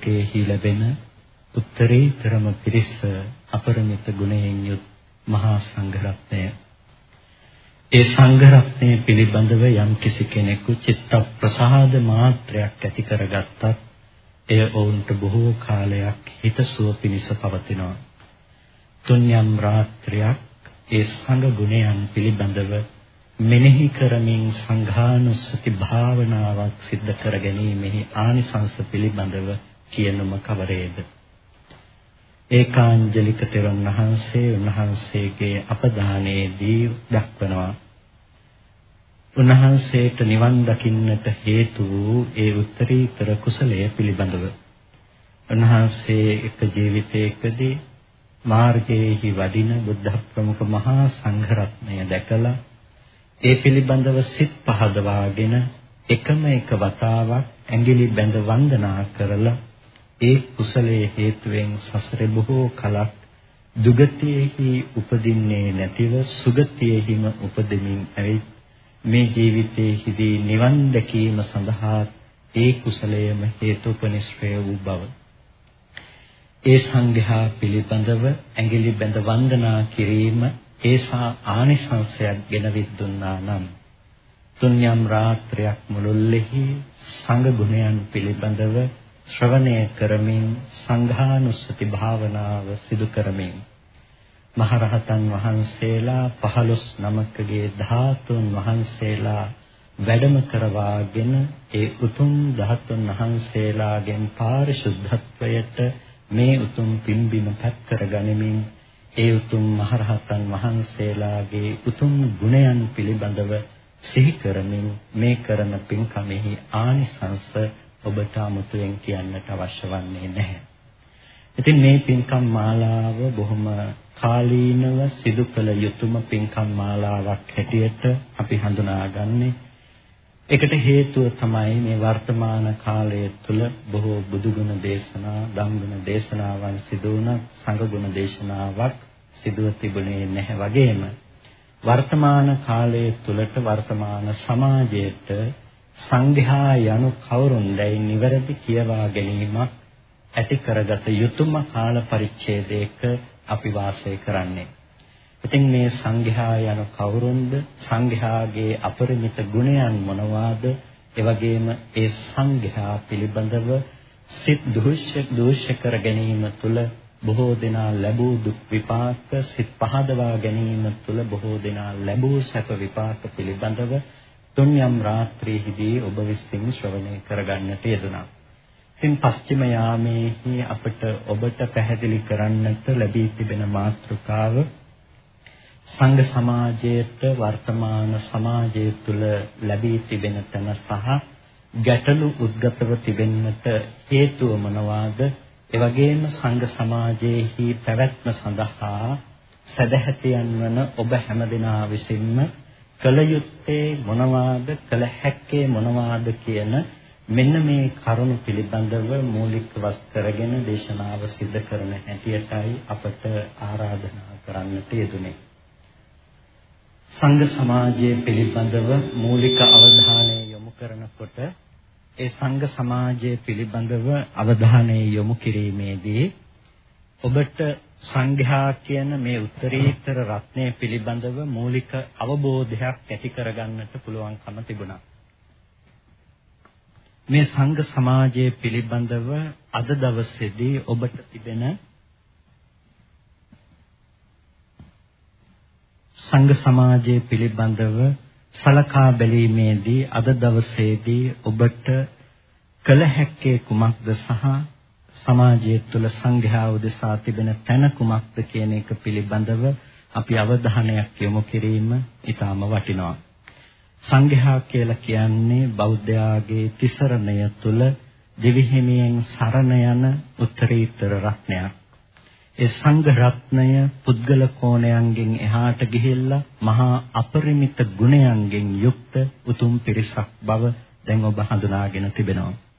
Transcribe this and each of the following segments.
මේ ලෝකේහි ලැබෙන උත්තරීතරම පිරිස අපරිමිත ගුණයෙන් යුත් මහා සංඝ රත්නය ඒ සංඝ රත්නය පිළිබඳව යම් කිසි කෙනෙකු චිත්ත ප්‍රසාද මාත්‍රයක් ඇති කරගත්තත් එය ඔවුන්ට බොහෝ කාලයක් හිතසුව පිණිස පවතිනවා. තුන්යම් රාත්‍රියක් ඒ සංඝ ගුණයන් පිළිබඳව මෙනෙහි කරමින් සංඝානුස්සති භාවනාවක් සිද්ධ කර ගැනීමෙහි ආනිසංස පිළිබඳව කියනුම කවරේද? ඒකාංජලික තෙරුන් වහන්සේ උන්වහන්සේගේ අපදානයේදී දක්වනවා උන්වහන්සේට නිවන් දකින්නට හේතු වූ ඒ උත්තරීතර කුසලය පිළිබඳව උන්වහන්සේ එක ජීවිතයකදී මාර්ගයේහි වඩින බුද්ධ ප්‍රමුඛ මහා සංඝ රත්නය දැකලා ඒ පිළිබඳව සිත් පහදවාගෙන එකම එක වතාවක් ඇඟිලි බැඳ වන්දනා කරලා ඒ කුසලයේ හේතුවෙන් සසරේ බොහෝ කලක් දුගතියෙහි උපදින්නේ නැතිව සුගතියෙහිම උපදෙමින් ඇවිත් මේ ජීවිතයේදී නිවන් දැකීම සඳහා ඒ කුසලයම හේතුපනිශ්‍රය වූ බව. ඒ සංඝයා පිළිබඳව ඇඟිලි බැඳ වන්දනා කිරීම ඒසා ආනිසංසයක් ගෙනවිත් දුන්නා නම් තුන්යම් රාත්‍රියක් මුළුල්ලෙහි සංඝ ගුණයන් පිළිබඳව ශ්‍රවණය කරමින් සංඝානුස්සති භාවනාව සිදු කරමින් මහරහතන් වහන්සේලා 15 නමකගේ ධාතුන් වහන්සේලා වැඩම කරවාගෙන ඒ උතුම් ධාතුන් වහන්සේලාගෙන් පාරිශුද්ධත්වයට මේ උතුම් පින්බිම පැත් කරගනිමින් ඒ උතුම් මහරහතන් වහන්සේලාගේ උතුම් ගුණයන් පිළිබඳව සිහි කරමින් මේ කරන පින්කමෙහි ආනිසංස ඔබට 아무තෙන් කියන්නට අවශ්‍ය වන්නේ නැහැ. ඉතින් මේ පින්කම් මාලාව බොහොම කාලීනව සිදු කළ යුතුම පින්කම් මාලාවක් හැටියට අපි හඳුනාගන්නේ. ඒකට හේතුව තමයි මේ වර්තමාන කාලය තුළ බොහෝ බුදුගුණ දේශනා, ධම්ගුණ දේශනාවන් සිදු වුණ සංඝගුණ දේශනාවක් සිදුව තිබුණේ නැහැ වගේම වර්තමාන කාලය තුළට වර්තමාන සමාජයට සංඝයා යනු කවුරුන්දයි නිවැරදි කියවා ගැනීමක් ඇති කරගත යුතුම කාල පරිච්ඡේදයක අපි වාසය කරන්නේ. ඉතින් මේ සංඝයා යන කවුරුන්ද සංඝයාගේ අපරිමිත ගුණයන් මොනවාද එවැගේම ඒ සංඝයා පිළිබඳව සිත් දුෂ්‍ය දුෂ්‍ය කර ගැනීම තුළ බොහෝ දෙනා ලැබූ දුක් විපාක සිත් පහදවා ගැනීම තුළ බොහෝ දෙනා ලැබූ සැප විපාක පිළිබඳව තුන්යම් රාත්‍රියේදී ඔබ විසින් ශ්‍රවණය කරගන්නට යෙදුණා. ඉතින් පස්චිම යාමේහි අපට ඔබට පැහැදිලි කරන්නට ලැබී තිබෙන මාතෘකාව සංඝ සමාජයට වර්තමාන සමාජය තුළ ලැබී තිබෙන තැන සහ ගැටලු උද්ගතව තිබෙන්නට හේතුව මොනවාද? එවැගේම සංඝ සමාජයේහි පැවැත්ම සඳහා සදැහැතියන් වන ඔබ හැමදෙනා විසින්ම කල යුත්තේ මොනවාද කල හැක්කේ මොනවාද කියන මෙන්න මේ කරුණු පිළිබඳව මූලික වස් කරගෙන දේශනාව සිදු කරන හැටියටයි අපට ආරාධනා කරන්නට යෙදුනේ. සංඝ සමාජයේ පිළිබඳව මූලික අවධානය යොමු කරනකොට ඒ සංඝ සමාජයේ පිළිබඳව අවධානය යොමු කිරීමේදී ඔබට සංඝයා කියන මේ උත්තරීතර රත්නය පිළිබඳව මූලික අවබෝධයක් ඇති කරගන්නට පුළුවන්කම තිබුණා. මේ සංඝ සමාජය පිළිබඳව අද දවසේදී ඔබට තිබෙන සංඝ සමාජය පිළිබඳව සලකා බැලීමේදී අද දවසේදී ඔබට කළ හැක්කේ කුමක්ද සහ සමාජය තුළ සංඝයා උදෙසා තිබෙන තැන කුමක්ද කියන එක පිළිබඳව අපි අවධානයක් යොමු කිරීම ඊටාම වටිනවා. සංඝයා කියලා කියන්නේ බෞද්ධයාගේ තිසරණය තුළ දෙවිහිමියෙන් සරණ යන උත්තරීතර රත්නයක්. ඒ සංඝ රත්නය පුද්ගල කෝණයන්ගෙන් එහාට ගිහිල්ලා මහා අපරිමිත ගුණයන්ගෙන් යුක්ත උතුම් පිරිසක් බව දැන් ඔබ හඳුනාගෙන තිබෙනවා.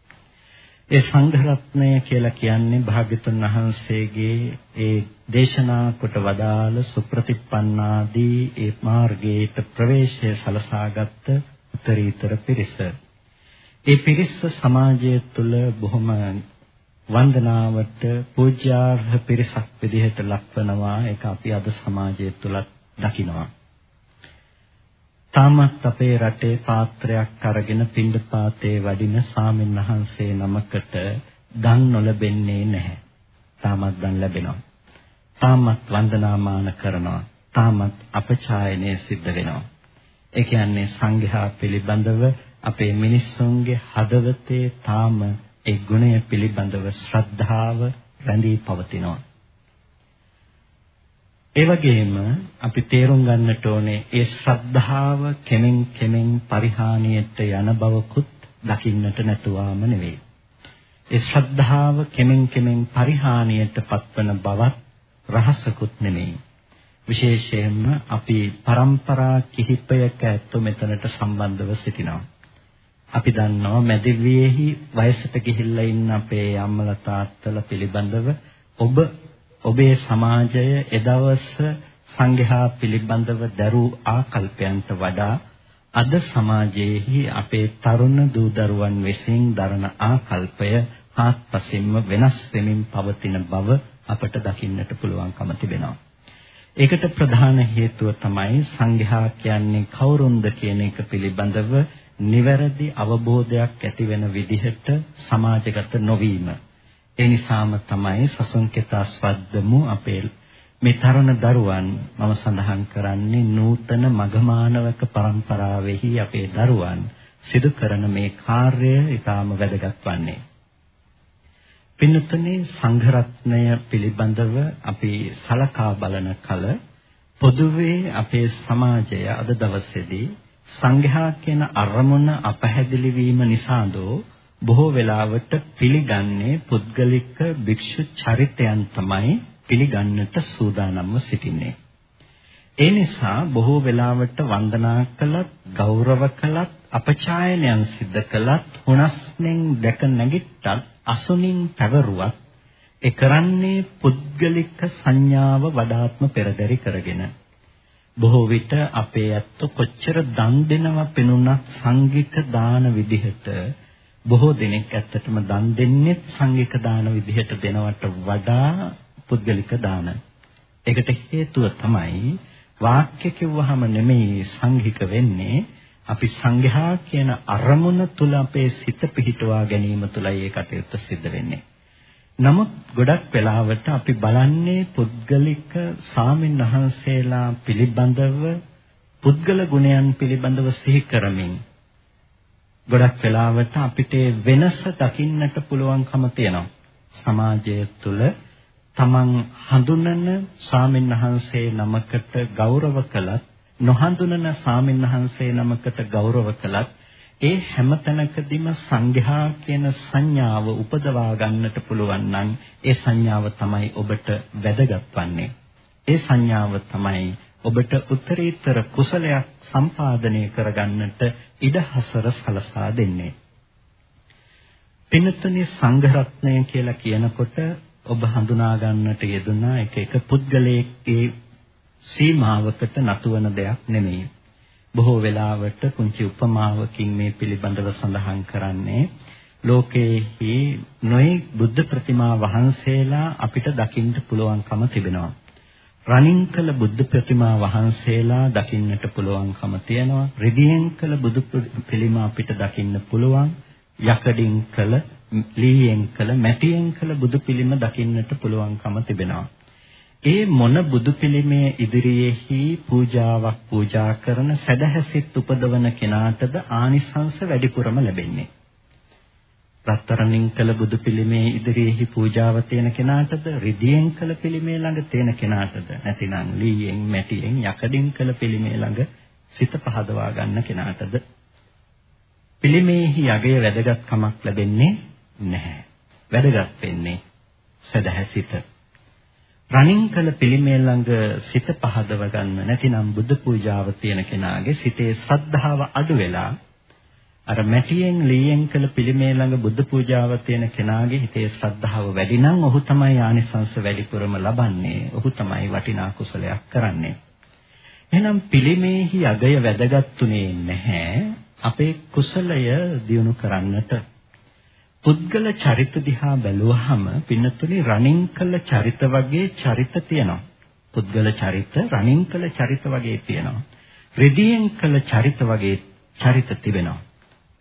ඒ සංඝ රත්නය කියලා කියන්නේ භාග්‍යතුන් වහන්සේගේ ඒ දේශනා කොට වදාළ සුප්‍රතිපන්නාදී ඒ මාර්ගයට ප්‍රවේශය සලසාගත් උත්තරීතර පිරිස. ඒ පිරිස සමාජය තුළ බොහොම වන්දනාවට පූජ්‍යාර්හ පිරිසක් විදිහට ලක්වනවා ඒක අපි අද සමාජය තුල දකිනවා. තාමත් අපේ රටේ පාත්‍රයක් අරගෙන පින්ඩපාතේ වඩින සාමින් වහන්සේ නමකට දන් නොලැබෙන්නේ නැහැ. තාමත් දන් ලැබෙනවා. තාමත් වන්දනාමාන කරනවා. තාමත් අපචායනය සිද්ධ වෙනවා. ඒ කියන්නේ සංඝයා පිළිබඳව අපේ මිනිස්සුන්ගේ හදවතේ තාම ඒ ගුණය පිළිබඳව ශ්‍රද්ධාව රැඳී පවතිනවා. ඒ වගේම අපි තේරුම් ගන්නට ඕනේ ඒ ශ්‍රද්ධාව කෙමෙන් කෙමෙන් පරිහානියට යන බවකුත් දකින්නට නැතුවම නෙවෙයි. ඒ ශ්‍රද්ධාව කෙමෙන් කෙමෙන් පරිහානියට පත්වන බවත් රහසකුත් නෙමෙයි. විශේෂයෙන්ම අපි પરම්පරා කිහිපයක ඇත්තෝ මෙතනට සම්බන්ධව සිටිනවා. අපි දන්නවා මැදිවියෙහි වයසට ගිහිල්ලා ඉන්න අපේ අම්මලා තාත්තලා පිළිබඳව ඔබ ඔබේ සමාජය එදවස සංඝයා පිළිබඳව දරූ ආකල්පයන්ට වඩා අද සමාජයේහි අපේ තරුණ දූ දරුවන් විසින් දරන ආකල්පය ආත්පසින්ම වෙනස් වෙමින් පවතින බව අපට දකින්නට පුළුවන්කම තිබෙනවා. ඒකට ප්‍රධාන හේතුව තමයි සංඝයා කියන්නේ කවුරුන්ද කියන එක පිළිබඳව නිවැරදි අවබෝධයක් ඇති වෙන විදිහට සමාජගත නොවීම. ඒ නිසාම තමයි සසුන්කෙතා ස්වද්දමු අපේ මේ තරුණ දරුවන් මම සඳහන් කරන්නේ නූතන මගමානවක પરම්පරාවෙහි අපේ දරුවන් සිදු කරන මේ කාර්යය ඊටාම වැදගත් වන්නේ. පින්නතනේ සංඝරත්නය පිළිබඳව අපි සලකා බලන කල පොදුවේ අපේ සමාජය අද දවසේදී සංඝයා කියන අරමුණ අපහැදිලි වීම නිසාදෝ බොහෝ වෙලාවට පිළිගන්නේ පුද්ගලික භික්ෂු චරිතයන් තමයි පිළිගන්නට සූදානම්ව සිටින්නේ. ඒ නිසා බොහෝ වෙලාවට වන්දනා කළත් ගෞරව කළත් අපචායනයන් සිද්ධ කළත් හුනස්නෙන් දැක නැගිට්ටත් අසුනින් පැවරුවත් ඒ කරන්නේ පුද්ගලික සංඥාව වඩාත්ම පෙරදරි කරගෙන බොහෝ විට අපේ ඇත්ත කොච්චර දන් දෙනවා පෙනුනත් සංගික දාන විදිහට බොහෝ දෙනෙක් ඇත්තටම දන් දෙන්නේ සංගික දාන විදිහට දෙනවට වඩා පුද්ගලික දාන. ඒකට හේතුව තමයි වාක්‍ය කිව්වහම නෙමෙයි සංඝික වෙන්නේ අපි සංඝයා කියන අරමුණ තුල අපේ සිත පිහිටුවා ගැනීම තුලයි ඒ කටයුත්ත සිද්ධ වෙන්නේ. නමුත් ගොඩක් වෙලාවට අපි බලන්නේ පුද්ගලික සාමින් වහන්සේලා පිළිබඳව පුද්ගල ගුණයන් පිළිබඳව සිහි කරමින් ගොඩක් වෙලාවට අපිට වෙනස දකින්නට පුළුවන්කම තියෙනවා. සමාජය තුළ තමන් හඳුනන සාමින්වහන්සේ නමකට ගෞරව කළත් නොහඳුනන සාමින්වහන්සේ නමකට ගෞරව කළත් ඒ හැම තැනකදීම සංඝයා කියන සංඥාව උපදවා ගන්නට පුළුවන් නම් ඒ සංඥාව තමයි ඔබට වැදගත් වන්නේ. ඒ සංඥාව තමයි ඔබට උත්තරීතර කුසලයක් සම්පාදනය කරගන්නට ඉඩහසර සලසා දෙන්නේ. පින්තුනි සංඝ රත්නය කියලා කියනකොට ඔබ හඳුනා ගන්නට යෙදුනා එක එක පුද්ගලයෙක්ගේ සීමාවකට නතුවන දෙයක් නෙමෙයි. බොහෝ වෙලාවට පුංචි උපමාවකින් මේ පිළිබඳව සඳහන් කරන්නේ ලෝකයේහි නොයෙක් බුද්ධ ප්‍රතිමා වහන්සේලා අපිට දකින්න පුළුවන්කම තිබෙනවා. රණින් කළ බුද්ධ ප්‍රතිමා වහන්සේලා දකින්නට පුළුවන්කම තියෙනවා. රිදීෙන් කළ බුදු පිළිමා අපිට දකින්න පුළුවන්. යකඩින් කළ, ලීයෙන් කළ, මැටියෙන් කළ බුදු පිළිම දකින්නට පුළුවන්කම තිබෙනවා. ඒ මොන බුදු පිළිමේ ඉදිරියේහි පූජාවක් පූජා කරන සදහසිත උපදවන කෙනාටද ආනිසංස වැඩිපුරම ලැබෙන්නේ. රත්තරන්ින් කළ බුදු පිළිමේ ඉදිරියේහි පූජාව තියෙන කෙනාටද රිදියෙන් කළ පිළිමේ ළඟ තියෙන කෙනාටද නැතිනම් ලීයෙන් මැටියෙන් යකඩින් කළ පිළිමේ ළඟ සිත පහදවා ගන්න කෙනාටද පිළිමේහි යගේ වැදගත්කමක් ලැබෙන්නේ නැහැ. වැදගත් වෙන්නේ සදහසිත. රණින් කළ පිළිමේ ළඟ සිත පහදව ගන්න නැතිනම් බුදු පූජාව තියෙන කෙනාගේ සිතේ ශ්‍රද්ධාව අඩු වෙලා අර මැටියෙන් ලීයෙන් කළ පිළිමේ ළඟ බුදු පූජාව තියෙන කෙනාගේ හිතේ ශ්‍රද්ධාව වැඩි නම් ඔහු තමයි ආනිසංස වැඩිපුරම ලබන්නේ. ඔහු තමයි වටිනා කුසලයක් කරන්නේ. එහෙනම් පිළිමේහි අගය වැදගත්ුනේ නැහැ. අපේ කුසලය දියුණු කරන්නට පුද්ගල චරිත දිහා බැලුවහම පින්නතුනි රණින් කළ චරිත වගේ චරිත තියෙනවා. පුද්ගල චරිත රණින් කළ චරිත වගේ තියෙනවා. රෙදියෙන් කළ චරිත වගේ චරිත තිබෙනවා.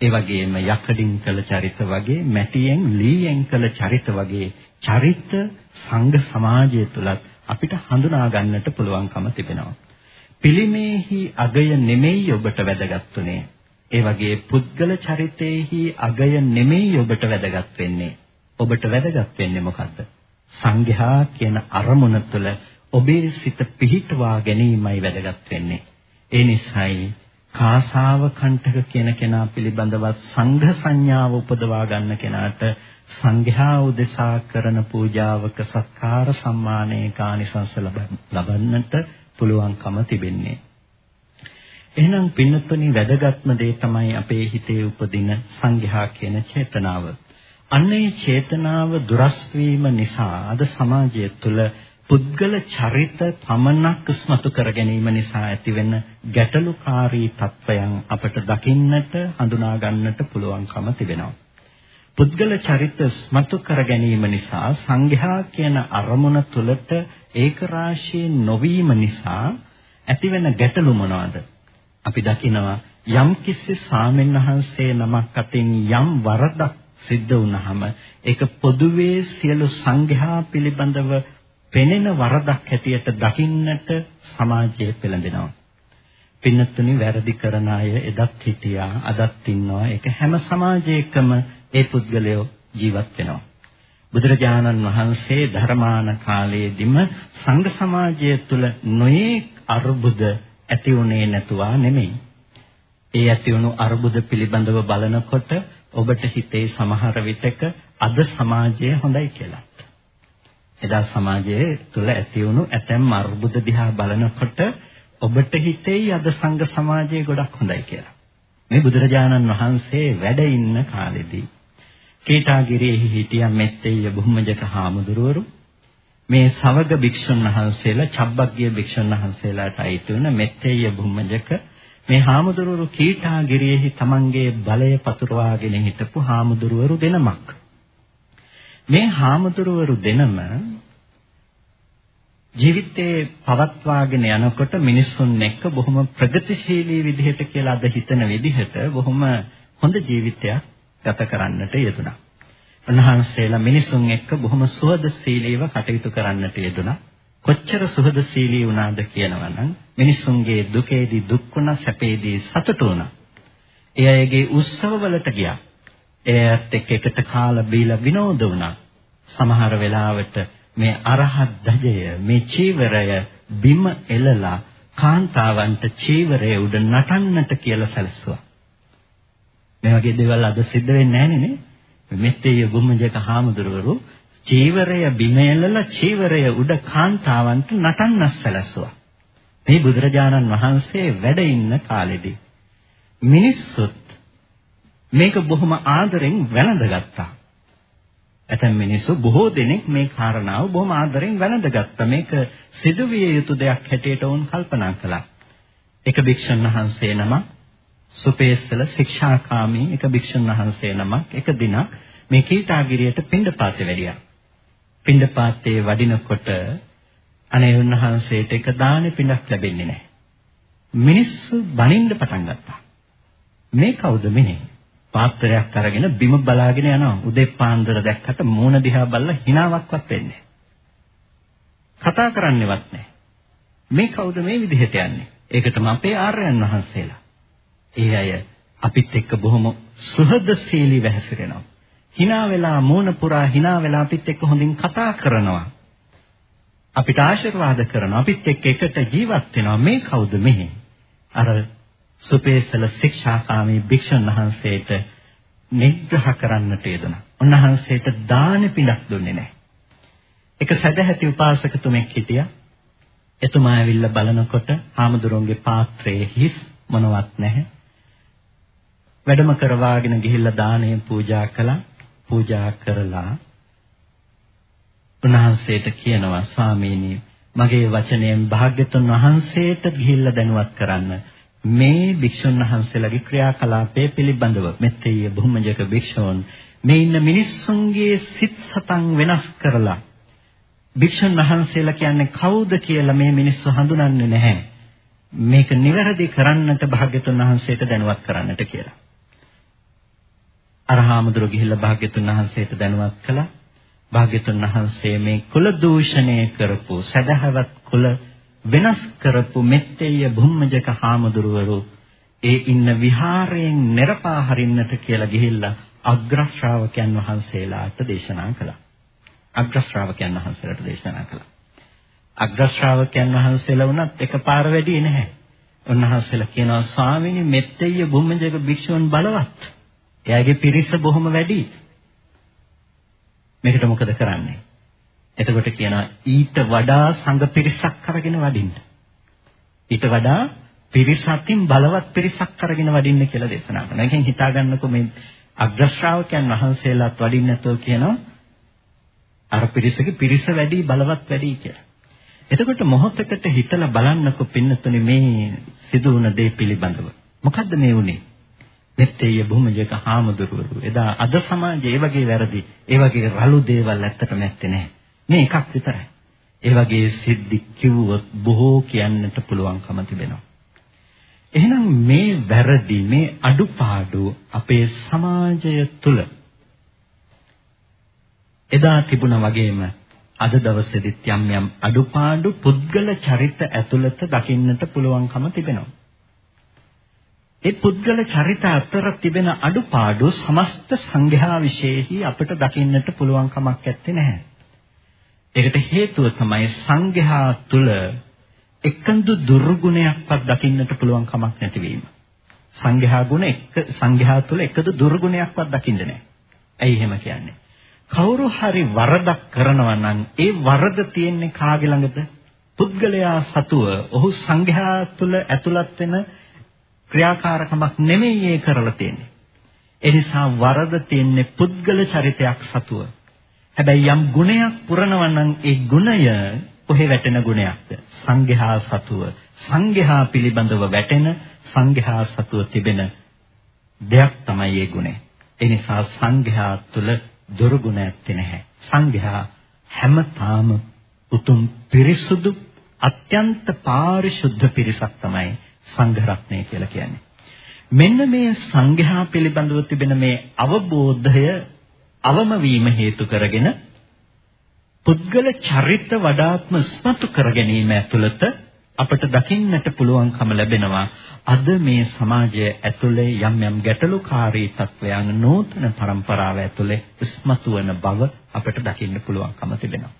ඒ වගේම යකඩින් කළ චරිත වගේ මැටියෙන් ලීයෙන් කළ චරිත වගේ චරිත සංඝ සමාජය තුලත් අපිට හඳුනා ගන්නට පුළුවන්කම තිබෙනවා. පිළිමේහි අගය නෙමෙයි ඔබට වැදගත්ුනේ. ඒ වගේ පුද්ගල චරිතේහි අගය නෙමෙයි ඔබට වැදගත් වෙන්නේ. ඔබට වැදගත් වෙන්නේ මොකද්ද? සංඝයා කියන අරමුණ තුළ ඔබේ සිත පිහිටවා ගැනීමයි වැදගත් වෙන්නේ. ඒ නිසායි කාසාව කණ්ඨක කියන කෙනා පිළිබඳව සංඝ සංඥාව උපදවා ගන්න කෙනාට සංඝයා උදෙසා කරන පූජාවක සත්කාර සම්මානයේ කානිසංස ලබන්නට පුළුවන්කම තිබෙන්නේ. එහෙනම් පින්නතුනි වැදගත්ම දේ තමයි අපේ හිතේ උපදින සංඝයා කියන චේතනාව. අන්නේ චේතනාව දුරස් නිසා අද සමාජය තුළ පුද්ගල චරිත පමණක් ස්මතු කර ගැනීම නිසා ඇතිවෙන ගැටලුකාරී තත්වයන් අපට දකින්නට හඳුනා ගන්නට පුළුවන්කම තිබෙනවා. පුද්ගල චරිත ස්මතු කර ගැනීම නිසා සංඝයා කියන අරමුණ තුළට ඒකරාශී නොවීම නිසා ඇතිවෙන ගැටලු මොනවාද? අපි දකිනවා යම් කිසි සාමෙන්වහන්සේ නමක් අතින් යම් වරදක් සිද්ධ වුනහම ඒක පොදුවේ සියලු සංඝයා පිළිබඳව පෙනෙන වරදක් හැටියට දකින්නට සමාජයේ පෙළඹෙනවා. පින්නතුනි වැරදි කරන අය එදත් හිටියා අදත් ඉන්නවා. ඒක හැම සමාජයකම ඒ පුද්ගලයෝ ජීවත් වෙනවා. බුදුරජාණන් වහන්සේ ධර්මාන කාලයේදීම සංඝ සමාජය තුළ නොයේක් අරුබුද ඇති වුණේ නැතුවා නෙමෙයි. ඒ ඇති වුණු අරුබුද පිළිබඳව බලනකොට ඔබට හිතේ සමහර විටක අද සමාජය හොඳයි කියලා. එදා සමාජයේ තුල ඇති වුණු ඇතැම් අරුබුද දිහා බලනකොට ඔබට හිතෙයි අද සංඝ සමාජය ගොඩක් හොඳයි කියලා. මේ බුදුරජාණන් වහන්සේ වැඩ ඉන්න කාලෙදී කීටාගිරියෙහි හිටිය මෙත්තේය බුම්මජක හාමුදුරුවරු මේ සවග භික්ෂුන් වහන්සේලා චබ්බග්ගිය භික්ෂුන් වහන්සේලාට අයිති වුණ මෙත්තේය බුම්මජක මේ හාමුදුරුවරු කීටාගිරියෙහි තමන්ගේ බලය පතුරවාගෙන හිටපු හාමුදුරුවරු දෙනමක්. මේ හාමුදුරුවරු දෙනම ජීවිතේ පවත්වාගෙන යනකොට මිනිස්සුන් එක්ක බොහොම ප්‍රගතිශීලී විදිහට කියලා අද හිතන විදිහට බොහොම හොඳ ජීවිතයක් ගත කරන්නට යෙදුණා. උන්වහන්සේලා මිනිසුන් එක්ක බොහොම සුහදශීලීව කටයුතු කරන්නට යෙදුණා. කොච්චර සුහදශීලී වුණාද කියනවනම් මිනිසුන්ගේ දුකේදී දුක් වුණා සැපේදී සතුටු වුණා. ඒ අයගේ උත්සවවලට ගියා. එයත් එක්ක එකට කාලා බීලා විනෝද වුණා. සමහර වෙලාවට මේ අරහත් ධජය මේ චීවරය බිම එලලා කාන්තාවන්ට චීවරය උඩ නටන්නට කියලා සැලසුවා. මේ වගේ දේවල් අද සිද්ධ වෙන්නේ නැහැ නේ. මෙත්තේ ගුම්මජක හාමුදුරුවරු චීවරය බිමෙලලා චීවරය උඩ කාන්තාවන්ට නටන්නස් සැලසුවා. මේ බුදුරජාණන් වහන්සේ වැඩ ඉන්න කාලෙදී මිනිස්සුත් මේක බොහොම ආදරෙන් වැළඳගත්තා. ඇතැම් මිනිස්සු බොහෝ දෙනෙක් මේ කාරණාව බොහොම ආදරෙන් වැළඳගත්තා. මේක සිදුවිය යුතු දෙයක් හැටියට වුන් කල්පනා කළා. එක භික්ෂුන් වහන්සේ නම සුපේස්සල ශික්ෂාකාමී එක භික්ෂුන් වහන්සේ නමක් එක දිනක් මේ කීටාගිරියට පින්ඩපාතේ වැඩියා. පින්ඩපාතේ වඩිනකොට අනේ උන්වහන්සේට එක දානේ පින්ඩක් ලැබෙන්නේ නැහැ. මිනිස්සු බනින්න පටන් ගත්තා. මේ කවුද මෙහි? පාත්‍රයක් අරගෙන බිම බලාගෙන යනවා. උදේ පාන්දර දැක්කට මූණ දිහා බලලා hinaවක්වත් වෙන්නේ කතා කරන්නේවත් නැහැ. මේ කවුද මේ විදිහට යන්නේ? ඒකටම අපේ ආර්යයන් වහන්සේලා. ඒ අය අපිත් එක්ක බොහොම සුහදශීලී වැහැසිරෙනවා. hina වෙලා මූණ පුරා hina වෙලා අපිත් එක්ක හොඳින් කතා කරනවා. අපිට ආශිර්වාද කරනවා. අපිත් එක්ක එකට ජීවත් වෙනවා. මේ කවුද මෙහි? අර සුපේසල ශික්ෂාකාමී භික්ෂුන් වහන්සේට නිග්‍රහ කරන්නට යෙදුණා. උන්වහන්සේට දාන පිළක් දුන්නේ නැහැ. එක සදැහැති උපාසකතුමෙක් හිටියා. එතුමා ඇවිල්ලා බලනකොට හාමුදුරුවන්ගේ පාත්‍රයේ හිස් මොනවත් නැහැ. වැඩම කරවාගෙන ගිහිල්ලා දාණය පූජා කළා. පූජා කරලා උන්වහන්සේට කියනවා ස්වාමීනි මගේ වචනයෙන් භාග්‍යතුන් වහන්සේට ගිහිල්ලා දැනුවත් කරන්න මේ භික්ෂුන් වහන්සේලාගේ ක්‍රියාකලාපය පිළිබඳව මෙත්තේ බොහොමජක භික්ෂූන් මේ ඉන්න මිනිස්සුන්ගේ සිත් සතන් වෙනස් කරලා භික්ෂුන් වහන්සේලා කියන්නේ කවුද කියලා මේ මිනිස්සු හඳුනන්නේ නැහැ මේක නිවැරදි කරන්නට භාග්‍යතුන් වහන්සේට දැනුවත් කරන්නට කියලා අරහාමුදුර ගිහිල්ලා භාග්‍යතුන් වහන්සේට දැනුවත් කළා. භාග්‍යතුන් වහන්සේ මේ කුල දූෂණය කරපු සදහවත් කුල වෙනස් කරපු මෙත්තේය බුම්මජක හාමුදුරුවරු ඒ ඉන්න විහාරයෙන් නිරපා හරින්නට කියලා ගිහිල්ලා අග්‍ර ශ්‍රාවකයන් වහන්සේලාට දේශනා කළා. අග්‍ර ශ්‍රාවකයන් වහන්සේලාට දේශනා කළා. අග්‍ර ශ්‍රාවකයන් වහන්සේලා වුණත් එකපාර වැඩි නැහැ. උන්වහන්සේලා කියනවා ස්වාමීනි මෙත්තේය බුම්මජක භික්ෂුන් බලවත්. එයාගේ පිරිස බොහොම වැඩි. මේකට මොකද කරන්නේ? එතකොට කියනවා ඊට වඩා සංඝ පිරිසක් අරගෙන වඩින්න. ඊට වඩා පිරිස අතින් බලවත් පිරිසක් අරගෙන වඩින්න කියලා දේශනා කරනවා. ඒකෙන් හිතා ගන්නකො මේ අග්‍ර ශ්‍රාවකයන් වහන්සේලාත් වඩින්න නැතෝ කියනවා අර පිරිසගේ පිරිස වැඩි බලවත් වැඩි කියලා. එතකොට මොහොතකට හිතලා බලන්නකො පින්නතුනේ මේ සිදු වුණ දේ පිළිබඳව. මොකද්ද මේ වුනේ? මෙත්තේය භූමජක හාමුදුරුවෝ එදා අද සමාජයේ ඒ වගේ වැරදි ඒ වගේ රළු දේවල් ඇත්තටම නැත්තේ නෑ මේ එකක් විතරයි. ඒ වගේ සිද්ධි කිව්වොත් බොහෝ කියන්නට පුළුවන්කම තිබෙනවා. එහෙනම් මේ වැරදි මේ අඩුපාඩු අපේ සමාජය තුල එදා තිබුණා වගේම අද දවසේදීත් යම් යම් අඩුපාඩු පුද්ගල චරිත ඇතුළත දකින්නට පුළුවන්කම තිබෙනවා. ඒ පුද්ගල චරිත අතර තිබෙන අඩුපාඩු සමස්ත සංඝයා විශේෂෙහි අපිට දකින්නට පුළුවන් කමක් නැත්තේ නැහැ. ඒකට හේතුව තමයි සංඝයා තුල එකඳු දුර්ගුණයක්වත් දකින්නට පුළුවන් කමක් නැතිවීම. සංඝයා ගුණ එක සංඝයා තුල එකදු දුර්ගුණයක්වත් දකින්න නැහැ. ඇයි එහෙම කියන්නේ? කවුරු හරි වරදක් කරනවා නම් ඒ වරද තියෙන්නේ කාගේ ළඟද? පුද්ගලයා සතුව ඔහු සංඝයා තුල ඇතුළත් වෙන ක්‍රියාකාරකමක් නෙමෙයි ඒ කරලා තියෙන්නේ. ඒ නිසා වරද තියෙන්නේ පුද්ගල චරිතයක් සතුව. හැබැයි යම් ගුණයක් පුරනවා නම් ඒ ගුණය කොහේ වැටෙන ගුණයක්ද? සංඝයා සතුව. සංඝයා පිළිබඳව වැටෙන සංඝයා සතුව තිබෙන දෙයක් තමයි ඒ ගුණය. ඒ නිසා සංඝයා තුල දුර්ගුණ ඇත්තේ නැහැ. සංඝයා හැමතාම උතුම් පිරිසුදු අත්‍යන්ත පාරිශුද්ධ පිරිසක් තමයි සංඝ රත්නය කියලා කියන්නේ. මෙන්න මේ සංඝයා පිළිබඳව තිබෙන මේ අවබෝධය අවම වීම හේතු කරගෙන පුද්ගල චරිත වඩාත්ම ස්මතු කර ගැනීම ඇතුළත අපට දකින්නට පුළුවන්කම ලැබෙනවා අද මේ සමාජය ඇතුලේ යම් යම් ගැටලුකාරී තත්වයන් නූතන પરම්පරාව ඇතුලේ ස්මතු වන බව අපට දකින්න පුළුවන්කම තිබෙනවා.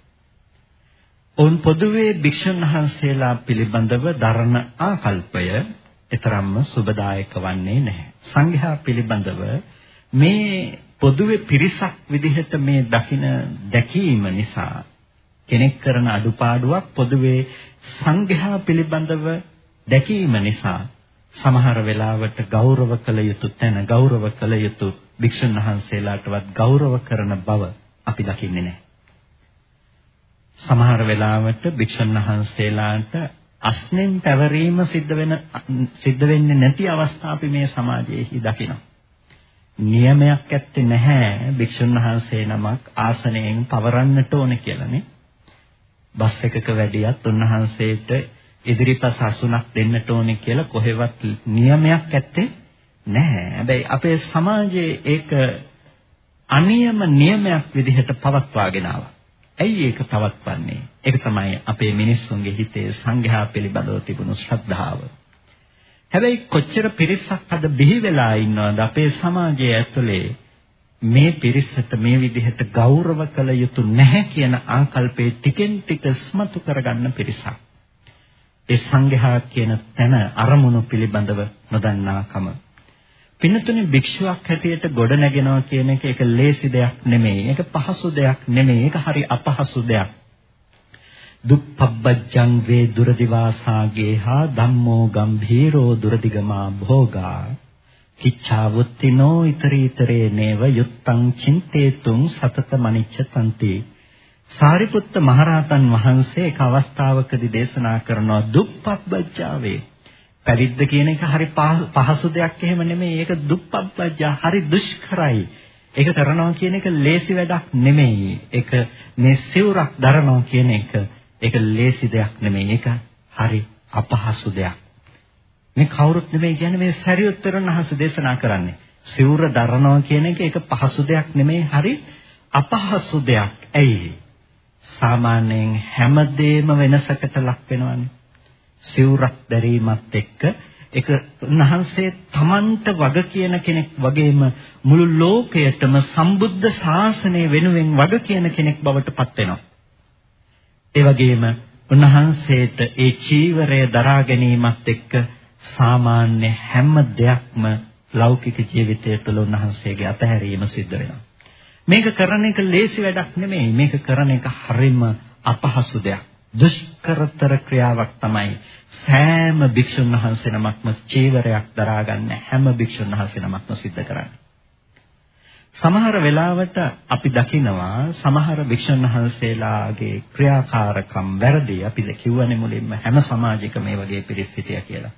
ඔවුන් පොදුවේ භික්ෂුන් වහන්සේලා පිළිබඳව දරන ආකල්පය ඊතරම්ම සුබදායක වන්නේ නැහැ. සංඝයා පිළිබඳව මේ පොදුවේ පිරිසක් විදිහට මේ දකින දැකීම නිසා කෙනෙක් කරන අඩුපාඩුවක් පොදුවේ සංඝයා පිළිබඳව දැකීම නිසා සමහර වෙලාවට ගෞරව කළ යුතු තැන ගෞරව කළ යුතු භික්ෂුන් වහන්සේලාටවත් ගෞරව කරන බව අපි දකින්නේ නැහැ. සමහර වෙලාවට භික්ෂුන් වහන්සේලාට අස්නෙන් පැවරීම සිද්ධ වෙන සිද්ධ වෙන්නේ නැති අවස්ථා අපි මේ සමාජයේහි දකිනවා. නියමයක් ඇත්තේ නැහැ භික්ෂුන් වහන්සේ නමක් ආසනයෙන් පවරන්නට ඕනේ කියලානේ. බස් එකක වැඩියත් උන්වහන්සේට ඉදිරිපස අසුනක් දෙන්නට ඕනේ කියලා කොහෙවත් නියමයක් ඇත්තේ නැහැ. හැබැයි අපේ සමාජයේ ඒක අනියම නියමයක් විදිහට පවත්වාගෙන ආවා. ඇයි ඒක පවත්වන්නේ? ඒක තමයි අපේ මිනිස්සුන්ගේ හිතේ සංඝයා පිළිබඳව තිබුණු ශ්‍රද්ධාව. හැබැයි කොච්චර පිරිසක් අද බිහි වෙලා ඉන්නවද අපේ සමාජයේ ඇතුලේ මේ පිරිසට මේ විදිහට ගෞරව කළ යුතු නැහැ කියන ආකල්පේ ටිකෙන් ටික ස්මතු කරගන්න පිරිසක්. ඒ සංඝයා කියන තැන අරමුණු පිළිබඳව නොදන්නාකම. පින්නතුනේ භික්ෂුවක් හැටියට ගොඩ නැගෙනවා කියන එක ඒක ලේසි දෙයක් නෙමෙයි. ඒක පහසු දෙයක් නෙමෙයි. ඒක හරි අපහසු දෙයක්. දුප්පබ්බජ්ජං වේ දුරදිවාසාගේ හා ධම්මෝ ගම්භීරෝ දුරදිගමා භෝගා. කිච්ඡාවුත්තිනෝ ඊතරීතරේ නේව යුත්තං චින්තේතුං සතත මනිච්ඡතන්ති සාරිපුත්ත මහරහතන් වහන්සේ එක අවස්ථාවකදී දේශනා කරනවා දුප්පබ්බජ්ජාවේ. පැවිද්ද කියන එක හරි පහසු දෙයක් එහෙම නෙමෙයි. ඒක දුප්පබ්බජ්ජා හරි දුෂ්කරයි. ඒක කරනවා කියන එක ලේසි වැඩක් නෙමෙයි. ඒක මේ සිවුරක් දරනවා කියන එක ඒක ලේසි දෙයක් නෙමෙයි. ඒක හරි අපහසු දෙයක්. මේ කවුරුත් නෙමෙයි කියන්නේ මේ සරියුත්තර නහස දේශනා කරන්නේ. සිවුර දරනවා කියන එක ඒක පහසු දෙයක් නෙමෙයි. හරි අපහසු දෙයක්. ඇයි? සාමාන්‍යයෙන් හැමදේම වෙනසකට ලක් වෙනවනේ. සිවුරක් දැරීමත් එක්ක ඒක උන්වහන්සේ තමන්ට වග කියන කෙනෙක් වගේම මුළු ලෝකයටම සම්බුද්ධ ශාසනය වෙනුවෙන් වග කියන කෙනෙක් බවට පත් වෙනවා. ඒ වගේම උන්වහන්සේට ඒ චීවරය දරා ගැනීමත් එක්ක සාමාන්‍ය හැම දෙයක්ම ලෞකික ජීවිතය තුළ උන්වහන්සේගේ අතහැරීම සිද්ධ වෙනවා. මේක කරන එක ලේසි වැඩක් නෙමෙයි. මේක කරන එක හරිම අපහසු දෙයක්. දුෂ්කරතර ක්‍රියාවක් තමයි සෑම භික්ෂුන් වහන්සේ නමක්ම චීවරයක් දරාගන්න හැම භික්ෂුන් වහන්සේ නමක්ම සිද්ධ කරන්නේ. සමහර වෙලාවට අපි දකිනවා සමහර භික්ෂුන් වහන්සේලාගේ ක්‍රියාකාරකම් වැරදි. අපි කිව්වනේ මුලින්ම හැම සමාජයකම මේ වගේ පිරිස් හිටියා කියලා.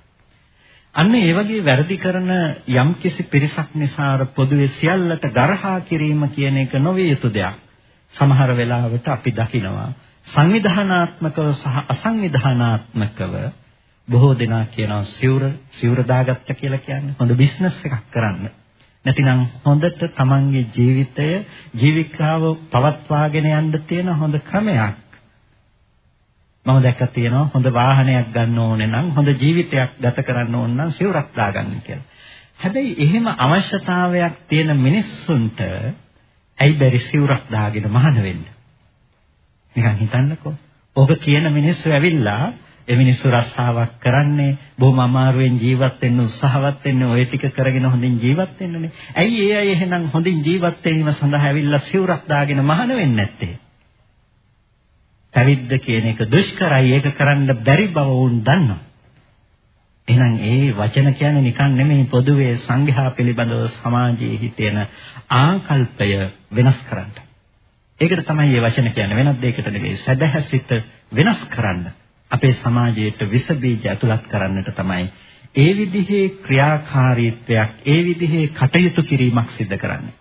අන්න ඒ වගේ වැරදි කරන යම්කිසි පිරිසක් නිසා පොදුවේ සියල්ලට ගරහා කිරීම කියන එක නොවිය යුතු දෙයක්. සමහර වෙලාවට අපි දකිනවා සංවිධානාත්මකව සහ අසංවිධානාත්මකව බොහෝ දෙනා කියනවා සිවුර සිවුර දාගත්ත කියලා කියන්නේ හොඳ බිස්නස් එකක් කරන්න. නැතිනම් හොඳට තමන්ගේ ජීවිතය ජීවිකාව පවත්වාගෙන යන්න තියෙන හොඳ ක්‍රමයක්. මම දැක්කා තියෙනවා හොඳ වාහනයක් ගන්න ඕනේ නම් හොඳ ජීවිතයක් ගත කරන්න ඕන නම් සිවුරක් දාගන්න කියලා. හැබැයි එහෙම අවශ්‍යතාවයක් තියෙන මිනිස්සුන්ට ඇයි බැරි සිවුරක් දාගෙන මහාන වෙන්න? නිකන් හිතන්නකෝ. ඔබ කියන මිනිස්සු ඇවිල්ලා ඒ මිනිස්සු රස්සාවක් කරන්නේ බොහොම අමාරුවෙන් ජීවත් වෙන්න උත්සාහවත් වෙන්නේ ওই ටික කරගෙන හොඳින් ජීවත් වෙන්නනේ. ඇයි ඒ අය එහෙනම් හොඳින් ජීවත් වීම සඳහා ඇවිල්ලා සිවුරක් දාගෙන මහාන වෙන්නේ නැත්තේ? පැවිද්ද කියන එක දුෂ්කරයි ඒක කරන්න බැරි බව වුන් දන්නවා. එහෙනම් ඒ වචන කියන්නේ නිකන් නෙමෙයි පොදුවේ සංඝයා පිළිබඳව සමාජයේ හිතෙන ආකල්පය වෙනස් කරන්න. ඒකට තමයි මේ වචන කියන්නේ වෙනත් දෙයකට නෙවෙයි සදහසිත වෙනස් කරන්න. අපේ සමාජයට විස බීජ ඇතුළත් කරන්නට තමයි ඒ විදිහේ ක්‍රියාකාරීත්වයක් ඒ විදිහේ කටයුතු කිරීමක් සිදු කරන්නේ.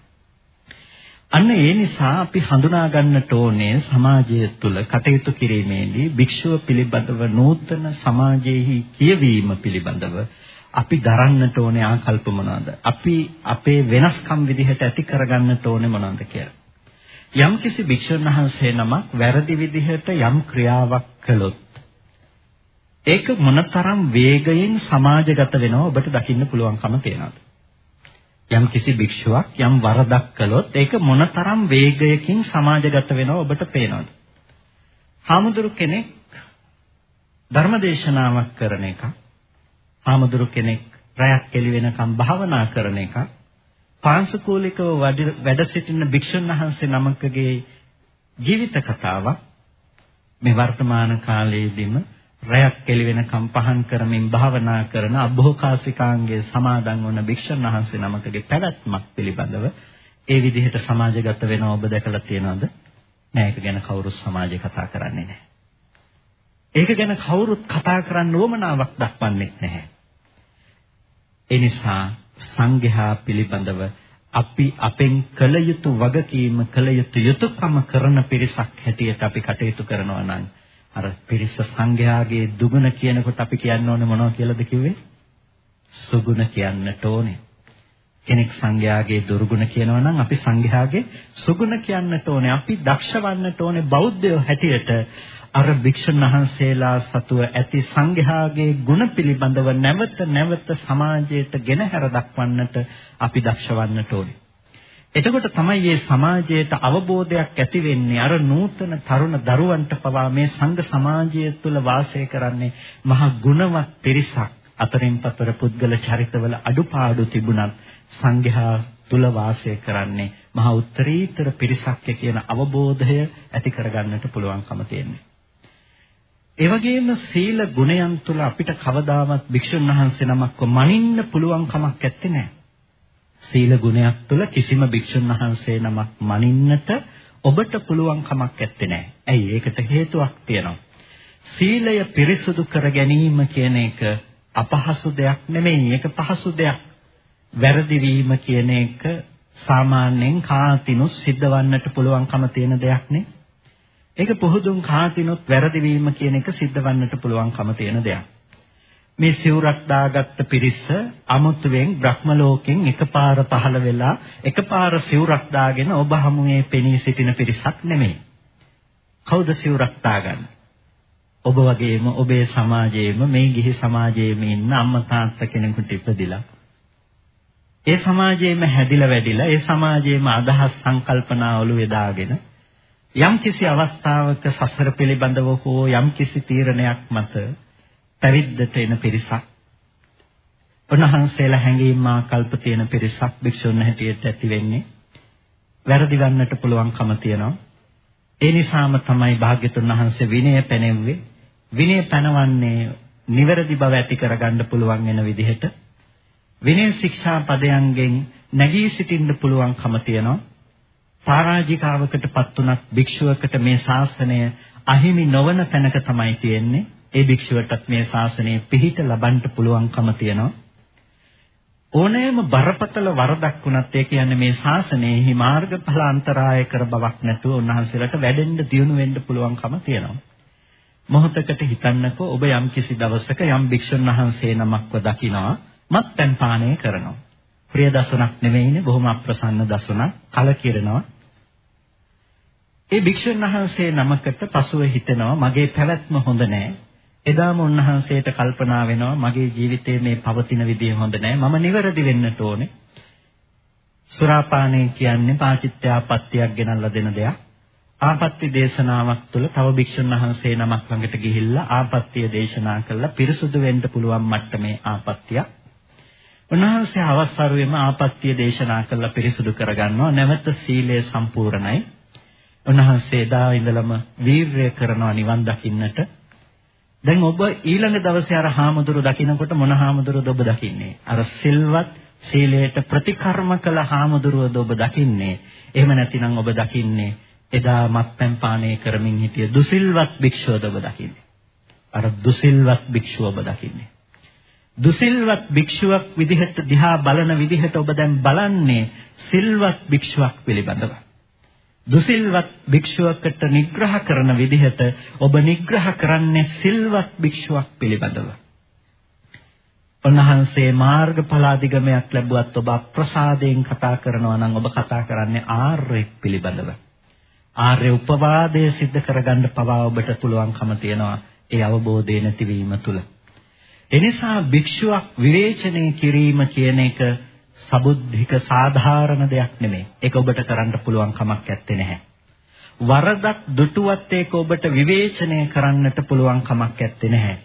අන්න ඒ නිසා අපි හඳුනා ගන්නට ඕනේ සමාජය තුළ කටයුතු කිරීමේදී භික්ෂුව පිළිබඳව නූතන සමාජයේහි කියවීම පිළිබඳව අපි දරන්නට ඕනේ ආකල්ප මොනවාද? අපි අපේ වෙනස්කම් විදිහට ඇති කරගන්නට ඕනේ මොනවාද කියලා. යම්කිසි භික්ෂුන් වහන්සේ නමක් වැරදි විදිහට යම් ක්‍රියාවක් කළොත් ඒක මොනතරම් වේගයෙන් සමාජගත වෙනව ඔබට දකින්න පුළුවන්කම තියෙනවද? යම් කිසි භික්ෂුවක් යම් වරදක් කළොත් ඒක මොනතරම් වේගයකින් සමාජගත වෙනව ඔබට පේනවද? හාමුදුරු කෙනෙක් ධර්මදේශනාවක් කරන එක හාමුදුරු කෙනෙක් රැයක් එළි වෙනකම් භාවනා කරන එක පාංශුකූලිකව වැඩ සිටින භික්ෂුන් වහන්සේ නමකගේ ජීවිත කතාවක් මේ වර්තමාන කාලයේදීම රැයක් කෙලි වෙනකම් පහන් කරමින් භාවනා කරන අභෝකාසිකාංගයේ සමාදන් වන භික්ෂුන් වහන්සේ නමකගේ පැවැත්මක් පිළිබඳව ඒ විදිහට සමාජගත වෙනව ඔබ දැකලා තියෙනවද? නෑ ඒක ගැන කවුරුත් සමාජේ කතා කරන්නේ නෑ. ඒක ගැන කවුරුත් කතා කරන්න උවමනාවක් දක්වන්නේ නැහැ. ඒ නිසා සංඝයා පිළිබඳව අපි අපෙන් කළ යුතු වගකීම කළ යුතු යුතුයකම කරන පිරිසක් හැටියට අපි කටයුතු කරනවා නම් අර පිරිස සංඝයාගේ දුගුණ කියනකොට අපි කියන්න ඕනේ මොනවද කියලාද කිව්වේ? සුගුණ කියන්නට ඕනේ. කෙනෙක් සංඝයාගේ දුර්ගුණ කියනවා නම් අපි සංඝයාගේ සුගුණ කියන්නට ඕනේ. අපි දක්ෂ වන්නට ඕනේ බෞද්ධයෝ හැටියට අර භික්ෂුන් වහන්සේලා සතුව ඇති සංඝයාගේ ගුණ පිළිබඳව නැවත නැවත සමාජයට ගෙනහැර දක්වන්නට අපි දක්ෂ වන්නට ඕනේ. එතකොට තමයි මේ සමාජයට අවබෝධයක් ඇති වෙන්නේ අර නූතන තරුණ දරුවන්ට පවා මේ සංඝ සමාජය තුළ වාසය කරන්නේ මහා ගුණවත් පිරිසක් අතරින් පතර පුද්ගල චරිතවල අඩුපාඩු තිබුණත් සංඝයා තුල වාසය කරන්නේ මහා උත්තරීතර පිරිසක් කියන අවබෝධය ඇති කරගන්නට පුළුවන්කම තියෙනවා. ඒ වගේම සීල ගුණයන් තුල අපිට කවදාවත් භික්ෂුන් වහන්සේ නමක්ව මනින්න පුළුවන් කමක් නැත්තේ නෑ. සීල ගුණයක් තුල කිසිම භික්ෂුන් වහන්සේ නමක් මනින්නට ඔබට පුළුවන් කමක් නැත්තේ නෑ. ඇයි? ඒකට හේතුවක් තියෙනවා. සීලය පිරිසුදු කර ගැනීම කියන එක අපහසු දෙයක් නෙමෙයි. ඒක පහසු දෙයක්. වැරදි වීම කියන එක සාමාන්‍යයෙන් කාතිනුත් සිද්ධවන්නට පුළුවන්කම තියෙන දෙයක් නේ. ඒක පුහුදුන් කාතිනොත් වැරදි වීම කියන එක සිද්ධවන්නට පුළුවන්කම තියෙන දෙයක්. මේ සිවුරක් දාගත්ත පිරිස අමුතුවෙන් බ්‍රහ්ම ලෝකෙන් එකපාර පහළ වෙලා එකපාර සිවුරක් දාගෙන ඔබ හමුවේ පෙනී සිටින පිරිසක් නෙමෙයි. කවුද සිවුරක් දාගන්නේ? ඔබ වගේම ඔබේ සමාජයේම මේ ගිහි සමාජයේම ඉන්න අම්මා තාත්තා කෙනෙකුට ඉපදිලා ඒ සමාජයේම හැදිලා වැඩිලා ඒ සමාජයේම අදහස් සංකල්පනා ඔළුවේ දාගෙන යම්කිසි අවස්ථාවක සසර පිළිබඳව හෝ යම්කිසි තීරණයක් මත පැවිද්දට එන පිරිසක්. උන්වහන්සේලා හැඟීම් ආකල්ප තියෙන පිරිසක් භික්ෂුන් හැටියට ඇති වෙන්නේ. වැරදි ගන්නට පුළුවන්කම තියෙනවා. ඒ නිසාම තමයි භාග්‍යතුන් වහන්සේ විනය පැනෙව්වේ. විනය පැනවන්නේ නිවැරදි බව ඇති කරගන්න පුළුවන් වෙන විදිහට. විනය ශික්ෂා පදයන්ගෙන් නැගී සිටින්න පුළුවන්කම තියෙනවා. පරාජිකාවකටපත් උනත් භික්ෂුවකට මේ ශාසනය අහිමි නොවන තැනක තමයි තියෙන්නේ. ඒ භික්ෂුවටත් මේ ශාසනය පිහිට ලබන්න පුළුවන්කම තියෙනවා. ඕනෑම බරපතල වරදක් වුණත් ඒ කියන්නේ මේ ශාසනයෙහි මාර්ගඵල අන්තරාය කර බවක් නැතුව උන්වහන්සේලාට වැඩෙන්න දියුණු වෙන්න පුළුවන්කම තියෙනවා. මොහොතකට හිතන්නකෝ ඔබ යම් කිසි දවසක යම් භික්ෂුන් වහන්සේ නමක්ව දකිනවා මත්පැන් පානය කරනවා. ප්‍රිය දසුණක් නෙමෙයිනේ බොහොම අප්‍රසන්න දසුණක් කලකිරෙනවා. ඒ භික්ෂුන් වහන්සේ නමකට පසුව හිතෙනවා මගේ පැවැත්ම හොඳ නෑ. එදාම උන්වහන්සේට කල්පනා වෙනවා මගේ ජීවිතයේ මේ පවතින විදිය හොඳ නෑ. මම නිවැරදි වෙන්නට ඕනේ. සුරාපානය කියන්නේ පාචිත්‍යාපත්තියක් ගෙනල්ලා දෙන දෙයක්. ආපත්‍ය දේශනාවක් තුළ තව භික්ෂුන් වහන්සේ නමක් ළඟට ගිහිල්ලා ආපත්‍ය දේශනා කළා පිරිසුදු වෙන්න පුළුවන් මට්ටමේ ආපත්‍යක්. උන්වහන්සේ අවස්වරුවේම ආපත්‍ය දේශනා කළා පිරිසුදු කරගන්නවා. නැවත සීලය සම්පූර්ණයි. උන්වහන්සේ එදා ඉඳලම වීරය කරනවා නිවන් දකින්නට. දැන් ඔබ ඊළඟ දවසේ අර හාමුදුරු දකින්නකොට මොන හාමුදුරුවද ඔබ දකින්නේ? අර සිල්වත් සීලයට ප්‍රතිකර්ම කළ හාමුදුරුවද ඔබ දකින්නේ? එහෙම නැතිනම් ඔබ දකින්නේ එදා මත්පැන් පානය කරමින් හිටිය දුසිල්වත් භික්ෂුවද ඔබ දකින්නේ? අර දුසිල්වත් භික්ෂුව ඔබ දකින්නේ. දුසිල්වත් භික්ෂුවක් විදිහට දිහා බලන විදිහට ඔබ දැන් බලන්නේ සිල්වත් භික්ෂුවක් පිළිබඳව. දුසිල්වත් භික්ෂුවකට නිග්‍රහ කරන විදිහට ඔබ නිග්‍රහ කරන්නේ සිල්වත් භික්ෂුවක් පිළිබඳව. උන්වහන්සේ මාර්ගඵලාදිගමයක් ලැබුවත් ඔබ අප්‍රසාදයෙන් කතා කරනවා නම් ඔබ කතා කරන්නේ ආර්යෙක් පිළිබඳව. ආර්ය උපවාදය સિદ્ધ කරගන්න පවා ඔබට පුළුවන්කම තියෙනවා ඒ අවබෝධය නැතිවීම තුළ. එනිසා භික්ෂුවක් විවේචනය කිරීම කියන එක සබුද්ධික සාධාරණ දෙයක් නෙමෙයි. ඒක ඔබට කරන්න පුළුවන් කමක් නැත්තේ නැහැ. වරදක් දුටුවත් ඒක ඔබට විවේචනය කරන්නට පුළුවන් කමක් නැත්තේ නැහැ.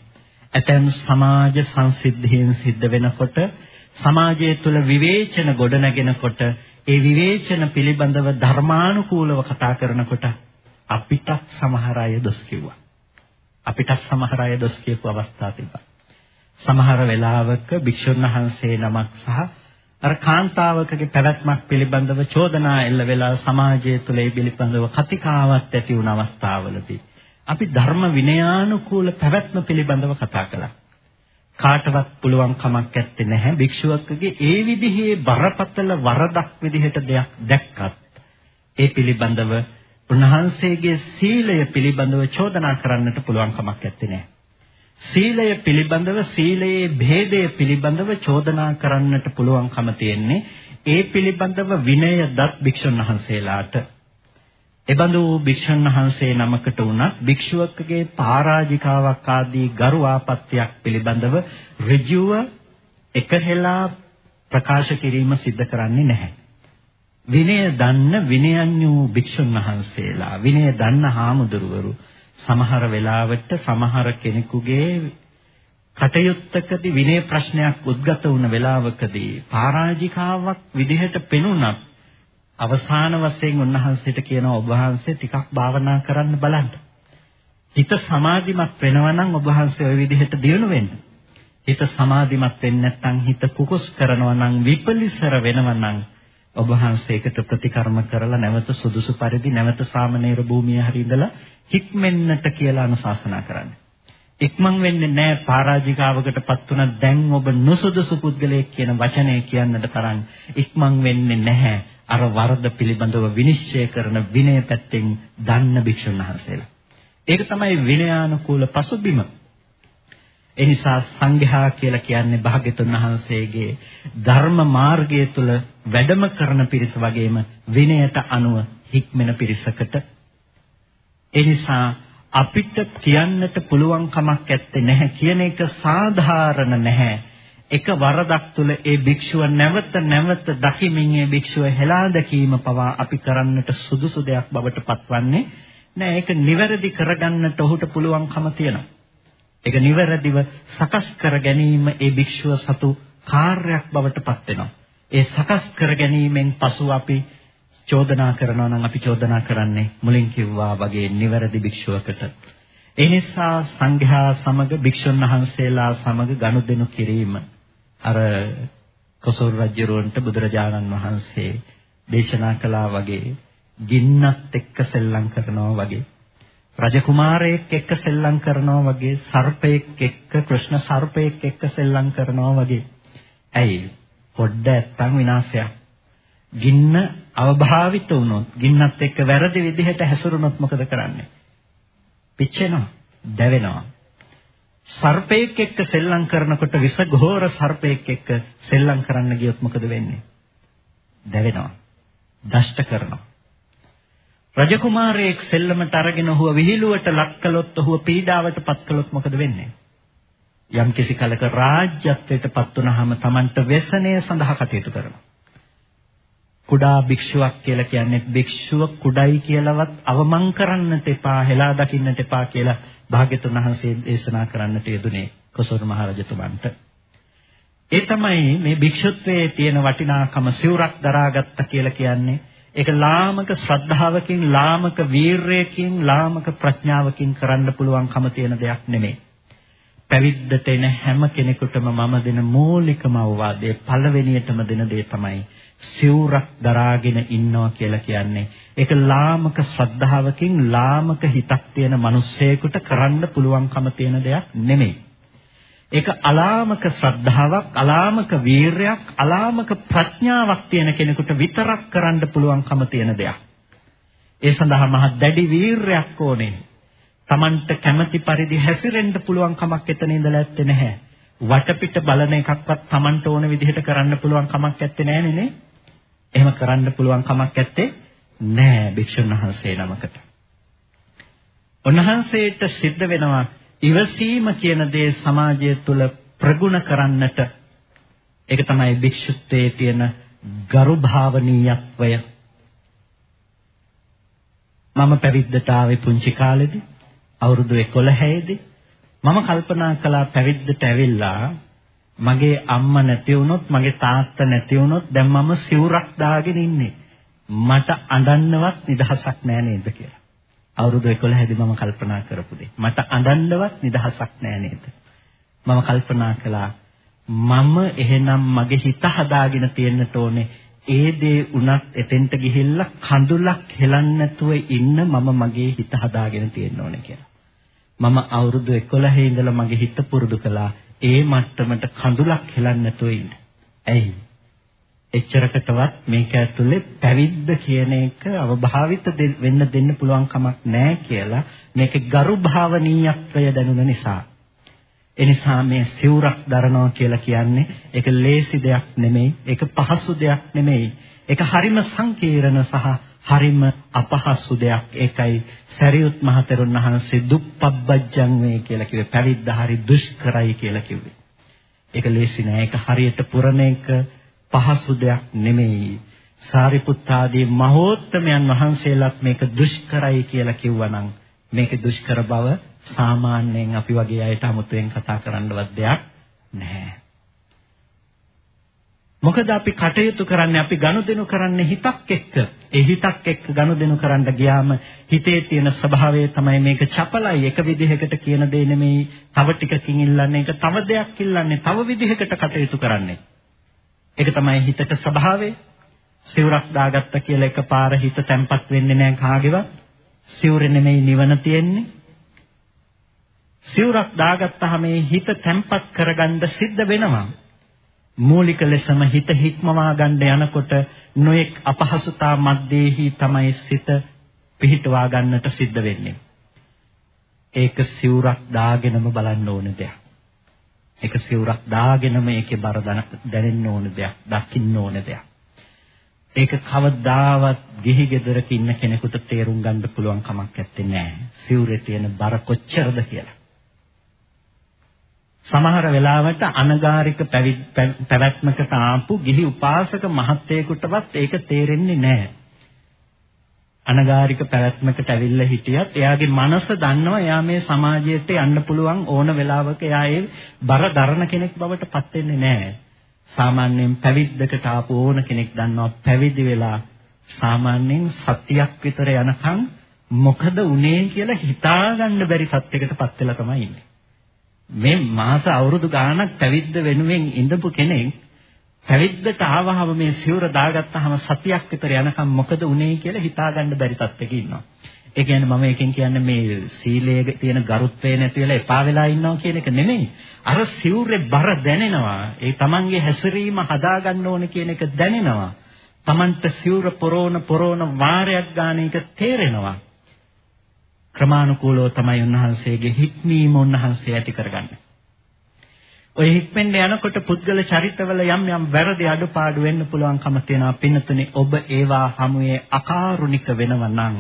ඇතැම් සමාජ සංසිද්ධීන් සිද්ධ වෙනකොට සමාජය තුළ විවේචන ගොඩනගෙනකොට ඒ විවේචන පිළිබඳව ධර්මානුකූලව කතා කරනකොට අපිටත් සමහර අය දොස් කිව්වා. අපිටත් සමහර අය දොස් කියපු අවස්ථා තිබ්බා. සමහර වෙලාවක භික්ෂුන් වහන්සේ නමක් සහ අර කාන්තාවකගේ පැවැත්මක් පිළිබඳව චෝදනා එල්ල වෙලා සමාජය තුළ ඒ පිළිබඳව කතිකාවක් ඇති වුණ අවස්ථාවලදී අපි ධර්ම විනයානුකූල පැවැත්ම පිළිබඳව කතා කළා. කාටවත් පුළුවන් කමක් නැත්තේ නැහැ භික්ෂුවකගේ ඒ විදිහේ බරපතල වරදක් විදිහට දෙයක් දැක්කත් ඒ පිළිබඳව උන්වහන්සේගේ සීලය පිළිබඳව චෝදනා කරන්නට පුළුවන් කමක් නැත්තේ නෑ. සීලය පිළිබඳව සීලයේ භේදය පිළිබඳව චෝදනා කරන්නට පුළුවන්කම තියෙන්නේ ඒ පිළිබඳව විනය දත් භික්ෂුන් වහන්සේලාට එබඳු භික්ෂුන් වහන්සේ නමකට වුණත් භික්ෂුවකගේ පරාජිකාවක් ආදී ගරු ආපත්‍යක් පිළිබඳව ඍජුව එකහෙලා ප්‍රකාශ කිරීම සිද්ධ කරන්නේ නැහැ. විනය දන්න විනයඥෝ භික්ෂුන් වහන්සේලා විනය දන්න හාමුදුරුවරු සමහර වෙලාවට සමහර කෙනෙකුගේ කටයුත්තකදී විනය ප්‍රශ්නයක් උද්ගත වුණ වෙලාවකදී පරාජිකාවක් විදිහට පෙනුනත් අවසාන වශයෙන් උන්වහන්සේට කියනවා ඔබ වහන්සේ ටිකක් භාවනා කරන්න බලන්න. හිත සමාධිමත් වෙනවා නම් ඔබ වහන්සේ ওই විදිහට දියුණු වෙන්න. හිත සමාධිමත් වෙන්නේ නැත්නම් හිත කුකුස් කරනවා නම් විපලිසර වෙනවා නම් ඔබ වහන්සේකට ප්‍රතිකර්ම කරලා නැවත සුදුසු පරිදි නැවත සාමනීර භූමිය හරි ඉඳලා හික්මෙන්නට කියලා අනුශාසනා කරන්නේ. ඉක්මන් වෙන්නේ නැහැ පරාජිකාවකටපත් උනත් දැන් ඔබ නුසුදුසු පුද්ගලයෙක් කියන වචනය කියන්නට තරම් ඉක්මන් වෙන්නේ නැහැ. අර වරද පිළිබඳව විනිශ්චය කරන විනය පැත්තෙන් දන්න භික්ෂුන් වහන්සේලා. ඒක තමයි විනයානුකූල පසුබිම. ඒ නිසා සංඝයා කියලා කියන්නේ භාග්‍යතුන් වහන්සේගේ ධර්ම මාර්ගය තුල වැඩම කරන පිරිස වගේම විනයට අනුව හික්මෙන පිරිසකට. ඒ නිසා අපිට කියන්නට පුළුවන් කමක් ඇත්තේ නැහැ කියන එක සාධාරණ නැහැ. එක වරදක් තුල ඒ භික්ෂුව නැවත නැවත දකිමින් ඒ භික්ෂුව හෙලා දැකීම පවා අපි කරන්නට සුදුසු දෙයක් බවට පත්වන්නේ නෑ ඒක නිවැරදි කරගන්නට ඔහුට පුළුවන්කම තියෙනවා. ඒක නිවැරදිව සකස් කර ගැනීම ඒ භික්ෂුව සතු කාර්යයක් බවට පත් වෙනවා. ඒ සකස් කර ගැනීමෙන් පසු අපි චෝදනා කරනවා නම් අපි චෝදනා කරන්නේ මුලින් කිව්වා වගේ නිවැරදි භික්ෂුවකට. ඒ නිසා සංඝයා සමග භික්ෂුන් වහන්සේලා සමග ගනුදෙනු කිරීම අර කොසල් රජුරවන්ට බුදුරජාණන් වහන්සේ දේශනා කළා වගේ ගින්නත් එක්ක සෙල්ලම් කරනවා වගේ රජකුමාරයෙක් එක්ක සෙල්ලම් කරනවා වගේ සර්පයෙක් එක්ක කෘෂ්ණ සර්පයෙක් එක්ක සෙල්ලම් කරනවා වගේ ඇයි පොඩ්ඩ ඇත්තන් විනාශයක් ගින්න අවභාවිත වුණොත් ගින්නත් එක්ක වැරදි විදිහට හැසිරුණොත් මොකද කරන්නේ පිච්චෙනවා දැවෙනවා සර්පයෙක් එක්ක සෙල්ලම් කරනකොට විසඝෝර සර්පයෙක් එක්ක සෙල්ලම් කරන්න ගියොත් මොකද වෙන්නේ? දැවෙනවා. දෂ්ට කරනවා. රජකුමාරයෙක් සෙල්ලමට අරගෙන ඔහුව විහිළුවට ලක් කළොත් ඔහුව පීඩාවට පත් කළොත් මොකද වෙන්නේ? යම් කිසි කලක රාජ්‍යත්වයට පත් වුනහම Tamanට වසනය සඳහා කටයුතු කරනවා. කුඩා භික්ෂුවක් කියලා කියන්නේ භික්ෂුව කුඩයි කියලාවත් අවමන් කරන්නට එපා, හෙලා දකින්නට එපා කියලා භාග්‍යතුන් වහන්සේ දේශනා කරන්නට යෙදුනේ කොසොල් මහරජතුමන්ට. ඒ තමයි මේ භික්ෂුත්වයේ තියෙන වටිනාකම සිවුරක් දරාගත්ත කියලා කියන්නේ ඒක ලාමක ශ්‍රද්ධාවකින්, ලාමක වීරයකින්, ලාමක ප්‍රඥාවකින් කරන්න පුළුවන්කම තියෙන දෙයක් නෙමෙයි. පැවිද්දට එන හැම කෙනෙකුටම මම දෙන මූලිකම අවවාදය පළවෙනියටම දෙන දේ තමයි සිවුරක් දරාගෙන ඉන්නවා කියලා කියන්නේ ඒක ලාමක ශ්‍රද්ධාවකින් ලාමක හිතක් තියෙන මිනිස්සෙකුට කරන්න පුළුවන්කම තියෙන දෙයක් නෙමෙයි. ඒක අලාමක ශ්‍රද්ධාවක්, අලාමක වීරයක්, අලාමක ප්‍රඥාවක් තියෙන කෙනෙකුට විතරක් කරන්න පුළුවන්කම තියෙන දෙයක්. ඒ සඳහා මහ දැඩි වීරයක් ඕනේ. Tamanට කැමැති පරිදි හැසිරෙන්න පුළුවන් කමක් එතන ඉඳලා ඇත්තේ නැහැ. වටපිට බලන එකක්වත් Tamanට ඕන විදිහට කරන්න පුළුවන් කමක් ඇත්තේ නැහැ නේ. එහෙම කරන්න පුළුවන් කමක් ඇත්තේ නැහැ භික්ෂුන් වහන්සේ නමකට. උන්වහන්සේට සිද්ධ වෙනවා ඉවසීම කියන දේ සමාජය තුළ ප්‍රගුණ කරන්නට ඒක තමයි භික්ෂුත්වයේ තියෙන ගරු භාවනීයත්වය. මම පැවිද්දට ආවේ පුංචි කාලෙදී අවුරුදු 11 දී මම කල්පනා කළා පැවිද්දට ඇවිල්ලා මගේ අම්මා නැති වුණොත් මගේ තාත්තා නැති වුණොත් දැන් මම සිවුරක් දාගෙන ඉන්නේ. මට අඬන්නවත් නිදහසක් නෑ නේද කියලා. අවුරුදු 11 දී මම කල්පනා කරපු දෙයක්. මට අඬන්නවත් නිදහසක් නෑ නේද? මම කල්පනා කළා මම එහෙනම් මගේ හිත හදාගෙන තියෙන්නට ඕනේ ඒ දේ උනත් එතෙන්ට ගිහිල්ලා කඳුලක් හෙලන්නේ නැතුව ඉන්න මම මගේ හිත හදාගෙන තියෙන්න ඕනේ කියලා. මම අවුරුදු 11 ඉඳලා මගේ හිත පුරුදු කළා ඒ මට්ටමට කඳුලක් හෙලන්නේ නැතුව ඉන්න. ඇයි? එච්චරකටවත් මේක ඇතුලේ පැවිද්ද කියන එක අවභාවිත වෙන්න දෙන්න පුළුවන් කමක් නැහැ කියලා මේක ගරු භාවනීයත්වය දැනුන නිසා. එනිසා මේ සිවුරක් දරනවා කියලා කියන්නේ ඒක ලේසි දෙයක් නෙමෙයි, ඒක පහසු දෙයක් නෙමෙයි. ඒක හරිම සංකීර්ණ සහ හරිම අපහසු දෙයක්. ඒකයි සරියුත් මහතෙරුන් වහන්සේ දුප්පබ්බජ්ජං වේ කියලා කිව්වේ. පැවිද්ද හරි දුෂ්කරයි කියලා කිව්වේ. ඒක ලේසි නෑ. ඒක හරියට පුරණ එක පහසු දෙයක් නෙමෙයි. සාරිපුත්තාදී මහෝත්තමයන් වහන්සේලාත් මේක දුෂ්කරයි කියලා කිව්වනම් මේක දුෂ්කර බව සාමාන්‍යයෙන් අපි වගේ අයට 아무තෙන් කතා කරන්නවත් දෙයක් නැහැ. මොකද අපි කටයුතු කරන්නේ අපි ගනුදෙනු කරන්නේ හිතක් එක්ක. ඒ හිතක් එක්ක ගනුදෙනු කරන්න ගියාම හිතේ තියෙන ස්වභාවය තමයි මේක චපලයි එක විදිහකට කියන දේ නෙමෙයි තව ටිකකින් ඉල්ලන්නේ ඒක තව දෙයක් ඉල්ලන්නේ තව විදිහකට කටයුතු කරන්නේ. ඒක තමයි හිතට ස්වභාවය. සිවුරක් දාගත්ත කියලා එකපාර හිත තැම්පත් වෙන්නේ නැහැ කාගේවත්. සිවුරේ නෙමෙයි නිවන තියෙන්නේ. සිවුරක් දාගත්තාම මේ හිත තැම්පත් කරගන්න සිද්ධ වෙනවා. මූලික ලෙසම හිත හික්මවා ගන්න යනකොට නොඑක් අපහසුතා මැදේහි තමයි සිත පිහිටවා ගන්නට සිද්ධ වෙන්නේ. ඒක සිවුරක් දාගෙනම බලන්න ඕන දෙයක්. ඒක සිවුරක් දාගෙනම ඒකේ බර දැනෙන්න ඕන දෙයක්, දකින්න ඕන දෙයක්. ඒක කවදාවත් ගිහි ගෙදරක ඉන්න කෙනෙකුට තේරුම් ගන්න පුළුවන් කමක් නැත්තේ. සිවුරේ තියෙන බර කොච්චරද කියලා. සමහර වෙලාවට අනගාരിക පැවැත්මකට ආපු ගිහි උපාසක මහත්තයෙකුටවත් ඒක තේරෙන්නේ නැහැ. අනගාരിക පැවැත්මකට ඇවිල්ලා හිටියත් එයාගේ මනස දන්නවා එයා මේ සමාජයට යන්න පුළුවන් ඕන වෙලාවක එයා ඒ බර දරන කෙනෙක් බවට පත් වෙන්නේ නැහැ. සාමාන්‍යයෙන් පැවිද්දකට ආපු ඕන කෙනෙක් දන්නවා පැවිදි වෙලා සාමාන්‍යයෙන් සතියක් විතර යනකම් මොකද උනේ කියලා හිතාගන්න බැරි සත්‍යයකට පත් වෙලා තමයි ඉන්නේ. මේ මාස අවුරුදු ගාණක් පැවිද්ද වෙනුවෙන් ඉඳපු කෙනෙක් පැවිද්දට ආවහම මේ සිවුර දාගත්තාම සතියක් විතර යනකම් මොකද උනේ කියලා හිතාගන්න බැරි තත්ත්වයක ඉන්නවා. ඒ කියන්නේ මම එකෙන් කියන්නේ මේ සීලයේ තියෙන ගරුත්වය නැති වෙලා එපා වෙලා ඉන්නවා කියන එක නෙමෙයි. අර සිවුරේ බර දැනෙනවා. ඒ Tamanගේ හැසිරීම හදාගන්න ඕනේ කියන එක දැනෙනවා. Tamanට සිවුර පොරෝන පොරෝන වාරයක් ගන්න එක තේරෙනවා. ක්‍රමානුකූලව තමයි උන්වහන්සේගේ හික්මීම උන්වහන්සේ ඇති කරගන්නේ. ඔය හික්මෙන් යනකොට පුද්ගල චරිතවල යම් යම් වැරදි අඩුපාඩු වෙන්න පුළුවන්කම තියෙනවා. පින්නතුනේ ඔබ ඒවා හමුවේ අකාරුණික වෙනවා නම්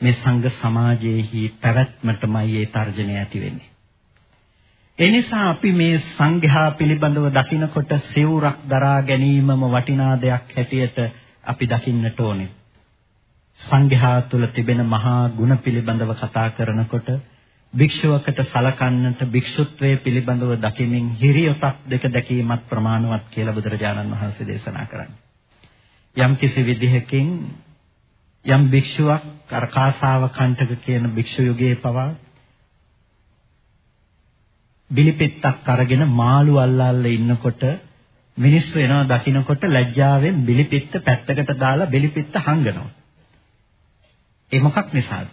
මේ සංඝ සමාජයේහි පැවැත්මටමයි ඒ තර්ජනය ඇති වෙන්නේ. ඒ නිසා අපි මේ සංඝයා පිළිබඳව දකිනකොට සිවුරක් දරා ගැනීමම වටිනා දෙයක් හැටියට අපි දකින්නට ඕනේ. සංඝයා තුළ තිබෙන මහා ගුණ පිළිබඳව කතා කරනකොට භික්ෂුවකට සලකන්නට භික්ෂුත්වයේ පිළිබඳව දකිමින් හිරියොතක් දෙක දැකීමත් ප්‍රමාණවත් කියලා බුදුරජාණන් වහන්සේ දේශනා කරන්නේ. යම් කිසි විදිහකින් යම් භික්ෂුවක් කරකාසාව කණ්ඨක කියන භික්ෂු යුගයේ පවා බිලිපෙත්තක් අරගෙන මාළු අල්ලල්ල ඉන්නකොට මිනිස්සු එනවා දකින්නකොට ලැජ්ජාවෙන් බිලිපෙත්ත පැත්තකට දාලා බිලිපෙත්ත හංගනවා. ඒ මොකක් නිසාද?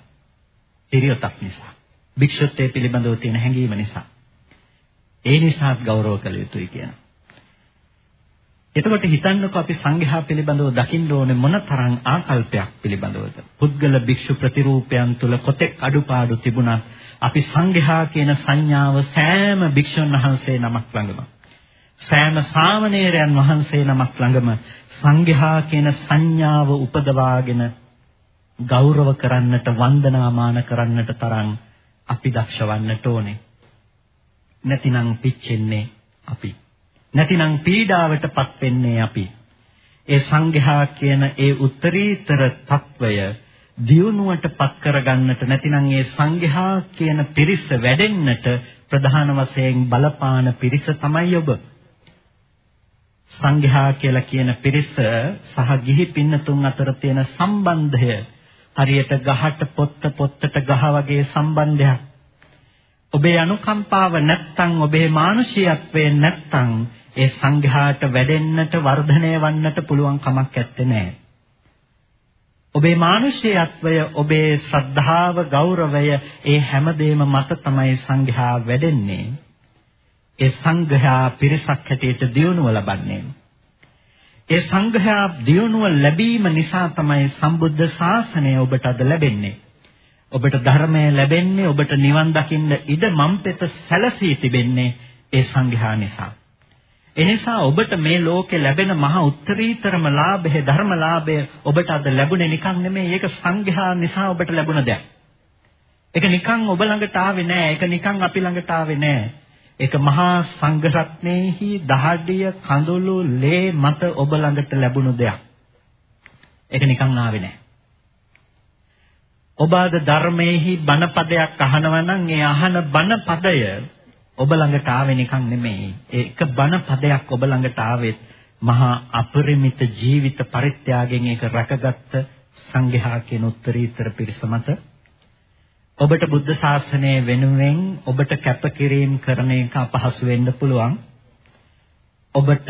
හිරියොතක් නිසා. භික්ෂුත්වයේ පිළිබඳව තියෙන හැඟීම නිසා. ඒ නිසාත් ගෞරව කළ යුතුයි කියනවා. එතකොට හිතන්නකෝ අපි සංඝයා පිළිබඳව දකින්න ඕනේ මොනතරම් ආකල්පයක් පිළිබඳවද? පුද්ගල භික්ෂු ප්‍රතිරූපයන් තුල කොතෙක් අඩුපාඩු තිබුණත් අපි සංඝයා කියන සංඥාව සෑම භික්ෂුන් වහන්සේ නමක් ළඟම සෑම සාමණේරයන් වහන්සේ නමක් ළඟම සංඝයා කියන සංඥාව උපදවාගෙන ගෞරව කරන්නට වන්දනාමාන කරන්නට තරම් අපි දක්ෂ වන්නට ඕනේ. නැතිනම් පිච්චෙන්නේ අපි. නැතිනම් පීඩාවටපත් වෙන්නේ අපි. ඒ සංඝයා කියන ඒ උත්තරීතර తত্ত্বය දියුණුවටපත් කරගන්නට නැතිනම් ඒ සංඝයා කියන පිරිස වැඩෙන්නට ප්‍රධාන වශයෙන් බලපාන පිරිස තමයි ඔබ. සංඝයා කියලා කියන පිරිස සහ ගිහි පින්නතුන් අතර තියෙන සම්බන්ධය හරියට ගහට පොත්ත පොත්තට ගහ වගේ සම්බන්ධයක්. ඔබේ අනුකම්පාව නැත්තම් ඔබේ මානුෂිකත්වය නැත්තම් ඒ සංඝයාට වැඩෙන්නට වර්ධනය වන්නට පුළුවන් කමක් නැත්තේ. ඔබේ මානුෂිකත්වය ඔබේ ශ්‍රද්ධාව ගෞරවය ඒ හැමදේම මත තමයි සංඝයා වැඩෙන්නේ. ඒ සංඝයා පිරිසක් හැටියට දියුණුව ලබන්නේ. ඒ සංඝයා දියුණුව ලැබීම නිසා තමයි සම්බුද්ධ ශාසනය ඔබට අද ලැබෙන්නේ. ඔබට ධර්මය ලැබෙන්නේ ඔබට නිවන් දකින්න ඉඩ මම්පෙත සැලසී තිබෙන්නේ ඒ සංඝයා නිසා. එනිසා ඔබට මේ ලෝකේ ලැබෙන මහා උත්තරීතරම ලාභය ධර්මලාභය ඔබට අද ලැබුණේ නිකන් නෙමෙයි ඒක සංඝයා නිසා ඔබට ලැබුණ දෙයක්. ඒක නිකන් ඔබ ළඟට ආවේ නෑ. ඒක නිකන් අපි ළඟට ආවේ නෑ. ඒක මහා සංඝරත්නයේහි දහඩිය කඳුළු ලේ මත ඔබ ළඟට ලැබුණු දෙයක්. ඒක නිකන් ආවේ නෑ. ඔබ අද ධර්මයේහි බණ පදයක් අහනවා නම් ඒ අහන බණ පදය ඔබ ළඟට ආවේ නිකන් නෙමෙයි. ඒක බණ පදයක් ඔබ ළඟට ආවෙත් මහා අපරිමිත ජීවිත පරිත්‍යාගයෙන් ඒක රැකගත්ත සංඝයා කියන උත්තරීතර පිරිස මත ඔබට බුද්ධ ශාසනය වෙනුවෙන් ඔබට කැපකිරීම කරන එක අපහසු වෙන්න පුළුවන්. ඔබට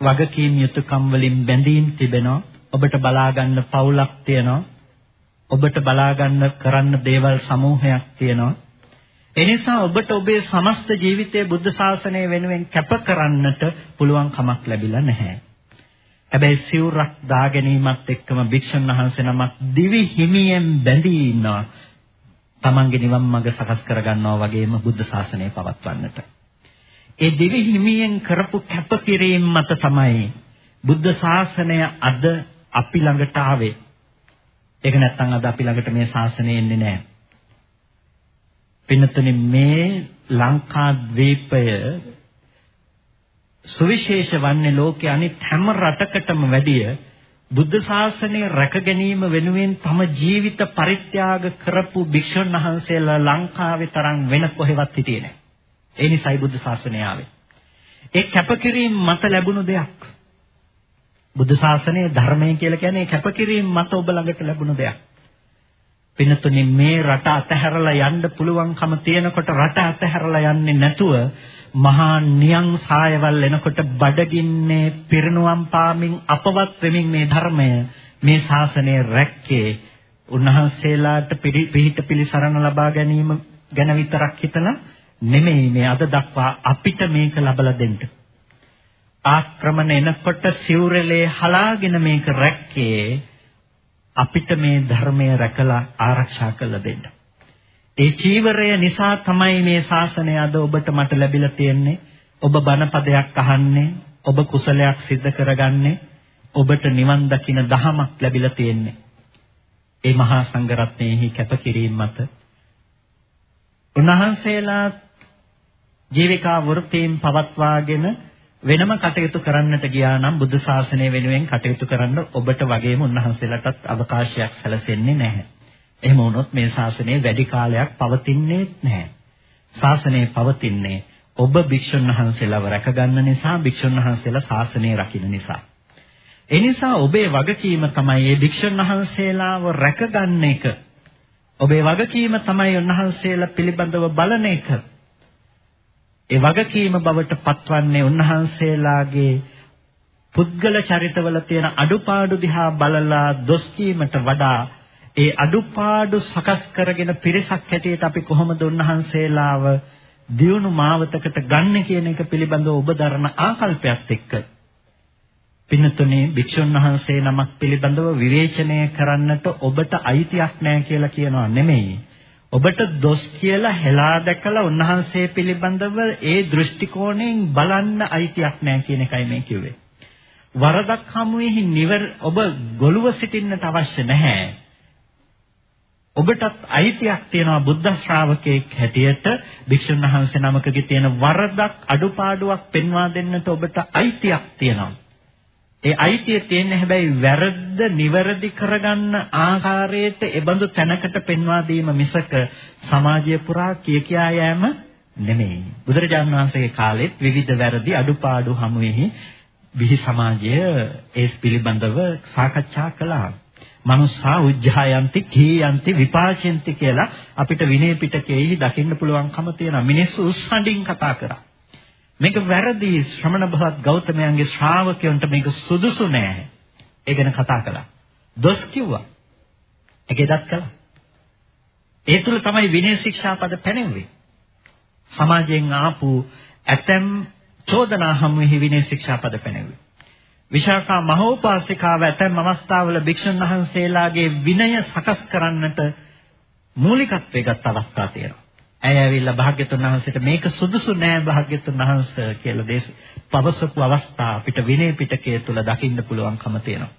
වගකීම් යුතුයකම් වලින් බැඳීම් තිබෙනවා. ඔබට බලා ගන්න පවුලක් තියෙනවා. ඔබට බලා ගන්න කරන්න දේවල් සමූහයක් තියෙනවා. එනිසා ඔබට ඔබේ සමස්ත ජීවිතය බුද්ධ ශාසනය වෙනුවෙන් කැප කරන්නට පුළුවන් කමක් ලැබිලා නැහැ. හැබැයි සිවුරක් දා ගැනීමත් එක්කම භික්ෂුන් වහන්සේ නමක් දිවි හිමියෙන් බැඳී ඉන්නවා. තමන්ගේ නිවන් මඟ සකස් කරගන්නවා වගේම බුද්ධ ශාසනය පවත්වන්නට. ඒ දිවි හිමියෙන් කරපු කැපකිරීම මත තමයි බුද්ධ ශාසනය අද අපි ළඟට ආවේ. ඒක නැත්නම් අද අපි ළඟට මේ ශාසනය එන්නේ නැහැ. පින්නතුනි මේ ලංකා ද්වීපය සුවිශේෂ වන්නේ ලෝකයේ අනිත් හැම රටකටම වැඩිය බුද්ධ ශාසනය රැක ගැනීම වෙනුවෙන් තම ජීවිත පරිත්‍යාග කරපු භික්ෂුන් වහන්සේලා ලංකාවේ තරම් වෙන කොහෙවත් හිටියේ නැහැ. ඒ නිසායි බුද්ධ ශාසනය ආවේ. ඒ කැපකිරීම මත ලැබුණු දෙයක්. බුද්ධ ශාසනයේ ධර්මය කියලා කියන්නේ කැපකිරීම මත ඔබ ළඟට ලැබුණු දෙයක්. පින්නතුනි මේ රට අතහැරලා යන්න පුළුවන්කම තියෙනකොට රට අතහැරලා යන්නේ නැතුව මහා නියං සායවල් එනකොට බඩගින්නේ පිරිනුවම් පාමින් අපවත් වෙමින් මේ ධර්මය මේ ශාසනය රැක්කේ උන්වහන්සේලාට පිහිට පිළිසරණ ලබා ගැනීම ගැන විතරක් හිතලා නෙමෙයි මේ අද දක්වා අපිට මේක ලබලා දෙන්න. ආක්‍රමණ එනකොට සිවුරලේ හලාගෙන මේක රැක්කේ අපිට මේ ධර්මය රැකලා ආරක්ෂා කරලා දෙන්න. ඒ චීවරය නිසා තමයි මේ ශාසනය අද ඔබට මට ලැබිලා තියෙන්නේ. ඔබ බණපදයක් අහන්නේ, ඔබ කුසලයක් සිද්ධ කරගන්නේ, ඔබට නිවන් දකින දහමක් ලැබිලා තියෙන්නේ. ඒ මහා සංඝරත්නයෙහි කැපකිරීම මත උන්වහන්සේලා ජීවිකා වෘත්තීන් පවත්වාගෙන වෙනම කටයුතු කරන්නට ගියා නම් බුදු ශාසනය වෙනුවෙන් කටයුතු කරන්න ඔබට වගේම උන්වහන්සේලාටත් අවකාශයක් සැලසෙන්නේ නැහැ. එහෙම වුණොත් මේ ශාසනය වැඩි කාලයක් පවතින්නේ නැහැ. ශාසනය පවතින්නේ ඔබ භික්ෂුන් වහන්සේලාව රැකගන්න නිසා භික්ෂුන් වහන්සේලා ශාසනය රකින්න නිසා. ඒ නිසා ඔබේ වගකීම තමයි මේ භික්ෂුන් වහන්සේලාව රැකගන්න එක. ඔබේ වගකීම තමයි උන්වහන්සේලා පිළිබඳව බලන එක. ඒ වගකීම බවට පත්වන්නේ උන්වහන්සේලාගේ පුද්ගල චරිතවල තියෙන අඩුපාඩු දිහා බලලා දොස් කීමට වඩා ඒ අඩුපාඩු සකස් කරගෙන පිරිසක් හැටියට අපි කොහොමද උන්වහන්සේලාව දියුණු මාවතකට ගන්න කියන එක පිළිබඳව ඔබ දරන ආකල්පයත් එක්ක පින්නතුනේ භික්ෂුන් වහන්සේ නමක් පිළිබඳව විවේචනය කරන්නට ඔබට අයිතියක් නැහැ කියලා කියනවා නෙමෙයි ඔබට දොස් කියලා හෙලා දැකලා උන්වහන්සේ පිළිබඳව ඒ දෘෂ්ටි කෝණයෙන් බලන්න අයිතියක් නැහැ කියන එකයි මේ කිව්වේ. වරදක් හමුවේහි නිවර ඔබ ගොළුව සිටින්නට අවශ්‍ය නැහැ. ඔබටත් අයිතියක් තියෙනවා බුද්ධ ශ්‍රාවකෙක් හැටියට භික්ෂුන් වහන්සේ නමකගේ තියෙන වරදක් අඩුපාඩුවක් පෙන්වා දෙන්නට ඔබට අයිතියක් තියෙනවා. ඒ අයිතිය තියෙන්නේ හැබැයි වැරද්ද නිවැරදි කරගන්න ආකාරයට ඒබඳු තැනකට පෙන්වා දීම මිසක සමාජය පුරා කිය කියා යෑම නෙමෙයි. බුදුරජාණන් වහන්සේගේ කාලෙත් විවිධ වැරදි අඩුපාඩු හමුවෙහි විහි සමාජය ඒ පිළිබඳව සාකච්ඡා කළා. මනුස්සා උජ්ජායන්ති කීයන්ති විපාචෙන්ති කියලා අපිට විනය පිටකයේහි දකින්න පුළුවන්කම තියෙනවා. මිනිස්සු උස්සඬින් කතා කරා. මේක වැරදි ශ්‍රමණ භවත් ගෞතමයන්ගේ ශ්‍රාවකයන්ට මේක සුදුසු නෑ. ඒ ගැන කතා කළා. දොස් කිව්වා. ඒකෙදත් කළා. ඒ තුල තමයි විනය ශික්ෂාපද පැනෙන්නේ. සමාජයෙන් ආපු ඇතැම් චෝදනා හමුෙහි විනය ශික්ෂාපද පැනෙන්නේ. විශාඛා මහෝපාසිකාව ඇතැම් අවස්ථාවල භික්ෂුන් වහන්සේලාගේ විනය සකස් කරන්නට මූලිකත්වයේ ගත් අවස්ථා තියෙනවා. ඇය ඇවිල්ලා භාග්‍යතුන් වහන්සේට මේක සුදුසු නෑ භාග්‍යතුන් වහන්සේ කියලා දේශ පවසපු අවස්ථා අපිට විනය පිටකයේ තුල දකින්න පුළුවන්කම තියෙනවා.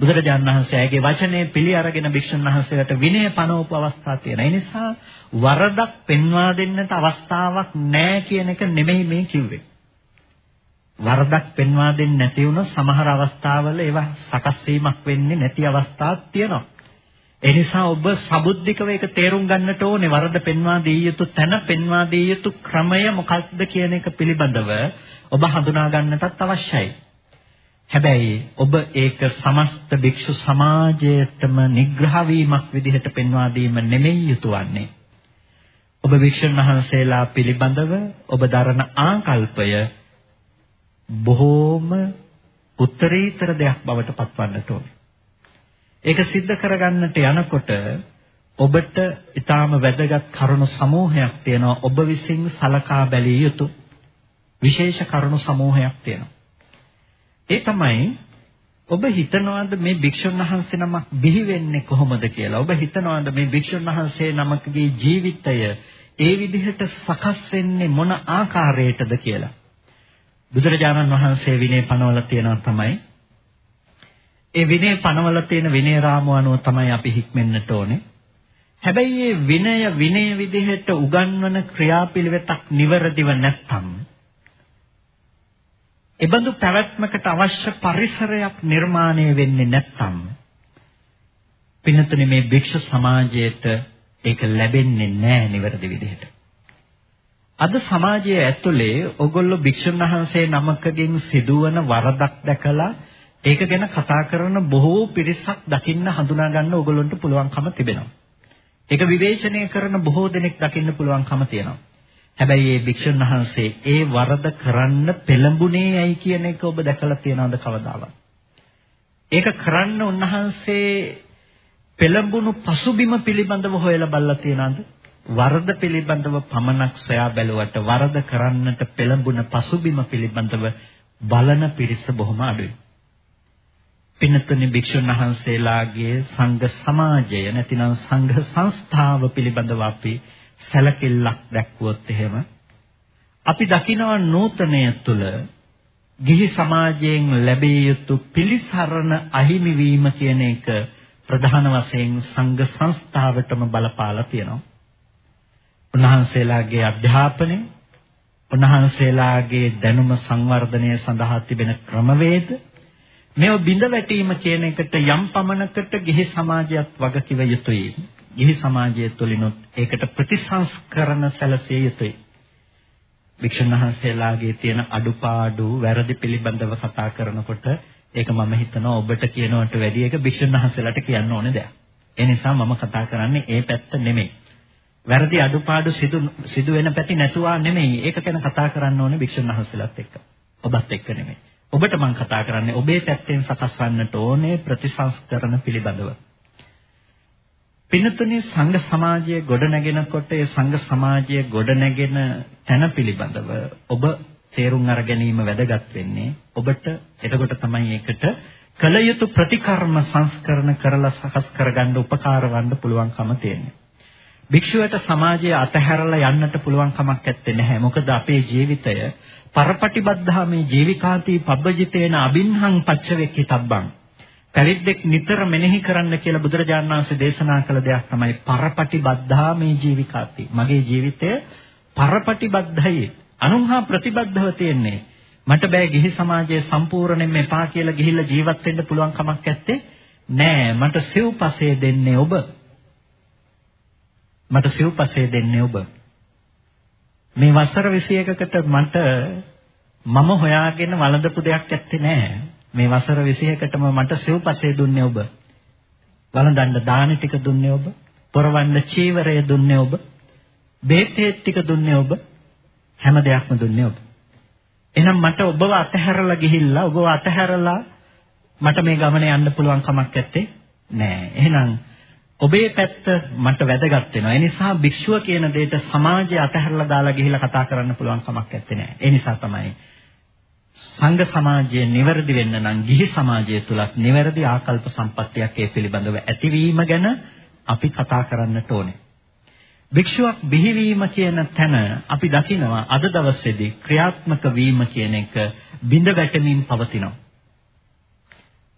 බුදුරජාණන් වහන්සේ ඇගේ වචනේ පිළි අරගෙන භික්ෂුන් වහන්සේට විනය පනවපු අවස්ථා තියෙනවා. ඒ නිසා වරදක් පෙන්වා දෙන්නට අවස්ථාවක් නෑ කියන එක නෙමෙයි මේ කිව්වේ. වරදක් පෙන්වා දෙන්නේ නැති වුණොත් සමහර අවස්ථාවල ඒවා සකස් වීමක් වෙන්නේ නැති අවස්ථාවක් තියෙනවා. ඒ නිසා ඔබ සබුද්ධිකව ඒක තේරුම් ගන්නට ඕනේ වරද පෙන්වා දී යුතු තැන පෙන්වා දී යුතු ක්‍රමය මොකක්ද කියන එක පිළිබඳව ඔබ හඳුනා ගන්නටත් අවශ්‍යයි. හැබැයි ඔබ ඒක සමස්ත භික්ෂු සමාජයටම නිග්‍රහ වීමක් විදිහට පෙන්වා දීම නෙමෙයි යුතුයන්නේ. ඔබ භික්ෂුන් වහන්සේලා පිළිබඳව ඔබ දරන ආකල්පය බොහෝම උත්තරීතර දෙයක් බවට පත්වන්නට ඕනේ. ඒක सिद्ध කරගන්නට යනකොට ඔබට ඊටාම වැදගත් කරුණු සමූහයක් තියෙනවා ඔබ විසින් සලකා බැලිය යුතු විශේෂ කරුණු සමූහයක් තියෙනවා. ඒ තමයි ඔබ හිතනවාද මේ භික්ෂුන් වහන්සේ නමක් බිහි වෙන්නේ කොහොමද කියලා. ඔබ හිතනවාද මේ භික්ෂුන් වහන්සේ නමකගේ ජීවිතය ඒ විදිහට සකස් වෙන්නේ මොන ආකාරයකටද කියලා. බුදුරජාණන් වහන්සේ විනය පනවල තියෙනවා තමයි ඒ විනය පනවල තියෙන විනය රාමුව අනුව තමයි අපි හික්මෙන්නට ඕනේ. හැබැයි මේ විනය විනය විදිහට උගන්වන ක්‍රියාපිළිවෙතක් නිවැරදිව නැත්නම් එබඳු පැවැත්මකට අවශ්‍ය පරිසරයක් නිර්මාණය වෙන්නේ නැත්නම් පින්නතුනේ මේ භික්ෂු සමාජයට ඒක ලැබෙන්නේ නැහැ නිවැරදි විදිහට. අද සමාජයේ ඇතුලේ ඔගොල්ලෝ භික්ෂුන් වහන්සේ නමකගෙන් සිදුවන වරදක් දැකලා ඒක ගැන කතා කරන බොහෝ පිරිසක් දකින්න හඳුනා ගන්න ඕගොල්ලන්ට පුළුවන්කම තිබෙනවා. ඒක විවේචනය කරන බොහෝ දෙනෙක් දකින්න පුළුවන්කම තියෙනවා. හැබැයි මේ භික්ෂුන් වහන්සේ ඒ වරද කරන්න පෙළඹුණේ ඇයි කියන එක ඔබ දැකලා තියෙනවද කවදාවත්? ඒක කරන්න උන්වහන්සේ පෙළඹුණු පසුබිම පිළිබඳව හොයලා බලලා තියෙනවද? වරද පිළිබඳව පමණක් සොයා බැලුවට වරද කරන්නට පෙළඹුණ පසුබිම පිළිබඳව බලන පිරිස බොහොම අඩුයි. පින්නතුනි භික්ෂුන් වහන්සේලාගේ සංඝ සමාජය නැතිනම් සංඝ සංස්ථාව පිළිබඳව අපි සැලකිල්ලක් දැක්වුවොත් එහෙම අපි දකිනවා නූතනය තුළ ගිහි සමාජයෙන් ලැබිය යුතු පිළිසරණ අහිමි වීම කියන එක ප්‍රධාන වශයෙන් සංඝ සංස්ථාවටම බලපාලා තියෙනවා. උන්වහන්සේලාගේ අධ්‍යාපනය, උන්වහන්සේලාගේ දැනුම සංවර්ධනය සඳහා තිබෙන ක්‍රමවේද මේව බිඳ වැටීම කියන එකට යම් පමණකට ගිහි සමාජයත් වගකිව යුතුයි. ගිහි සමාජය තුළිනුත් ඒකට ප්‍රතිසංස්කරණ සැලසිය යුතුයි. වික්ෂණ මහන්සේලාගේ තියෙන අඩුපාඩු වැරදි පිළිබඳව කතා කරනකොට ඒක මම හිතනවා ඔබට කියනවට වැඩිය ඒක වික්ෂණ මහන්සේලාට කියන්න ඕනේ දෙයක්. ඒ නිසා මම කතා කරන්නේ ඒ පැත්ත නෙමෙයි. වැරදි අඩුපාඩු සිදු සිදු වෙන පැති නැතුවා නෙමෙයි. ඒක ගැන කතා කරන්න ඕනේ වික්ෂණ මහන්සේලාත් එක්ක. ඔබත් එක්ක නෙමෙයි. ඔබට මම කතා කරන්නේ ඔබේ පැත්තෙන් සකස් වන්නට ඕනේ ප්‍රතිසංස්කරණ පිළිබඳව. පින්නතුනේ සංඝ සමාජය ගොඩනගෙනකොට ඒ සංඝ සමාජය ගොඩනගෙන තැන පිළිබඳව ඔබ තේරුම් අර ගැනීම වැදගත් වෙන්නේ ඔබට එතකොට තමයි ඒකට කල යුතු ප්‍රතිකර්ම සංස්කරණ කරලා සකස් කරගන්න උපකාර වන්න පුළුවන්කම තියෙන්නේ. භික්ෂුවට සමාජය අතහැරලා යන්නට පුළුවන් කමක් නැත්තේ නැහැ. මොකද අපේ ජීවිතය පරපටිබද්ධා මේ ජීවිකාති පබ්බජිතේන අබින්හං පච්චවෙක්කි තබ්බං. පැවිද්දෙක් නිතර මෙනෙහි කරන්න කියලා බුදුරජාණන් වහන්සේ දේශනා කළ දෙයක් තමයි පරපටිබද්ධා මේ ජීවිකාති. මගේ ජීවිතය පරපටිබද්ධයි. අනුන්හා ප්‍රතිබද්ධව තියෙන්නේ. මට බෑ ගිහි සමාජයේ සම්පූර්ණයෙන්ම එපා කියලා ගිහිල්ලා ජීවත් වෙන්න පුළුවන් කමක් නැත්තේ. නෑ මට සිව්පසේ දෙන්නේ ඔබ. මට සිව්පසේ දෙන්නේ ඔබ. මේ වසර 21කට මට මම හොයාගෙන වළඳපු දෙයක් ඇත්තේ නැහැ. මේ වසර 21කටම මට සිව්පසේ දුන්නේ ඔබ. වළඳන්න දාන ටික දුන්නේ ඔබ. පොරවන්න චීවරය දුන්නේ ඔබ. බේතේත් ටික දුන්නේ ඔබ. හැම දෙයක්ම දුන්නේ ඔබ. එහෙනම් මට ඔබව අතහැරලා ගිහිල්ලා ඔබව අතහැරලා මට මේ ගමනේ යන්න පුළුවන් කමක් නැත්තේ නෑ. එහෙනම් ඔබේ පැත්ත මට වැදගත් වෙනවා. ඒ නිසා භික්ෂුව කියන දෙයට සමාජය අතහැරලා දාලා ගිහිල්ලා කතා කරන්න පුළුවන් කමක් නැත්තේ නෑ. ඒ නිසා තමයි සංඝ සමාජය නිවැරදි වෙන්න නම් ගිහි සමාජය තුලත් නිවැරදි ආකල්ප සම්පත්තියක් ඒ පිළිබඳව ඇතිවීම ගැන අපි කතා කරන්නට ඕනේ. භික්ෂුවක් බිහිවීම කියන තැන අපි දකිනවා අද දවසේදී ක්‍රියාත්මක වීම කියන එක බිඳ වැටෙමින් පවතිනවා.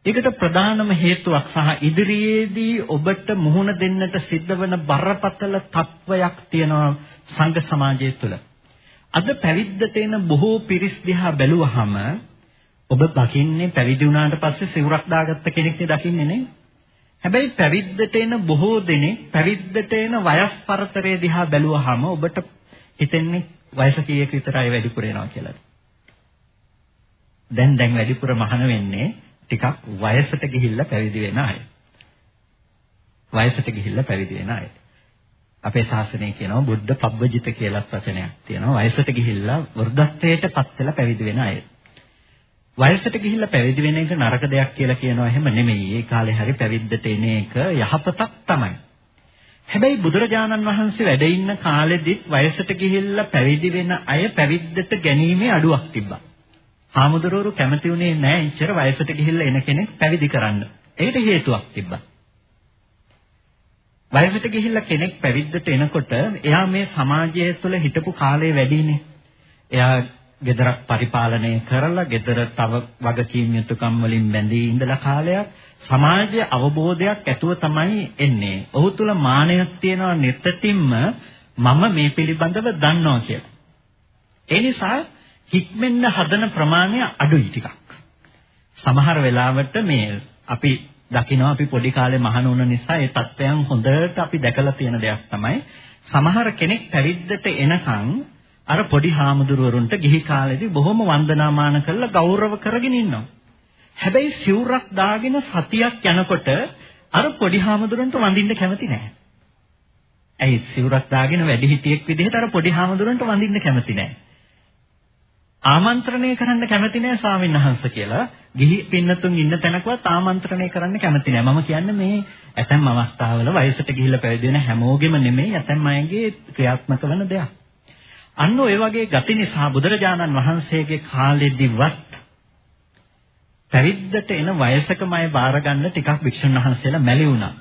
ඒකට ප්‍රධානම හේතුවක් සහ ඉදිරියේදී ඔබට මුහුණ දෙන්නට සිද්ධ වෙන බරපතල තත්වයක් තියෙනවා සංඝ සමාජය තුළ. අද පැවිද්දට එන බොහෝ පිරිස් දිහා බැලුවහම ඔබ දකින්නේ පැවිදි වුණාට පස්සේ සිවුරක් දාගත්ත කෙනෙක්නේ දකින්නේ නේ. හැබැයි පැවිද්දට එන බොහෝ දෙනෙක් පැවිද්දට එන වයස් පරතරය දිහා බැලුවහම ඔබට හිතෙන්නේ වයස කීයක විතරයි වැඩිපුර එනවා කියලා. දැන් දැන් වැඩිපුර මහාන වෙන්නේ ටිකක් වයසට ගිහිල්ලා පැවිදි වෙන අය. වයසට ගිහිල්ලා පැවිදි වෙන අය. අපේ ශාසනය කියනවා බුද්ධ පබ්බජිත කියලා වචනයක් තියෙනවා. වයසට ගිහිල්ලා වෘද්ධත්වයට පත් වෙලා පැවිදි වෙන අය. වයසට ගිහිල්ලා පැවිදි වෙන එක නරක දෙයක් කියලා කියනවා එහෙම නෙමෙයි. ඒ කාලේ හරි පැවිද්දට එන එක යහපතක් තමයි. හැබැයි බුදුරජාණන් වහන්සේ වැඩ ඉන්න කාලෙදිත් වයසට ගිහිල්ලා පැවිදි වෙන අය පැවිද්දට ගැනීමේ අඩුවක් තිබ්බා. හාමුදුරුවෝ කැමති වුණේ නැහැ ඉච්චර වයසට ගිහිල්ලා එන කෙනෙක් පැවිදි කරන්න. ඒකට හේතුවක් තිබ්බා. වයසට ගිහිල්ලා කෙනෙක් පැවිද්දට එනකොට එයා මේ සමාජය තුළ හිටපු කාලය වැඩිනේ. එයා ගෙදරක් පරිපාලනය කරලා ගෙදර තව වගකීම් යුතුකම් වලින් බැඳී ඉඳලා කාලයක් සමාජයේ අවබෝධයක් ඇතුව තමයි එන්නේ. ඔහු තුල මානයක් තියෙනවා නිතරම මම මේ පිළිබඳව දන්නවා කියලා. ඒ නිසා හික්මෙන්න හදන ප්‍රමාණය අඩුයි ටිකක්. සමහර වෙලාවට මේ අපි දකිනවා අපි පොඩි කාලේ මහණ වුණ නිසා ඒ தත්වයන් හොඳට අපි දැකලා තියෙන දෙයක් තමයි සමහර කෙනෙක් පැවිද්දට එනකන් අර පොඩි හාමුදුරුවරුන්ට ගිහි කාලේදී බොහොම වන්දනාමාන කරලා ගෞරව කරගෙන ඉන්නවා. හැබැයි සිවුරක් දාගෙන සතියක් යනකොට අර පොඩි හාමුදුරන්ට වඳින්න කැමති නැහැ. ඇයි සිවුරක් දාගෙන වැඩිහිටියෙක් විදිහට අර පොඩි හාමුදුරන්ට වඳින්න කැමති නැහැ. ආමන්ත්‍රණය කරන්න කැමති නැහැ ස්වාමීන් වහන්සේ කියලා ගිහි පින්නතුන් ඉන්න තැනකවත් ආමන්ත්‍රණය කරන්න කැමති නැහැ. මම කියන්නේ මේ ඇතැම් අවස්ථාවල වයසට ගිහිල්ලා පැවිදි වෙන හැමෝගෙම නෙමෙයි ඇතැම් අයගේ ක්‍රියාත්මක වෙන දෙයක්. අන්න ඔය වගේ ගති නිසා බුදුරජාණන් වහන්සේගේ කාලෙදිවත් පැවිද්දට එන වයසකම අය බාර ගන්න ටිකක් වික්ෂුන් වහන්සේලා මැලි වුණා.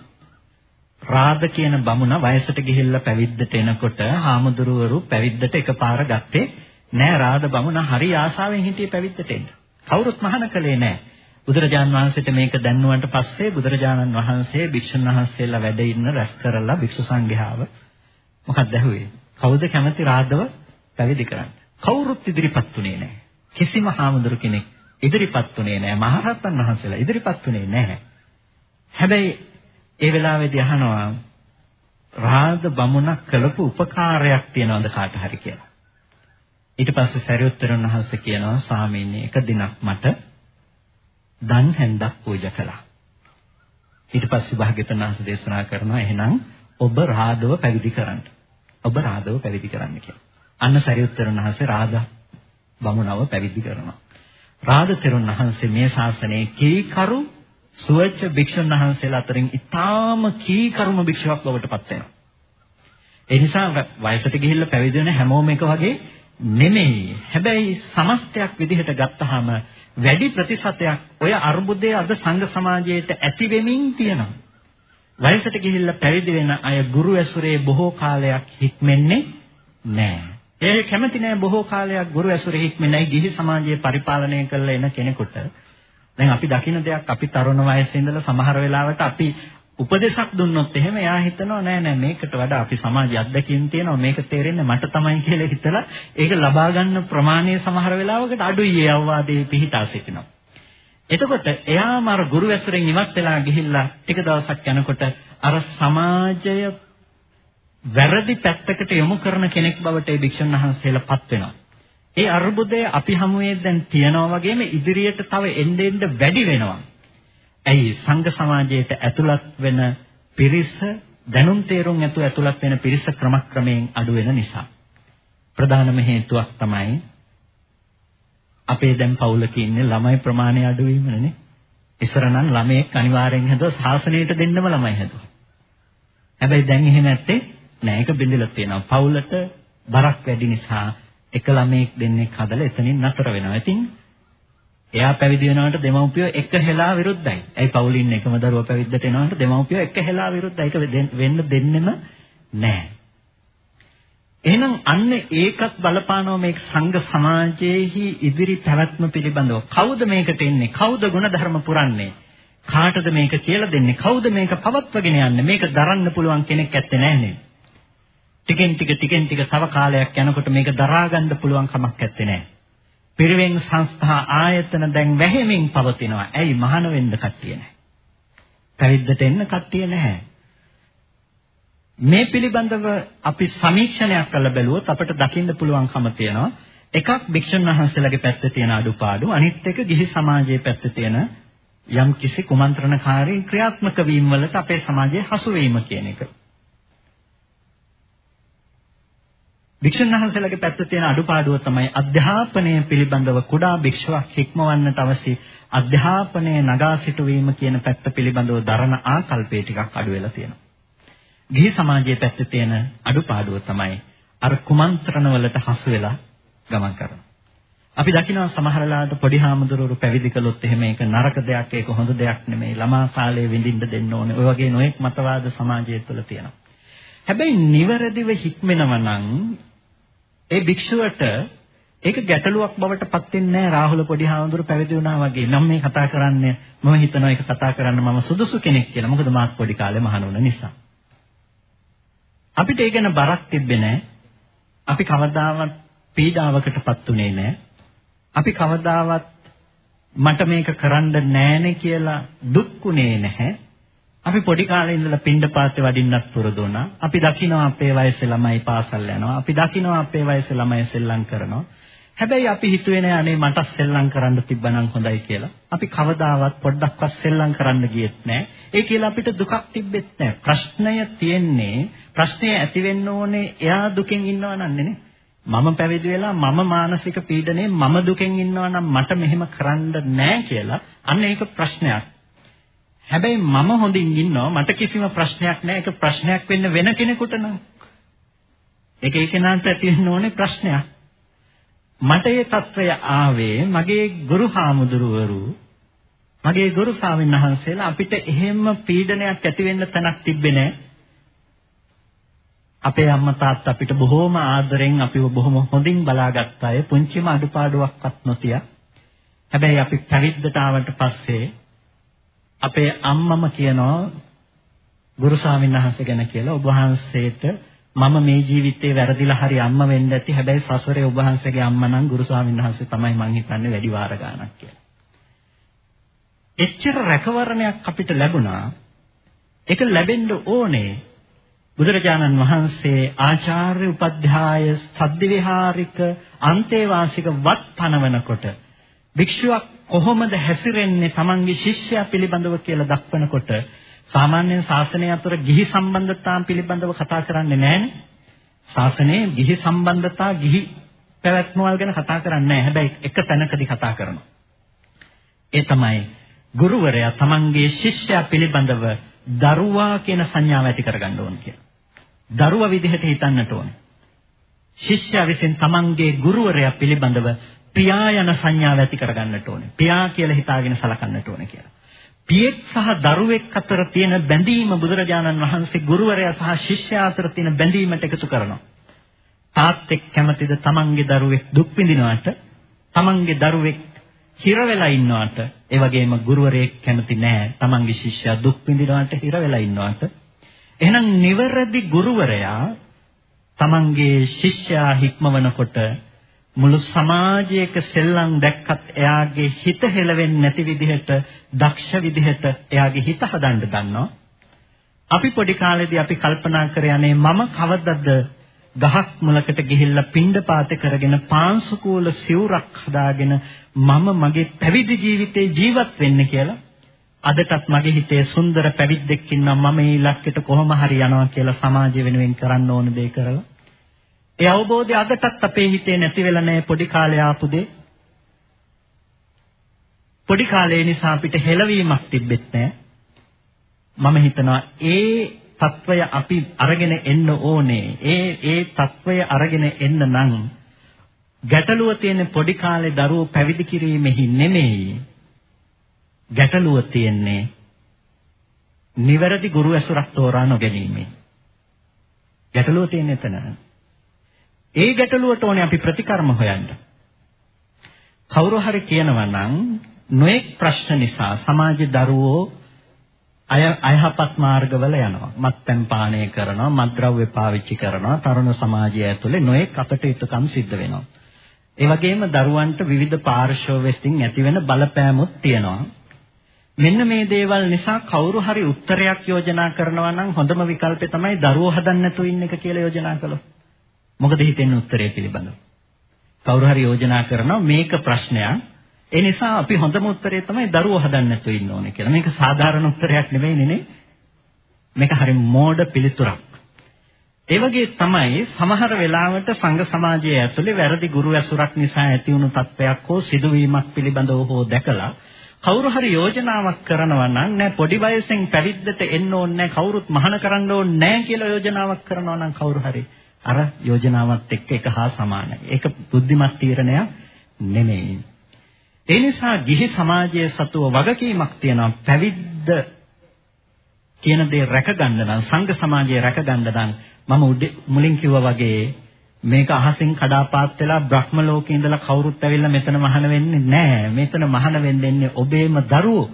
රාද කියන බමුණ වයසට ගිහිල්ලා පැවිද්දට එනකොට හාමුදුරුවරු පැවිද්දට එකපාර ගත්තේ නෑ රාද බමුණ හරි ආසාවෙන් හිටියේ පැවිද්දට එන්න. කවුරුත් මහාන කළේ නෑ. බුදුරජාණන් වහන්සේට මේක දැන්නුවන්ට පස්සේ බුදුරජාණන් වහන්සේ භික්ෂුන් වහන්සේලා වැඩ ඉන්න රැස් කරලා භික්ෂු සංඝයාව මොකක්ද ඇහුවේ? කවුද කැමති රාදව පැවිදි කරන්න. කවුරුත් ඉදිරිපත් උනේ නැහැ. කිසිම හාමුදුරු කෙනෙක් ඉදිරිපත් උනේ නැහැ. මහරහතන් වහන්සේලා ඉදිරිපත් උනේ නැහැ. හැබැයි ඒ වෙලාවේදී අහනවා රාද බමුණක් කළපු උපකාරයක් තියනවද කාට හරි කියලා. ඊට පස්සේ සරියුත්තරන් වහන්සේ කියනවා ස්වාමීනි එක දිනක් මට දන් හැන්දක් පූජා කළා. ඊට පස්සේ භාග්‍යවතුන් වහන්සේ දේශනා කරනවා එහෙනම් ඔබ රාදව පැවිදි කරන්න. ඔබ රාදව පැවිදි කරන්න කියලා. අන්න සරියුත්තරුන් වහන්සේ රාදා බමුණව පැවිදි කරනවා. රාද තෙරුන් වහන්සේ මේ ශාසනයේ කීකරු සුවච්ච භික්ෂුන් වහන්සේලා අතරින් ඊටාම කීකරුම භික්ෂුවක් බවට පත් වෙනවා. ඒ නිසා වයසට ගිහිල්ලා පැවිදි වෙන හැමෝම එක වගේ නෙමෙයි. හැබැයි සමස්තයක් විදිහට ගත්තාම වැඩි ප්‍රතිශතයක් ඔය අර්බුදය අද සංඝ සමාජයේට ඇති වෙමින් තියෙනවා. වයසට ගිහිල්ලා පැවිදි වෙන අය ගුරු ඇසුරේ බොහෝ කාලයක් හික්මෙන්නේ නැහැ. ඒ කැමති නෑ බොහෝ කාලයක් ගුරු ඇසුරේ හික්මෙන්නයි ගිහි සමාජයේ පරිපාලනය කරලා එන කෙනෙකුට දැන් අපි දකින දෙයක් අපි තරුණ වයසේ ඉඳලා සමහර වෙලාවට අපි උපදේශක් දුන්නොත් එහෙම එයා හිතනවා නෑ නෑ මේකට වඩා අපි සමාජයේ අත්දැකීම් තියෙනවා මේක තේරෙන්නේ මට තමයි කියලා හිතලා ඒක ලබා ගන්න ප්‍රමාණය සමහර වෙලාවකට අඩුයි ඒ අවවාදයේ පිහිටා සිටිනවා. එතකොට එයාම අර ගුරු ඇසුරෙන් ඉවත් වෙලා ගිහිල්ලා ටික දවසක් යනකොට අර සමාජය වැරදි පැත්තකට යොමු කරන කෙනෙක් බවට ඒ භික්ෂුන් වහන්සේලාපත් වෙනවා. ඒ අරුබුදය අපි හමුවේ දැන් තියනවා වගේම ඉදිරියට තව එන්න එන්න වැඩි වෙනවා. ඇයි සංඝ සමාජයට ඇතුළත් වෙන පිරිස දැනුම් තේරුම් ඇතු ඇතුළත් වෙන පිරිස ක්‍රමක්‍රමයෙන් අඩු වෙන නිසා. ප්‍රධානම හේතුවක් තමයි අපේ දැන් පවුලක ඉන්නේ ළමයි ප්‍රමාණය අඩු වීමනේ. ඉස්සර නම් ළමයෙක් අනිවාර්යෙන් හැදුවා ශාසනයට දෙන්නම ළමයි හැදුවා. හැබැයි දැන් එහෙම නැත්තේ නෑ ඒක බින්දලා තියෙනවා. පවුලට බරක් වැඩි නිසා එක ළමයෙක් දෙන්නෙක් හදලා එතනින් නතර වෙනවා. ඉතින් එයා පැවිදි වෙනවට දෙමව්පියෝ එක හෙලා විරුද්ධයි. ඇයි පවුලින් එකම දරුවා පැවිද්දට එනවට දෙමව්පියෝ එක හෙලා විරුද්ධයි. ඒක වෙන්න දෙන්නෙම නෑ. එහෙනම් අන්න ඒකත් බලපානවා මේ සංඝ සමාජයේහි ඉදිරි පැවැත්ම පිළිබඳව. කවුද මේකට එන්නේ? කවුද ಗುಣධර්ම පුරන්නේ? කාටද මේක කියලා දෙන්නේ? කවුද මේක පවත්වගෙන යන්නේ? මේක දරන්න පුළුවන් කෙනෙක් ඇත්තේ නැහනේ. ටිකෙන් ටික ටිකෙන් ටික තව කාලයක් යනකොට මේක දරා ගන්න පුළුවන් කමක් ඇත්තේ නැහැ. පිරිවෙන් සංස්ථා ආයතන දැන් වැහෙමින් පවතිනවා. ඇයි මහාන වෙන්න කට්ටිය නැහැ. පැවිද්දට එන්න කට්ටිය නැහැ. මේ පිළිබඳව අපි සමීක්ෂණයක් කරලා බැලුවොත් අපිට දකින්න පුළුවන්කම තියෙනවා. එකක් භික්ෂුන් වහන්සේලාගේ පැත්තේ තියෙන අඩුපාඩු, අනිත් එක ගිහි සමාජයේ පැත්තේ තියෙන යම් කිසි කුමන්ත්‍රණකාරී ක්‍රියාත්මක වීම වලට අපේ සමාජයේ හසු වීම කියන එක. භික්ෂුන් වහන්සේලාගේ පැත්තේ තියෙන අඩුපාඩුව තමයි අධ්‍යාපනය පිළිබඳව කුඩා භික්ෂුවක් හික්මවන්නට අවශ්‍ය අධ්‍යාපනය නගා සිටුවීම කියන පැත්ත පිළිබඳව දරන ආකල්පය ටිකක් අඩු වෙලා තියෙනවා. ගිහි සමාජයේ පැත්තේ තියෙන අඩුපාඩුව තමයි අර කුමන්ත්‍රණ වලට හසු වෙලා ගමන් කරනවා. අපි දකිනවා සමහරලාට පොඩි හාමුදුරුවෝ පැවිදි කළොත් එහෙම ඒක නරක දෙයක් ඒක හොඳ දෙයක් නෙමෙයි ළමා කාලේ විඳින්න දෙන්න ඕනේ. ඔය වගේ නොඑක් මතවාද සමාජය තුළ තියෙනවා. හැබැයි නිවැරදිව හික්මෙනවා නම් ඒ භික්ෂුවට ඒක ගැටලුවක් බවට පත් වෙන්නේ නැහැ රාහුල පොඩි හාමුදුරු පැවිදි වුණා වගේ. මම මේ කතා කරන්නේ මම හිතනවා ඒක කතා කරන්න මම සුදුසු කෙනෙක් කියලා. මොකද මාත් පොඩි කාලේ මහණ වුණ නිසා. අපිට ඒ ගැන බරක් තිබ්බේ නැහැ. අපි කවදාවත් පීඩාවකටපත් උනේ නැහැ. අපි කවදාවත් මට මේක කරන්න නෑනේ කියලා දුක්ුනේ නැහැ. අපි පොඩි කාලේ ඉඳලා පින්ඩපාතේ වඩින්නත් පුරුදු වුණා. අපි දකිනවා අපේ වයසේ ළමයි පාසල් යනවා. අපි දකිනවා අපේ වයසේ ළමයි සෙල්ලම් කරනවා. හැබැයි අපි හිතුවේ නෑ අනේ මට සෙල්ලම් කරන්න තිබ්බනම් හොඳයි කියලා. අපි කවදාවත් පොඩ්ඩක්වත් සෙල්ලම් කරන්න ගියෙත් නෑ. ඒ කියලා අපිට දුකක් තිබෙත් නෑ. ප්‍රශ්නය තියෙන්නේ ප්‍රශ්නය ඇති වෙන්න ඕනේ එයා දුකෙන් ඉන්නව නන්නේ මම පැවිදි වෙලා මම මානසික පීඩනේ මම දුකෙන් ඉන්නවා නම් මට මෙහෙම කරන්න නෑ කියලා අන්න ඒක ප්‍රශ්නයක්. හැබැයි මම හොඳින් ඉන්නවා. මට කිසිම ප්‍රශ්නයක් නැහැ. ඒක ප්‍රශ්නයක් වෙන්න වෙන කෙනෙකුට නම්. ඒක ඒ කෙනාට ඇති වෙන්න ඕනේ ප්‍රශ්නයක්. මට ඒ తත්වය ආවේ මගේ ගුරු හාමුදුරුවරු මගේ ගුරු ස්වාමීන් වහන්සේලා අපිට එහෙම පීඩනයක් ඇති වෙන්න තැනක් තිබ්බේ නැහැ. අපේ අම්මා තාත්තා අපිට බොහොම ආදරෙන් අපිව බොහොම හොඳින් බලාගත්ත අය පුංචිම අඩුපාඩුවක්වත් නොතිය. හැබැයි අපි පැවිද්දට ආවට පස්සේ අපේ අම්මම කියනවා ගුරු ස්වාමීන් වහන්සේ ගැන කියලා ඔබ වහන්සේට මම මේ ජීවිතේ වැරදිලා හරි අම්ම වෙන්න ඇති. හැබැයි සසරේ ඔබ වහන්සේගේ අම්මා නම් ගුරු ස්වාමීන් වහන්සේ තමයි මං හිතන්නේ වැඩි වාර ගාණක් කියලා. එච්චර රැකවරණයක් අපිට ලැබුණා. ඒක ලැබෙන්න ඕනේ. බුදුරජාණන් වහන්සේ ආචාර්ය උපධ්‍යාය සද්දිවිහාරික අන්තේවාසික වත් පනවනකොට භික්ෂුවක් කොහොමද හැසිරෙන්නේ තමන්ගේ ශිෂ්‍යයා පිළිබඳව කියලා දක්වනකොට සාමාන්‍යයෙන් ශාසනය අතර ගිහි සම්බන්ධතාන් පිළිබඳව කතා කරන්නේ නැහැනේ. ශාසනයේ ගිහි සම්බන්ධතා ගිහි පැවැත්මවල් ගැන කතා කරන්නේ නැහැ. හැබැයි එක තැනකදී කතා කරනවා. ඒ තමයි ගුරුවරයා තමන්ගේ ශිෂ්‍යයා පිළිබඳව දරුවා කියන සංඥාව ඇති කරගන්න ඕන කියලා. දරුවා විදිහට හිතන්නට ඕනේ. ශිෂ්‍යයා විසින් තමන්ගේ ගුරුවරයා පිළිබඳව පියා යන සංඥාව ඇති කරගන්නට ඕනේ. පියා කියලා හිතාගෙන සලකන්නට ඕනේ කියලා. පියෙක් සහ දරුවෙක් අතර තියෙන බැඳීම බුදුරජාණන් වහන්සේ ගුරුවරයා සහ ශිෂ්‍යයා අතර තියෙන බැඳීමට එකතු කරනවා. තාත්තෙක් කැමතිද තමන්ගේ දරුවෙක් දුක් විඳිනවට තමන්ගේ දරුවෙක් හිර වෙලා ඉන්නවට ඒ වගේම ගුරුවරයෙක් කැමති නෑ තමන්ගේ ශිෂ්‍යයා දුක් විඳිනවට හිර වෙලා ඉන්නවට එහෙනම් නිවැරදි ගුරුවරයා තමන්ගේ ශිෂ්‍යයා හික්මවනකොට මුළු සමාජයක සෙල්ලම් දැක්කත් එයාගේ හිත හෙලවෙන්නේ නැති විදිහට දක්ෂ විදිහට එයාගේ හිත හදන්න ගන්නවා. අපි පොඩි කාලේදී අපි කල්පනා කර යන්නේ මම කවදද ගහක් මුලකට ගිහිල්ලා පිණ්ඩපාත කරගෙන පාංශුකූල සිවුරක් හදාගෙන මම මගේ පැවිදි ජීවිතේ ජීවත් වෙන්න කියලා අදටත් මගේ හිතේ සුන්දර පැවිද්දෙක් ඉන්නවා මම මේ ඉලක්කයට කොහොම හරි යනවා කියලා සමාජය වෙනුවෙන් කරන්න ඕන දේ කරලා ඒ අවබෝධය අදටත් අපේ හිතේ නැති වෙලා නැහැ පොඩි කාලේ ආපු දෙ. පොඩි කාලේ නිසා අපිට හෙලවීමක් තිබෙත් නැහැ. මම හිතනවා ඒ తত্ত্বය අපි අරගෙන එන්න ඕනේ. ඒ ඒ తত্ত্বය අරගෙන එන්න නම් ගැටලුව තියෙන පොඩි කාලේ දරුවෝ පැවිදි කිරීමෙහි නෙමෙයි. ගැටලුව තියෙන්නේ නිවැරදි ගුරු ඇසුරක් තෝරා නොගැනීමේ. ගැටලුව තියෙන එතන. ඒ ගැටලුවට ඕනේ අපි ප්‍රතිකර්ම හොයන්න. කවුරු හරි කියනවා නම් නොඑක් ප්‍රශ්න නිසා සමාජ දරුවෝ අය අයහපත් මාර්ගවල යනවා. මත්පැන් පානය කරනවා, මත්ද්‍රව්‍ය පාවිච්චි කරනවා, තරුණ සමාජය ඇතුලේ නොයෙක් අපටයුතුකම් සිද්ධ වෙනවා. ඒ වගේම දරුවන්ට විවිධ පාර්ශ්ව වෙස්ටින් ඇතිවෙන බලපෑමුත් තියෙනවා. මෙන්න මේ දේවල් නිසා කවුරු හරි උත්තරයක් යෝජනා කරනවා නම් හොඳම විකල්පය තමයි දරුවෝ හදන්න නැතුව ඉන්න එක කියලා යෝජනා කළොත්. මොකද හිතෙන්නේ උත්තරය පිළිබඳව? කවුරු හරි යෝජනා කරනවා මේක ප්‍රශ්නයක් ඒ නිසා අපි හොඳම උත්තරේ තමයි දරුවෝ හදන්න නැතුව ඉන්න ඕනේ කියලා. මේක සාධාරණ උත්තරයක් නෙවෙයිනේ නේ. මේක හරි මෝඩ පිළිතුරක්. ඒ වගේ තමයි සමහර වෙලාවට සංඝ සමාජයේ ඇතුලේ වැරදි ගුරු ඇසුරක් නිසා ඇති වුණු තත්ත්වයක් හෝ සිදුවීමක් පිළිබඳව හෝ දැකලා කවුරු හරි යෝජනාවක් කරනවා නම් නෑ පොඩි වයසෙන් පැවිද්දට එන්න ඕනේ නෑ කවුරුත් මහාන කරන්න ඕනේ නෑ කියලා යෝජනාවක් කරනවා නම් කවුරු හරි අර යෝජනාවත් එක්ක එක හා සමානයි. ඒක බුද්ධිමත් තීරණයක් නෙමෙයි. ඒ නිසා ගිහි සමාජයේ සතුව වගකීමක් තියෙනවා පැවිද්ද කියන දේ රැකගන්න නම් සංඝ සමාජයේ රැකගන්න නම් මම මුලින් කිව්වා වගේ මේක අහසින් කඩාපාත් වෙලා බ්‍රහ්ම ලෝකේ ඉඳලා කවුරුත් ඇවිල්ලා මෙතන මහාන වෙන්නේ නැහැ. මෙතන මහාන වෙන්නේ ඔබේම දරුවෝ.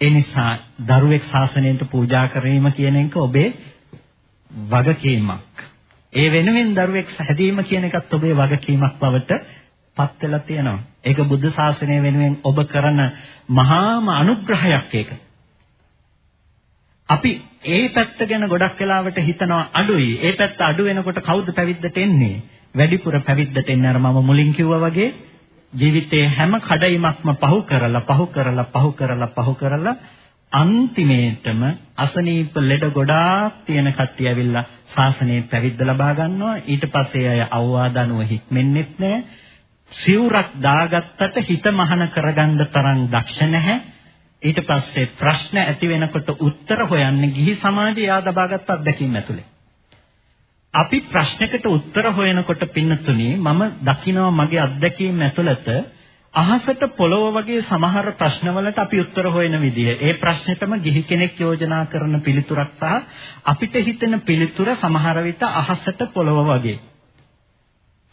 ඒ නිසා දරුවෙක් ශාසනයට පූජා කිරීම කියන එක ඔබේ වගකීමක්. ඒ වෙනුවෙන් දරුවෙක් හැදීම කියන එකත් ඔබේ වගකීමක් බවට පත් වෙලා තියෙනවා. ඒක බුද්ධ ශාසනය වෙනුවෙන් ඔබ කරන මහාම අනුග්‍රහයක් ඒක. අපි ඒ පැත්ත ගැන ගොඩක් වෙලාවට හිතනවා අඩුයි. ඒ පැත්ත අඩු වෙනකොට කවුද පැවිද්දට එන්නේ? වැඩිපුර පැවිද්දට එන්නේ අර මම මුලින් කිව්වා වගේ ජීවිතේ හැම කඩයිමක්ම පහු කරලා පහු කරලා පහු කරලා පහු කරලා අන්තිමේටම අසනීප ලෙඩ ගොඩාක් තියෙන කට්ටිය ඇවිල්ලා ශාසනයේ පැවිද්ද ලබා ගන්නවා ඊට පස්සේ අය අවවාද අනුව හික්මෙන්නෙත් නැහැ සිවුරක් දාගත්තට හිත මහන කරගන්න තරම් දක්ෂ නැහැ. ඊට පස්සේ ප්‍රශ්න ඇති වෙනකොට උත්තර හොයන්නේ ගිහි සමාජය ආදබාගත් අත්දැකීම් ඇතුලේ. අපි ප්‍රශ්නයකට උත්තර හොයනකොට පින්නතුනි මම දකිනවා මගේ අත්දැකීම් ඇතුළත අහසට පොළොව වගේ සමහර ප්‍රශ්නවලට අපි උත්තර හොයන විදිය. ඒ ප්‍රශ්නෙටම ගිහි කෙනෙක් යෝජනා කරන පිළිතුරක් සහ අපිට හිතෙන පිළිතුර සමහර විට අහසට පොළොව වගේ.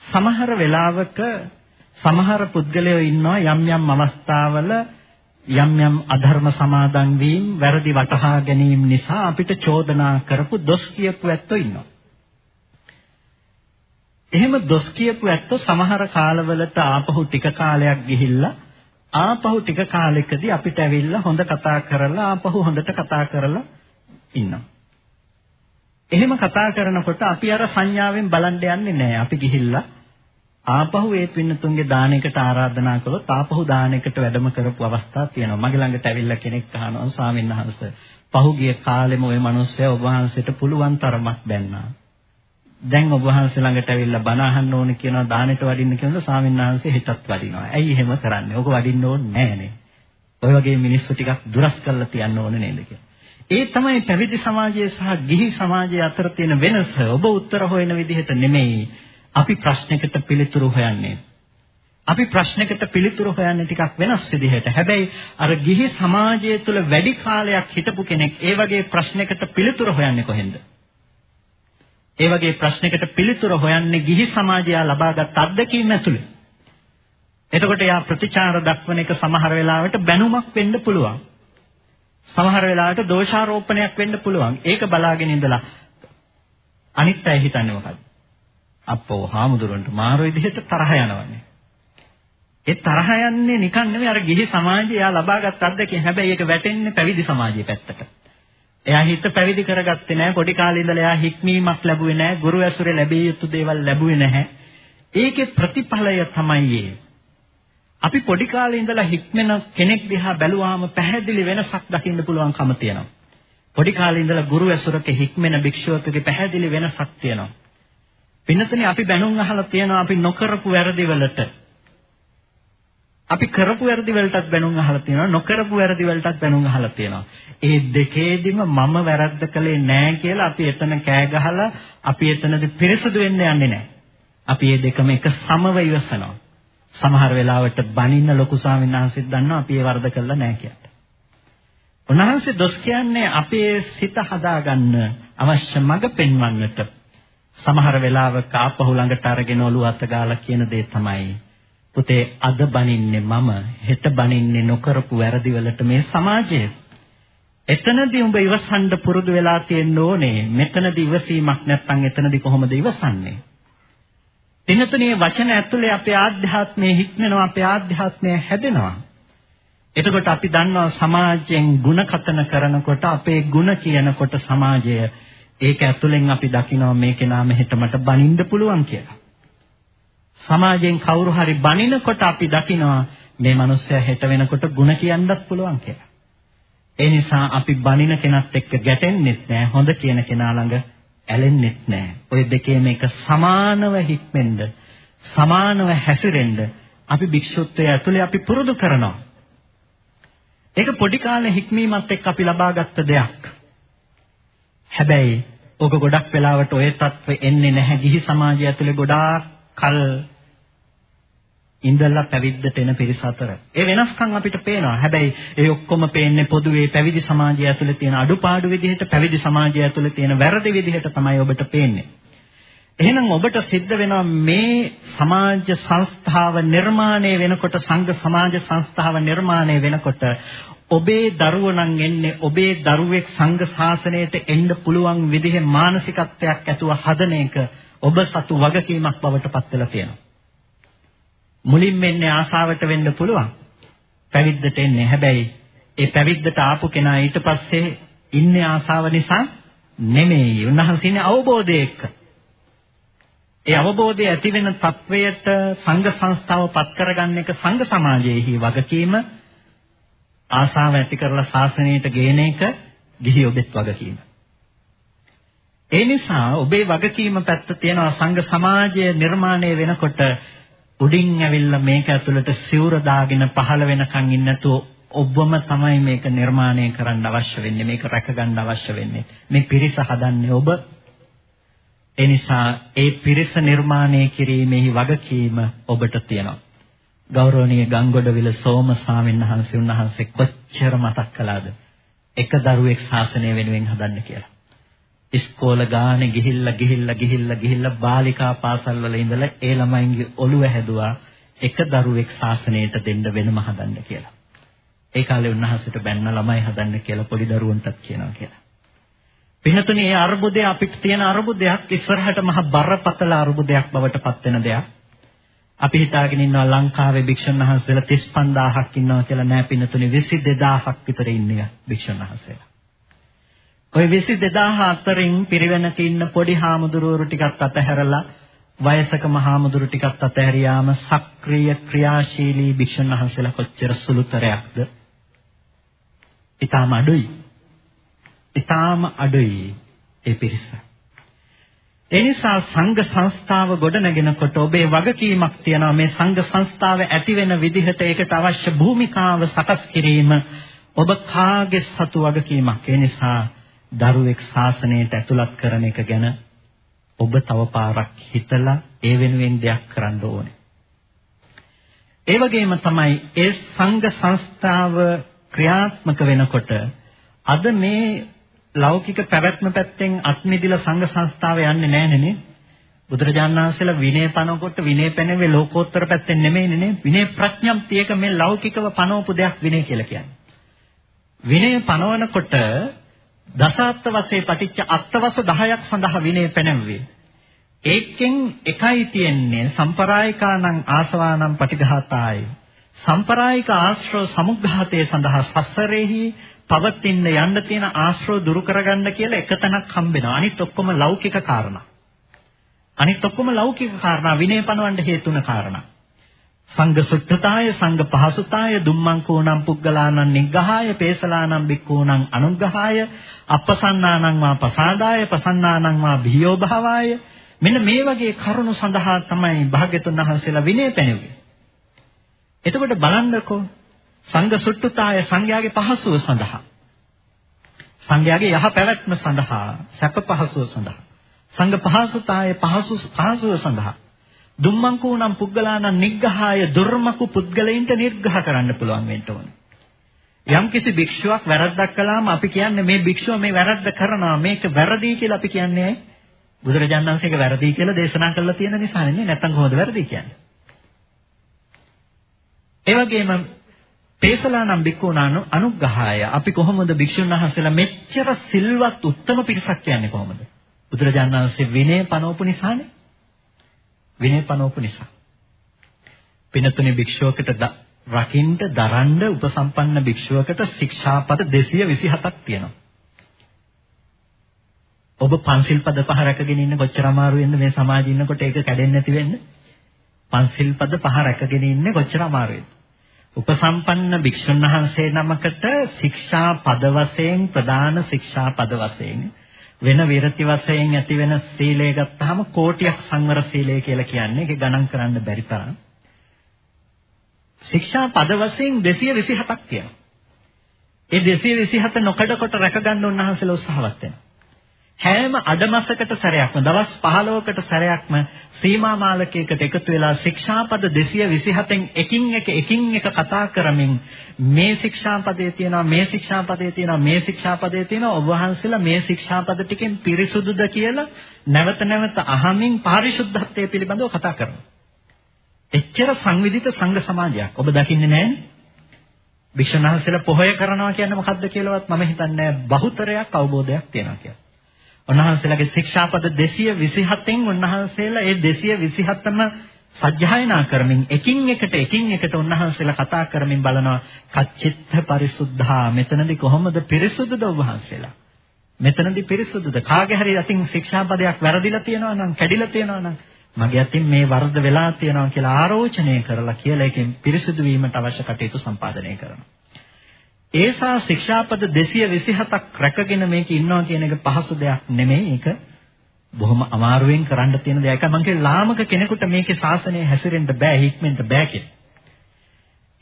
සමහර වෙලාවක සමහර පුද්ගලයෝ ඉන්නවා යම් යම් අවස්ථාවල යම් යම් අධර්ම සමාදන් වීම, වැරදි වටහා ගැනීම නිසා අපිට චෝදනා කරපු දොස් කියපු ඇත්තෝ ඉන්නවා. එහෙම දොස් කියපු ඇත්තෝ සමහර කාලවලට ආපහු ටික කාලයක් ගිහිල්ලා ආපහු ටික කාලෙකදී අපිට ඇවිල්ලා හොඳ කතා කරලා ආපහු හොඳට කතා කරලා ඉන්නවා. එහෙම කතා කරනකොට අපි අර සංඥාවෙන් බලන්න යන්නේ නැහැ. අපි ගිහිල්ලා ආපහු ඒ පින්නතුන්ගේ දානයකට ආරාධනා කළොත් ආපහු දානයකට වැඩම කරපු අවස්ථා තියෙනවා. මගේ ළඟට ඇවිල්ලා කෙනෙක් අහනවා ස්වාමීන් වහන්සේ පහුගිය කාලෙම ওই මිනිස්සයා ඔබ වහන්සේට පුළුවන් තරමක් බැන්නා. දැන් ඔබ වහන්සේ ළඟට ඇවිල්ලා බණ අහන්න ඕන කියනවා දානෙට වඩින්න කියනවා ස්වාමීන් වහන්සේ හිතත් වඩිනවා. ඇයි එහෙම කරන්නේ? ඔක වඩින්න ඕනේ නෑනේ. ඔය වගේ මිනිස්සු ටිකක් දුරස් කරලා තියන්න ඕනේ නේද කියලා. ඒ තමයි පැවිදි සමාජය සහ ගිහි සමාජය අතර තියෙන වෙනස. ඔබ උත්තර හොයන විදිහට නෙමෙයි අපි ප්‍රශ්නයකට පිළිතුරු හොයන්නේ. අපි ප්‍රශ්නයකට පිළිතුරු හොයන්නේ ටිකක් වෙනස් විදිහට. හැබැයි අර ගිහි සමාජය තුළ වැඩි කාලයක් හිටපු කෙනෙක් ඒ වගේ ප්‍රශ්නයකට පිළිතුරු හොයන්නේ කොහෙන්ද? ඒ වගේ ප්‍රශ්නයකට පිළිතුරු හොයන්නේ ගිහි සමාජය ලබාගත් අත්දැකීම් ඇතුළේ. එතකොට යා ප්‍රතිචාර දක්වන එක සමහර වෙලාවට බැනුමක් වෙන්න පුළුවන්. සමහර වෙලාවට දෝෂාරෝපණයක් වෙන්න පුළුවන්. ඒක බලාගෙන ඉඳලා අනිත් අය හිතන්නේ මොකද්ද? අප්පෝ හාමුදුරන්ට මාර විදිහට තරහ යනවනේ. ඒ තරහ යන්නේ නිකන් නෙවෙයි අර ගිහි සමාජය යා ලබාගත් අත්දැකීම්. හැබැයි ඒක වැටෙන්නේ පැවිදි සමාජයේ පැත්තට. එයා හිත පැවිදි කරගත්තේ නැහැ. පොඩි කාලේ ඉඳලා එයා හික්මීමක් ලැබුවේ නැහැ. ගුරු ඇසුරේ ලැබිය යුතු දේවල් ලැබුවේ නැහැ. ඒකේ ප්‍රතිඵලය තමයි අපි පොඩි කාලේ ඉඳලා හික්මෙන කෙනෙක් දිහා බැලුවාම පැහැදිලි වෙනසක් දකින්න පුළුවන්කම තියෙනවා. පොඩි කාලේ ඉඳලා ගුරු ඇසුරක හික්මෙන භික්ෂුවකගේ පැහැදිලි වෙනසක් තියෙනවා. පින්නතනේ අපි බැනුම් අහලා තියෙනවා අපි නොකරපු වැරදි වලට අපි කරපු වැරදි වලටත් බැනුම් අහලා තියෙනවා නොකරපු වැරදි වලටත් බැනුම් අහලා තියෙනවා. ඒ දෙකේදිම මම වැරද්ද කළේ නෑ කියලා අපි එතන කෑ ගහලා අපි එතනදී පිරිසුදු වෙන්න යන්නේ නෑ. අපි මේ දෙකම එක සමව ඉවසනවා. සමහර වෙලාවට බනින්න ලොකු ස්වාමීන් වහන්සේත් දන්නවා අපි ඒ වරද කළා නෑ කියලා. උන්වහන්සේ දොස් කියන්නේ අපේ සිත හදාගන්න අවශ්‍ය මඟ පෙන්වන්නට සමහර වෙලාවක ආපහු ළඟට අරගෙන ඔළුව අත ගාලා කියන දේ තමයි පුතේ අද බනින්නේ මම හෙට බනින්නේ නොකරපු වැරදි වලට මේ සමාජය. එතනදී උඹ ඉවසන්න පුරුදු වෙලා තියෙන්න ඕනේ. මෙතනදී ඉවසීමක් නැත්නම් එතනදී කොහොමද ඉවසන්නේ? එනතුනේ වචන ඇතුලේ අපේ ආධ්‍යාත්මය හික්මනවා අපේ ආධ්‍යාත්මය හැදෙනවා. එතකොට අපි දන්නවා සමාජයෙන් ಗುಣ කතන කරනකොට අපේ ಗುಣ කියනකොට සමාජය ඒක ඇතුලෙන් අපි දකිනවා මේකේ නාම හෙට මට බනින්න පුළුවන් කියලා. සමාජයෙන් කවුරු හරි බනිනකොට අපි දකිනවා මේ මිනිස්සයා හෙට වෙනකොට ಗುಣ කියන්නත් පුළුවන් කියලා. ඒ නිසා අපි බනින කෙනත් එක්ක ගැටෙන්නෙත් නෑ හොඳ කියන කෙනා ළඟ ඇලෙන්නෙත් නෑ. ওই දෙකේම එක සමානව හික්මෙන්ද සමානව හැසිරෙන්න අපි භික්ෂුත්වයේ ඇතුලේ අපි පුරුදු කරනවා. ඒක පොඩි කාලේ හික්මීමත් එක්ක අපි ලබාගත් දෙයක්. හැබැයි ඔක ගොඩක් වෙලාවට ওই தත්ත්වෙ එන්නේ නැහැ. ගිහි සමාජය ඇතුලේ ගොඩාක් කල් ඉඳලා පැවිද්දට එන පිරිස අතර. ඒ වෙනස්කම් අපිට පේනවා. හැබැයි ඒ ඔක්කොම පේන්නේ පොදුවේ පැවිදි සමාජය ඇතුලේ තියෙන අඩුපාඩු විදිහට, පැවිදි සමාජය ඇතුලේ තියෙන වැරදි විදිහට තමයි ඔබට පේන්නේ. එහෙනම් ඔබට සිද්ධ වෙනවා මේ සමාජ සංස්ථාව නිර්මාණය වෙනකොට සංඝ සමාජ සංස්ථාව නිර්මාණය වෙනකොට ඔබේ දරුවෝ නම් එන්නේ ඔබේ දරුවෙක් සංඝ ශාසනයට එන්න පුළුවන් විදිහේ මානසිකත්වයක් ඇතුව හදන එක ඔබ සතු වගකීමක් බවට පත් වෙලා තියෙනවා. මුලින්ම එන්නේ ආසාවට වෙන්න පුළුවන්. පැවිද්දට එන්නේ. හැබැයි ඒ පැවිද්දට ආපු කෙනා ඊට පස්සේ ඉන්නේ ආසාව නිසා නෙමෙයි. උන්වහන්සේ ඉන්නේ අවබෝධය එක්ක. ඒ අවබෝධය ඇති වෙන තත්වයට සංඝ සංස්ථාව පත් කරගන්න එක සංඝ සමාජයේහි වගකීම ආසාව ඇති කරලා ශාසනයට ගේන එක ගිහි ඔබෙත් වගකීම. ඒ නිසා ඔබේ වගකීම පැත්ත තියෙනවා සංඝ සමාජය නිර්මාණය වෙනකොට උඩින් ඇවිල්ලා මේක ඇතුළට සිවුර දාගෙන පහළ වෙනකන් ඉන්නතෝ ඔබම තමයි මේක නිර්මාණය කරන්න අවශ්‍ය වෙන්නේ මේක රැකගන්න අවශ්‍ය වෙන්නේ. මේ පිරිස හදන්නේ ඔබ. ඒ නිසා ඒ පිරිස නිර්මාණය කිරීමෙහි වගකීම ඔබට තියෙනවා. ගෞරවනීය ගංගොඩවිල සෝම ස්වාමීන් වහන්සේ උන්වහන්සේ කොච්චර මතක් කළාද? එක දරුවෙක් ශාසනය වෙනුවෙන් හදන්න කියලා. ඉස්කෝල ගානේ ගිහිල්ලා ගිහිල්ලා ගිහිල්ලා ගිහිල්ලා බාලිකා පාසල් වල ඉඳලා ඒ ළමයින්ගේ ඔළුව හැදුවා එක දරුවෙක් ශාසනයට දෙන්න වෙනම හදන්න කියලා. ඒ කාලේ උන්වහන්සේට බැන්න ළමයි හදන්න කියලා පොඩි දරුවන්ටත් කියනවා කියලා. පින්නතුනි මේ අර්බුදය අපිට තියෙන අර්බුදයක් ඉස්සරහට මහ බරපතල අර්බුදයක් බවට පත් වෙන දෙයක්. අපි හිතාගෙන ඉන්නවා ලංකාවේ භික්ෂුන් වහන්සේලා 35000ක් ඉන්නවා කියලා නෑ පින්නතුනි 22000ක් විතර ඉන්නේ භික්ෂුන් වහන්සේලා. ওই 22000 අතරින් පිරිවෙනක ඉන්න පොඩි හාමුදුරුවෝ ටිකක් අතහැරලා වයසක මහාමුදුරු ටිකක් අතහැරියාම සක්‍රීය ක්‍රියාශීලී භික්ෂුන් වහන්සේලා කොච්චර සුළුතරයක්ද? ඊටාම අඩුයි. ඊටාම අඩුයි ඒ පිරිස. ඒ නිසා සංඝ සංස්ථාව ගොඩනගෙනකොට ඔබේ වගකීමක් තියෙනවා මේ සංඝ සංස්ථාව ඇති වෙන විදිහට ඒකට අවශ්‍ය භූමිකාව සකස් කිරීම ඔබ කාගේ සතු වගකීමක්. ඒ නිසා දරුවෙක් ශාසනයට ඇතුළත් කරන එක ගැන ඔබ තව පාරක් හිතලා ඒ වෙනුවෙන් දෙයක් කරන්න ඕනේ. ඒ වගේම තමයි ඒ සංඝ සංස්ථාව ක්‍රියාත්මක වෙනකොට අද මේ ලෞකික පැවැත්ම පැත්තෙන් අත්මිදිලා සංඝ සංස්ථාව යන්නේ නැහැ නේ. බුදුරජාණන් වහන්සේලා විනය පනවකොට විනය පැනෙන්නේ ලෝකෝත්තර පැත්තෙන් නෙමෙයිනේ නේ. විනය ප්‍රඥප්තියක මේ ලෞකිකව පනවපු දෙයක් විනය කියලා කියන්නේ. විනය පනවනකොට දසාත්ත වශයෙන් පටිච්ච අත්වස 10ක් සඳහා විනය පැනවුවේ. ඒකෙන් එකයි තියෙන්නේ සම්පරායිකානං ආසවානං පටිඝාතාය. සම්ප්‍රායික ආශ්‍රව සමුග්ඝාතයේ සඳහා සසරෙහි පවතින්න යන්න තියෙන ආශ්‍රව දුරු කරගන්න කියලා එක තැනක් හම්බෙනවා. අනිත් ඔක්කොම ලෞකික කාරණා. අනිත් ඔක්කොම ලෞකික කාරණා විනය පනවන්න හේතුන කාරණා. සංඝ සුද්ධතාය සංඝ පහසුතාය දුම්මං කෝණං පුග්ගලානං නිග්ගහාය පේසලානං බික්කූණං අනුග්ගහාය අපසන්නානං වා පසාදාය පසන්නානං වා භීයෝ භාවාය මෙන්න මේ වගේ කරුණු සඳහා තමයි භාග්‍යතුන් වහන්සේලා විනය පැනෙන්නේ. එතකොට බලන්නකෝ සංඝ සුද්ධතාය සංඝයාගේ පහසුව සඳහා සංඝයාගේ යහ පැවැත්ම සඳහා සැප පහසුව සඳහා සංඝ පහසුතාය පහසු පහසුව සඳහා දුම්මංකූනම් පුද්ගලානම් නිග්ගහාය දුර්මකු පුද්ගලයින්ට නිර්ගහ කරන්න පුළුවන් වෙන්න ඕනේ. යම්කිසි භික්ෂුවක් වැරද්දක් කළාම අපි කියන්නේ මේ භික්ෂුව මේ වැරද්ද කරනවා මේක වැරදි කියලා අපි කියන්නේ බුදුරජාණන් වහන්සේක වැරදි කියලා දේශනා කරලා තියෙන නිසා නේ නැත්තම් කොහොමද වැරදි කියන්නේ? ඒ වගේම පේසලානම් බික්කුණානු අනුග්‍රහාය අපි කොහොමද භික්ෂුන් වහන්සේලා මෙච්චර සිල්වත් උත්තම පිරිසක් කියන්නේ කොහොමද? බුදුරජාණන් වහන්සේ විනය පනවපු නිසානේ. විනය පනවපු නිසා. පිනතුනේ භික්ෂුවකට රකින්න දරන්න උපසම්පන්න භික්ෂුවකට ශික්ෂාපද 227ක් තියෙනවා. ඔබ පන්සිල් පද පහ රැකගෙන ඉන්න කොච්චර අමාරු වෙන්න මේ සමාජයේ ඉන්නකොට ඒක කැඩෙන්නේ නැති වෙන්න. පන්සිල් පද පහ රැකගෙන ඉන්නේ කොච්චර අමාරු වෙන්න. උපසම්පන්න භික්ෂුන් වහන්සේ නමකට ශික්ෂා පද වශයෙන් ප්‍රධාන ශික්ෂා පද වශයෙන් වෙන විරති වශයෙන් ඇති වෙන සීලය ගත්තාම කෝටියක් සංවර සීලය කියලා කියන්නේ ඒක ගණන් කරන්න බැරි තරම්. ශික්ෂා පද වශයෙන් 227ක් තියෙනවා. ඒ 227 නොකඩ කොට රැක ගන්න උන්වහන්සේලා උත්සාහවත් වෙනවා. හැම අඩමසකට සැරයක්ම දවස් 15කට සැරයක්ම සීමා මාලකයකට එකතු වෙලා ශික්ෂාපද 227න් එකින් එක එකින් එක කතා කරමින් මේ ශික්ෂාපදයේ තියෙනවා මේ ශික්ෂාපදයේ තියෙනවා මේ ශික්ෂාපදයේ තියෙනවා ඔබ වහන්සේලා මේ ශික්ෂාපද ටිකෙන් පිරිසුදුද කියලා නැවත නැවත අහමින් පාරිශුද්ධත්වයේ පිළිබඳව කතා කරනවා. එච්චර සංවිධිත සංඝ සමාජයක් ඔබ දකින්නේ නැහැනේ. භික්ෂුන් වහන්සේලා පොහොය කරනවා කියන්නේ මොකද්ද කියලාවත් මම හිතන්නේ බහුතරයක් අවබෝධයක් තියෙනවා කියලා. උන්වහන්සේලාගේ ශික්ෂාපද 227න් උන්වහන්සේලා ඒ 227ම සජ්ජායනා කරමින් එකින් එකට එකින් එකට උන්වහන්සේලා කතා කරමින් බලනවා කච්චිත්ත පරිසුද්ධා. මෙතනදී කොහොමද පිරිසුදුද උන්වහන්සේලා? මෙතනදී පිරිසුදුද? කාගේ හරි අතින් ශික්ෂාපදයක් වැරදිලා තියෙනවා නම් කැඩිලා තියෙනවා නම් මගේ අතින් මේ වරද වෙලා තියෙනවා කියලා ආරෝචනය කරලා කියලා එකෙන් පිරිසුදු වීමට අවශ්‍ය කටයුතු සම්පාදනය කරනවා. ඒසා ශික්ෂාපද 227ක් රැකගෙන මේක ඉන්නවා කියන එක පහසු දෙයක් නෙමෙයි. ඒක බොහොම අමාරුවෙන් කරන්න තියෙන දෙයක්. මම කියන්නේ ලාමක කෙනෙකුට මේකේ ශාසනය හැසිරෙන්න බෑ, හික්මෙන්න බෑ කියලා.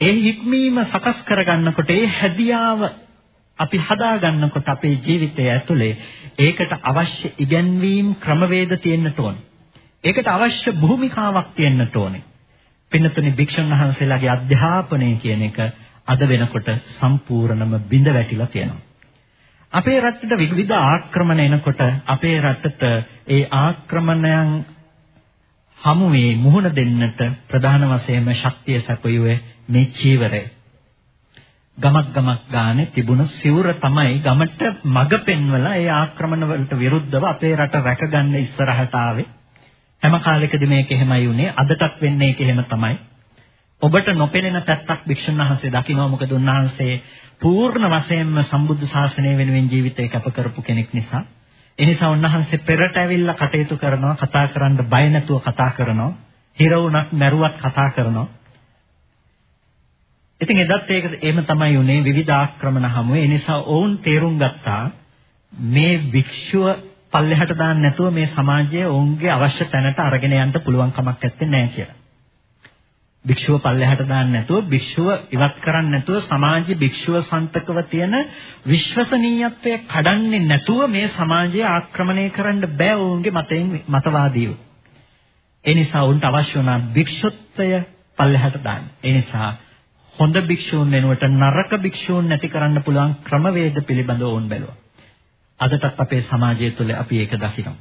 ඒ හික්මීම සකස් කරගන්නකොට ඒ හැදියාව අපි හදාගන්නකොට අපේ ජීවිතය ඇතුලේ ඒකට අවශ්‍ය ඉගැන්වීම් ක්‍රමවේද තියෙන්නට ඕනේ. ඒකට අවශ්‍ය භූමිකාවක් තියෙන්නට ඕනේ. පින්නතුනි භික්ෂුන් වහන්සේලාගේ අධ්‍යාපනය කියන එක අද වෙනකොට සම්පූර්ණම බිඳ වැටිලා තියෙනවා. අපේ රටට විවිධ ආක්‍රමණ එනකොට අපේ රටට ඒ ආක්‍රමණයන් හමුවේ මුහුණ දෙන්නට ප්‍රධාන වශයෙන්ම ශක්තිය සැපයුවේ මේ චීවරය. ගමක් ගමක් ගානේ තිබුණ සිවුර තමයි ගමට මඟ පෙන්වලා ඒ ආක්‍රමණ වලට විරුද්ධව අපේ රට රැකගන්න ඉස්සරහට ආවේ. හැම කාලෙකදී මේක එහෙමයි උනේ අදටත් වෙන්නේ ඒක එහෙම තමයි. ඔබට නොපෙනෙන පැත්තක් භික්ෂුන් වහන්සේ දකිනවා. මොකද උන්වහන්සේ පූර්ණ වශයෙන්ම සම්බුද්ධ ශාසනය වෙනුවෙන් ජීවිතය කැප කරපු කෙනෙක් නිසා. ඒ නිසා උන්වහන්සේ පෙරට ඇවිල්ලා කටයුතු කරනවා කතා කරන්න බය නැතුව කතා කරනවා. හිර වුණත් මැරුවත් කතා කරනවා. ඉතින් එදත් ඒක එහෙම තමයි උනේ විවිධ ආක්‍රමණ හමුවේ ඒ නිසා ඔවුන් තේරුම් ගත්තා මේ භික්ෂුව පල්ලෙහාට දාන්න නැතුව මේ සමාජයේ ඔවුන්ගේ අවශ්‍ය තැනට අරගෙන යන්න පුළුවන් කමක් නැත්තේ නෑ කියලා. භික්ෂුව පල්ලෙහාට දාන්න නැතුව භික්ෂුව ඉවත් කරන්න නැතුව සමාජයේ භික්ෂුව සන්තකව තියෙන විශ්වසනීයත්වය කඩන්නේ නැතුව මේ සමාජය ආක්‍රමණය කරන්න බෑ ඔවුන්ගේ මතයෙන් මතවාදීව. ඒ නිසා උන්ට අවශ්‍ය වුණා භික්ෂුත්වය පල්ලෙහාට දාන්න. ඒ නිසා හොඳ භික්ෂූන් වෙනුවට නරක භික්ෂූන් නැති කරන්න පුළුවන් ක්‍රමවේද පිළිබඳව වුන් බැලුවා. අදටත් අපේ සමාජය තුළ අපි ඒක දකිනවා.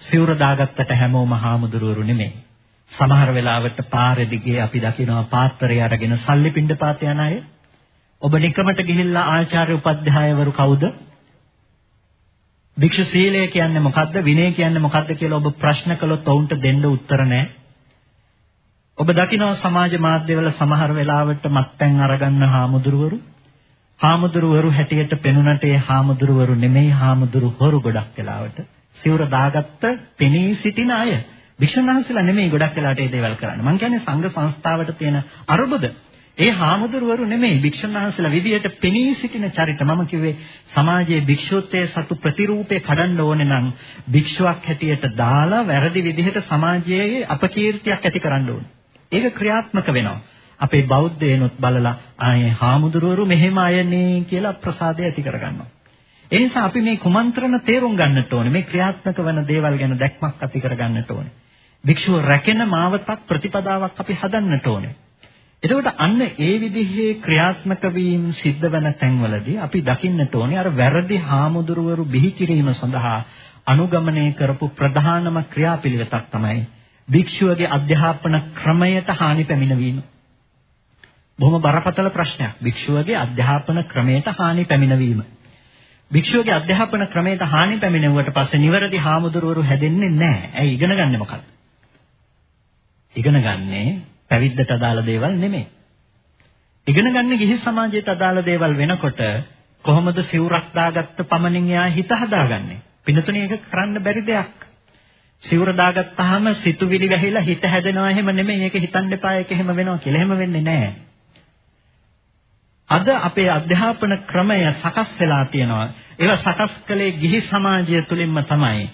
සිවුර දාගත්තට හැමෝම හාමුදුරුවරු නෙමෙයි. සමහර වෙලාවට පාරේ දිගේ අපි දකිනවා පාත්‍රය අරගෙන සල්ලි පිණ්ඩපාත යන අය. ඔබ නිකමට ගිහිල්ලා ආචාර්ය උපධ්‍යායවරු කවුද? භික්ෂු සීලය කියන්නේ මොකද්ද? විනය කියන්නේ මොකද්ද කියලා ඔබ ප්‍රශ්න කළොත් ඔවුන්ට දෙන්න උත්තර නැහැ. ඔබ දකිනවා සමාජ මාධ්‍යවල සමහර වෙලාවට මත්පැන් අරගන්න හාමුදුරුවරු හාමුදුරුවරු හැටියට පෙනුනට ඒ හාමුදුරුවරු නෙමෙයි හාමුදුරු හොරු ගොඩක් වෙලාවට සිවුර දාගත්ත පෙනී සිටින අය භික්ෂුන් වහන්සේලා නෙමෙයි ගොඩක් වෙලාවට ඒ දේවල් කරන්නේ මං කියන්නේ සංඝ සංස්ථාවට තියෙන අරුබුද ඒ හාමුදුරුවරු නෙමෙයි භික්ෂුන් වහන්සේලා විදියට පෙනී සිටින චරිත මම කිව්වේ සමාජයේ භික්ෂුත්වයේ සතු ප්‍රතිරූපේ කඩන්න ඕනේ නම් භික්ෂුවක් හැටියට දාලා වැරදි විදිහට සමාජයේ අපකීර්තියක් ඇති කරන්න ඕනේ. ඒක ක්‍රියාත්මක වෙනවා. අපේ බෞද්ධයනොත් බලලා ආයේ හාමුදුරුවරු මෙහෙම අයනේ කියලා ප්‍රසාදය ඇති කරගන්නවා. ඒ නිසා අපි මේ කුමන්ත්‍රණ තේරුම් ගන්නට ඕනේ. මේ ක්‍රියාත්මක වන දේවල් ගැන දැක්මක් ඇති කරගන්නට ඕනේ. භික්ෂුව රැකෙන මාවතක් ප්‍රතිපදාවක් අපි හදන්නට ඕනේ. එතකොට අන්න ඒ විදිහේ ක්‍රියාත්මක වීම සිද්ධ වෙන තැන්වලදී අපි දකින්නට ඕනේ අර වැරදි හාමුදුරුවරු බිහි කිරීම සඳහා අනුගමනය කරපු ප්‍රධානම ක්‍රියාපිළිවෙතක් තමයි භික්ෂුවගේ අධ්‍යාපන ක්‍රමයට හානි පැමිණවීම. බොහොම බරපතල ප්‍රශ්නයක්. භික්ෂුවගේ අධ්‍යාපන ක්‍රමයට හානි පැමිණවීම. භික්ෂුවගේ අධ්‍යාපන ක්‍රමයට හානි පැමිණෙව්වට පස්සේ නිවැරදි හාමුදුරුවරු හැදෙන්නේ නැහැ. ඇයි ඉගෙන ගන්නෙ මොකක්ද? ඉගෙන ගන්නේ පැවිද්දට අදාළ දේවල් නෙමෙයි. ඉගෙන ගන්න ගිහි සමාජයට අදාළ දේවල් වෙනකොට කොහොමද සිවුරක් දාගත්ත පමණින් එයා හිත හදාගන්නේ? පිනතුනේ ඒක කරන්න බැරි දෙයක්. සිවුර දාගත්තාම සිතුවිලි වැහිලා හිත හැදෙනවා එහෙම නෙමෙයි. ඒක හිතන්න එපා ඒක එහෙම වෙනවා කියලා. එහෙම වෙන්නේ නැහැ. අද අපේ අධ්‍යාපන ක්‍රමය සකස් වෙලා තියෙනවා. ඒවා සකස් කළේ ගිහි සමාජය තුලින්ම තමයි.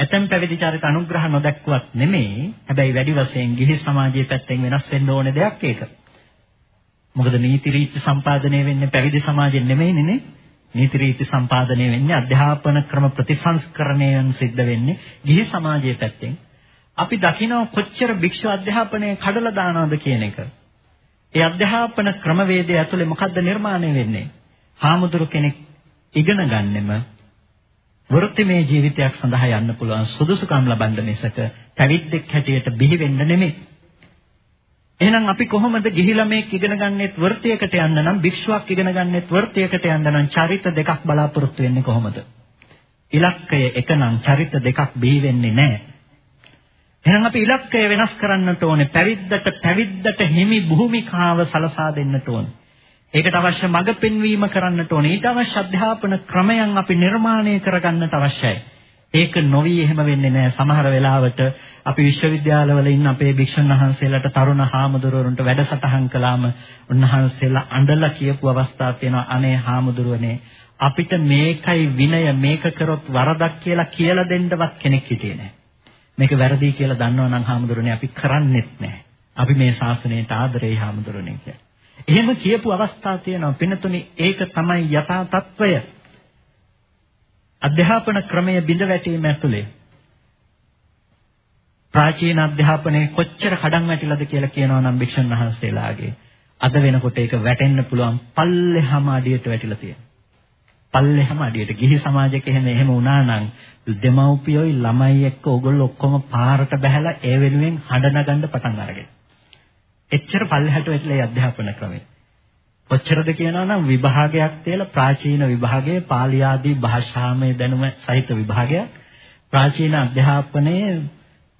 ඇතැම් පැවිදි චරිත අනුග්‍රහ නොදැක්කුවත් නෙමෙයි. හැබැයි වැඩි වශයෙන් ගිහි සමාජයේ පැත්තෙන් වෙනස් වෙන්න ඕනේ දෙයක් ඒක. මොකද නීති රීති සම්පාදනය වෙන්නේ පැවිදි සමාජයෙන් නෙමෙයිනේ නේ. නීති රීති සම්පාදනය වෙන්නේ අධ්‍යාපන ක්‍රම ප්‍රතිසංස්කරණයෙන් සිද්ධ වෙන්නේ ගිහි සමාජයේ පැත්තෙන්. අපි දකිනවා කොච්චර භික්ෂු අධ්‍යාපනය කඩලා දානවද කියන එක. ඒ අධ්‍යාපන ක්‍රමවේදය ඇතුලේ මොකද්ද නිර්මාණය වෙන්නේ? හාමුදුරු කෙනෙක් ඉගෙන ගන්නෙම වෘත්තිමය ජීවිතයක් සඳහා යන්න පුළුවන් සුදුසුකම් ලබන්න මිසක පැවිද්දෙක් හැටියට බිහි වෙන්න නෙමෙයි. එහෙනම් අපි කොහොමද ගිහි ළමෙක් ඉගෙන ගන්නෙත් වෘත්තියකට යන්න නම් භික්ෂුවක් ඉගෙන ගන්නෙත් වෘත්තියකට යන්න නම් චරිත දෙකක් බලාපොරොත්තු වෙන්නේ කොහොමද? ඉලක්කය එක නම් චරිත දෙකක් බිහි වෙන්නේ නැහැ. එහෙනම් අපි ඉලක්කය වෙනස් කරන්නට ඕනේ. පැවිද්දට පැවිද්දට හිමි භූමිකාව සලසා දෙන්නට ඕනේ. ඒකට අවශ්‍ය මඟ පෙන්වීම කරන්නට ඕනේ. ඊට අවශ්‍ය අධ්‍යාපන ක්‍රමයන් අපි නිර්මාණය කරගන්නට අවශ්‍යයි. ඒක නොවි එහෙම වෙන්නේ නැහැ. සමහර වෙලාවට අපි විශ්වවිද්‍යාලවල ඉන්න අපේ භික්ෂුන් වහන්සේලාට තරුණ හාමුදුරුවරුන්ට වැඩසටහන් කළාම උන්වහන්සේලා අඬලා කියපු අවස්ථා තියෙනවා. අනේ හාමුදුරුවනේ අපිට මේකයි විනය මේක කරොත් වරදක් කියලා කියලා දෙන්නවත් කෙනෙක් හිටියේ නැහැ. මේක වැරදි කියලා දන්නවනම් හාමුදුරනේ අපි කරන්නෙත් නැහැ. අපි මේ ශාසනයට ආදරේ හාමුදුරනේ කියලා. එහෙම කියපු අවස්ථා තියෙනවා. පිනතුනි ඒක තමයි යථා තත්වය. අධ්‍යාපන ක්‍රමය බිඳ වැටීම ඇතුලේ ප්‍රාචීන අධ්‍යාපනයේ කොච්චර කඩන් වැටිලාද කියලා කියනවා නම් භික්ෂුන් වහන්සේලාගේ අද වෙනකොට ඒක වැටෙන්න පුළුවන් පල්ලෙහාම අඩියට වැටිලා තියෙනවා. පල්ලෙහාම අඩියට ගිහි සමාජයක එහෙම එහෙම වුණා නම් දෙමව්පියෝයි ළමයි එක්ක ඕගොල්ලෝ ඔක්කොම පාරට බහැලා ඒ වෙනුවෙන් හඬ නගන්න පටන් අරගෙන. එච්චර පල්ලෙහාට වැටලා අධ්‍යාපන ක්‍රමය. කොච්චරද කියනවා නම් විභාගයක් තියලා ප්‍රාචීන විභාගයේ පාලි ආදී භාෂාමය දැනුම සහිත විභාගයක් ප්‍රාචීන අධ්‍යාපනයේ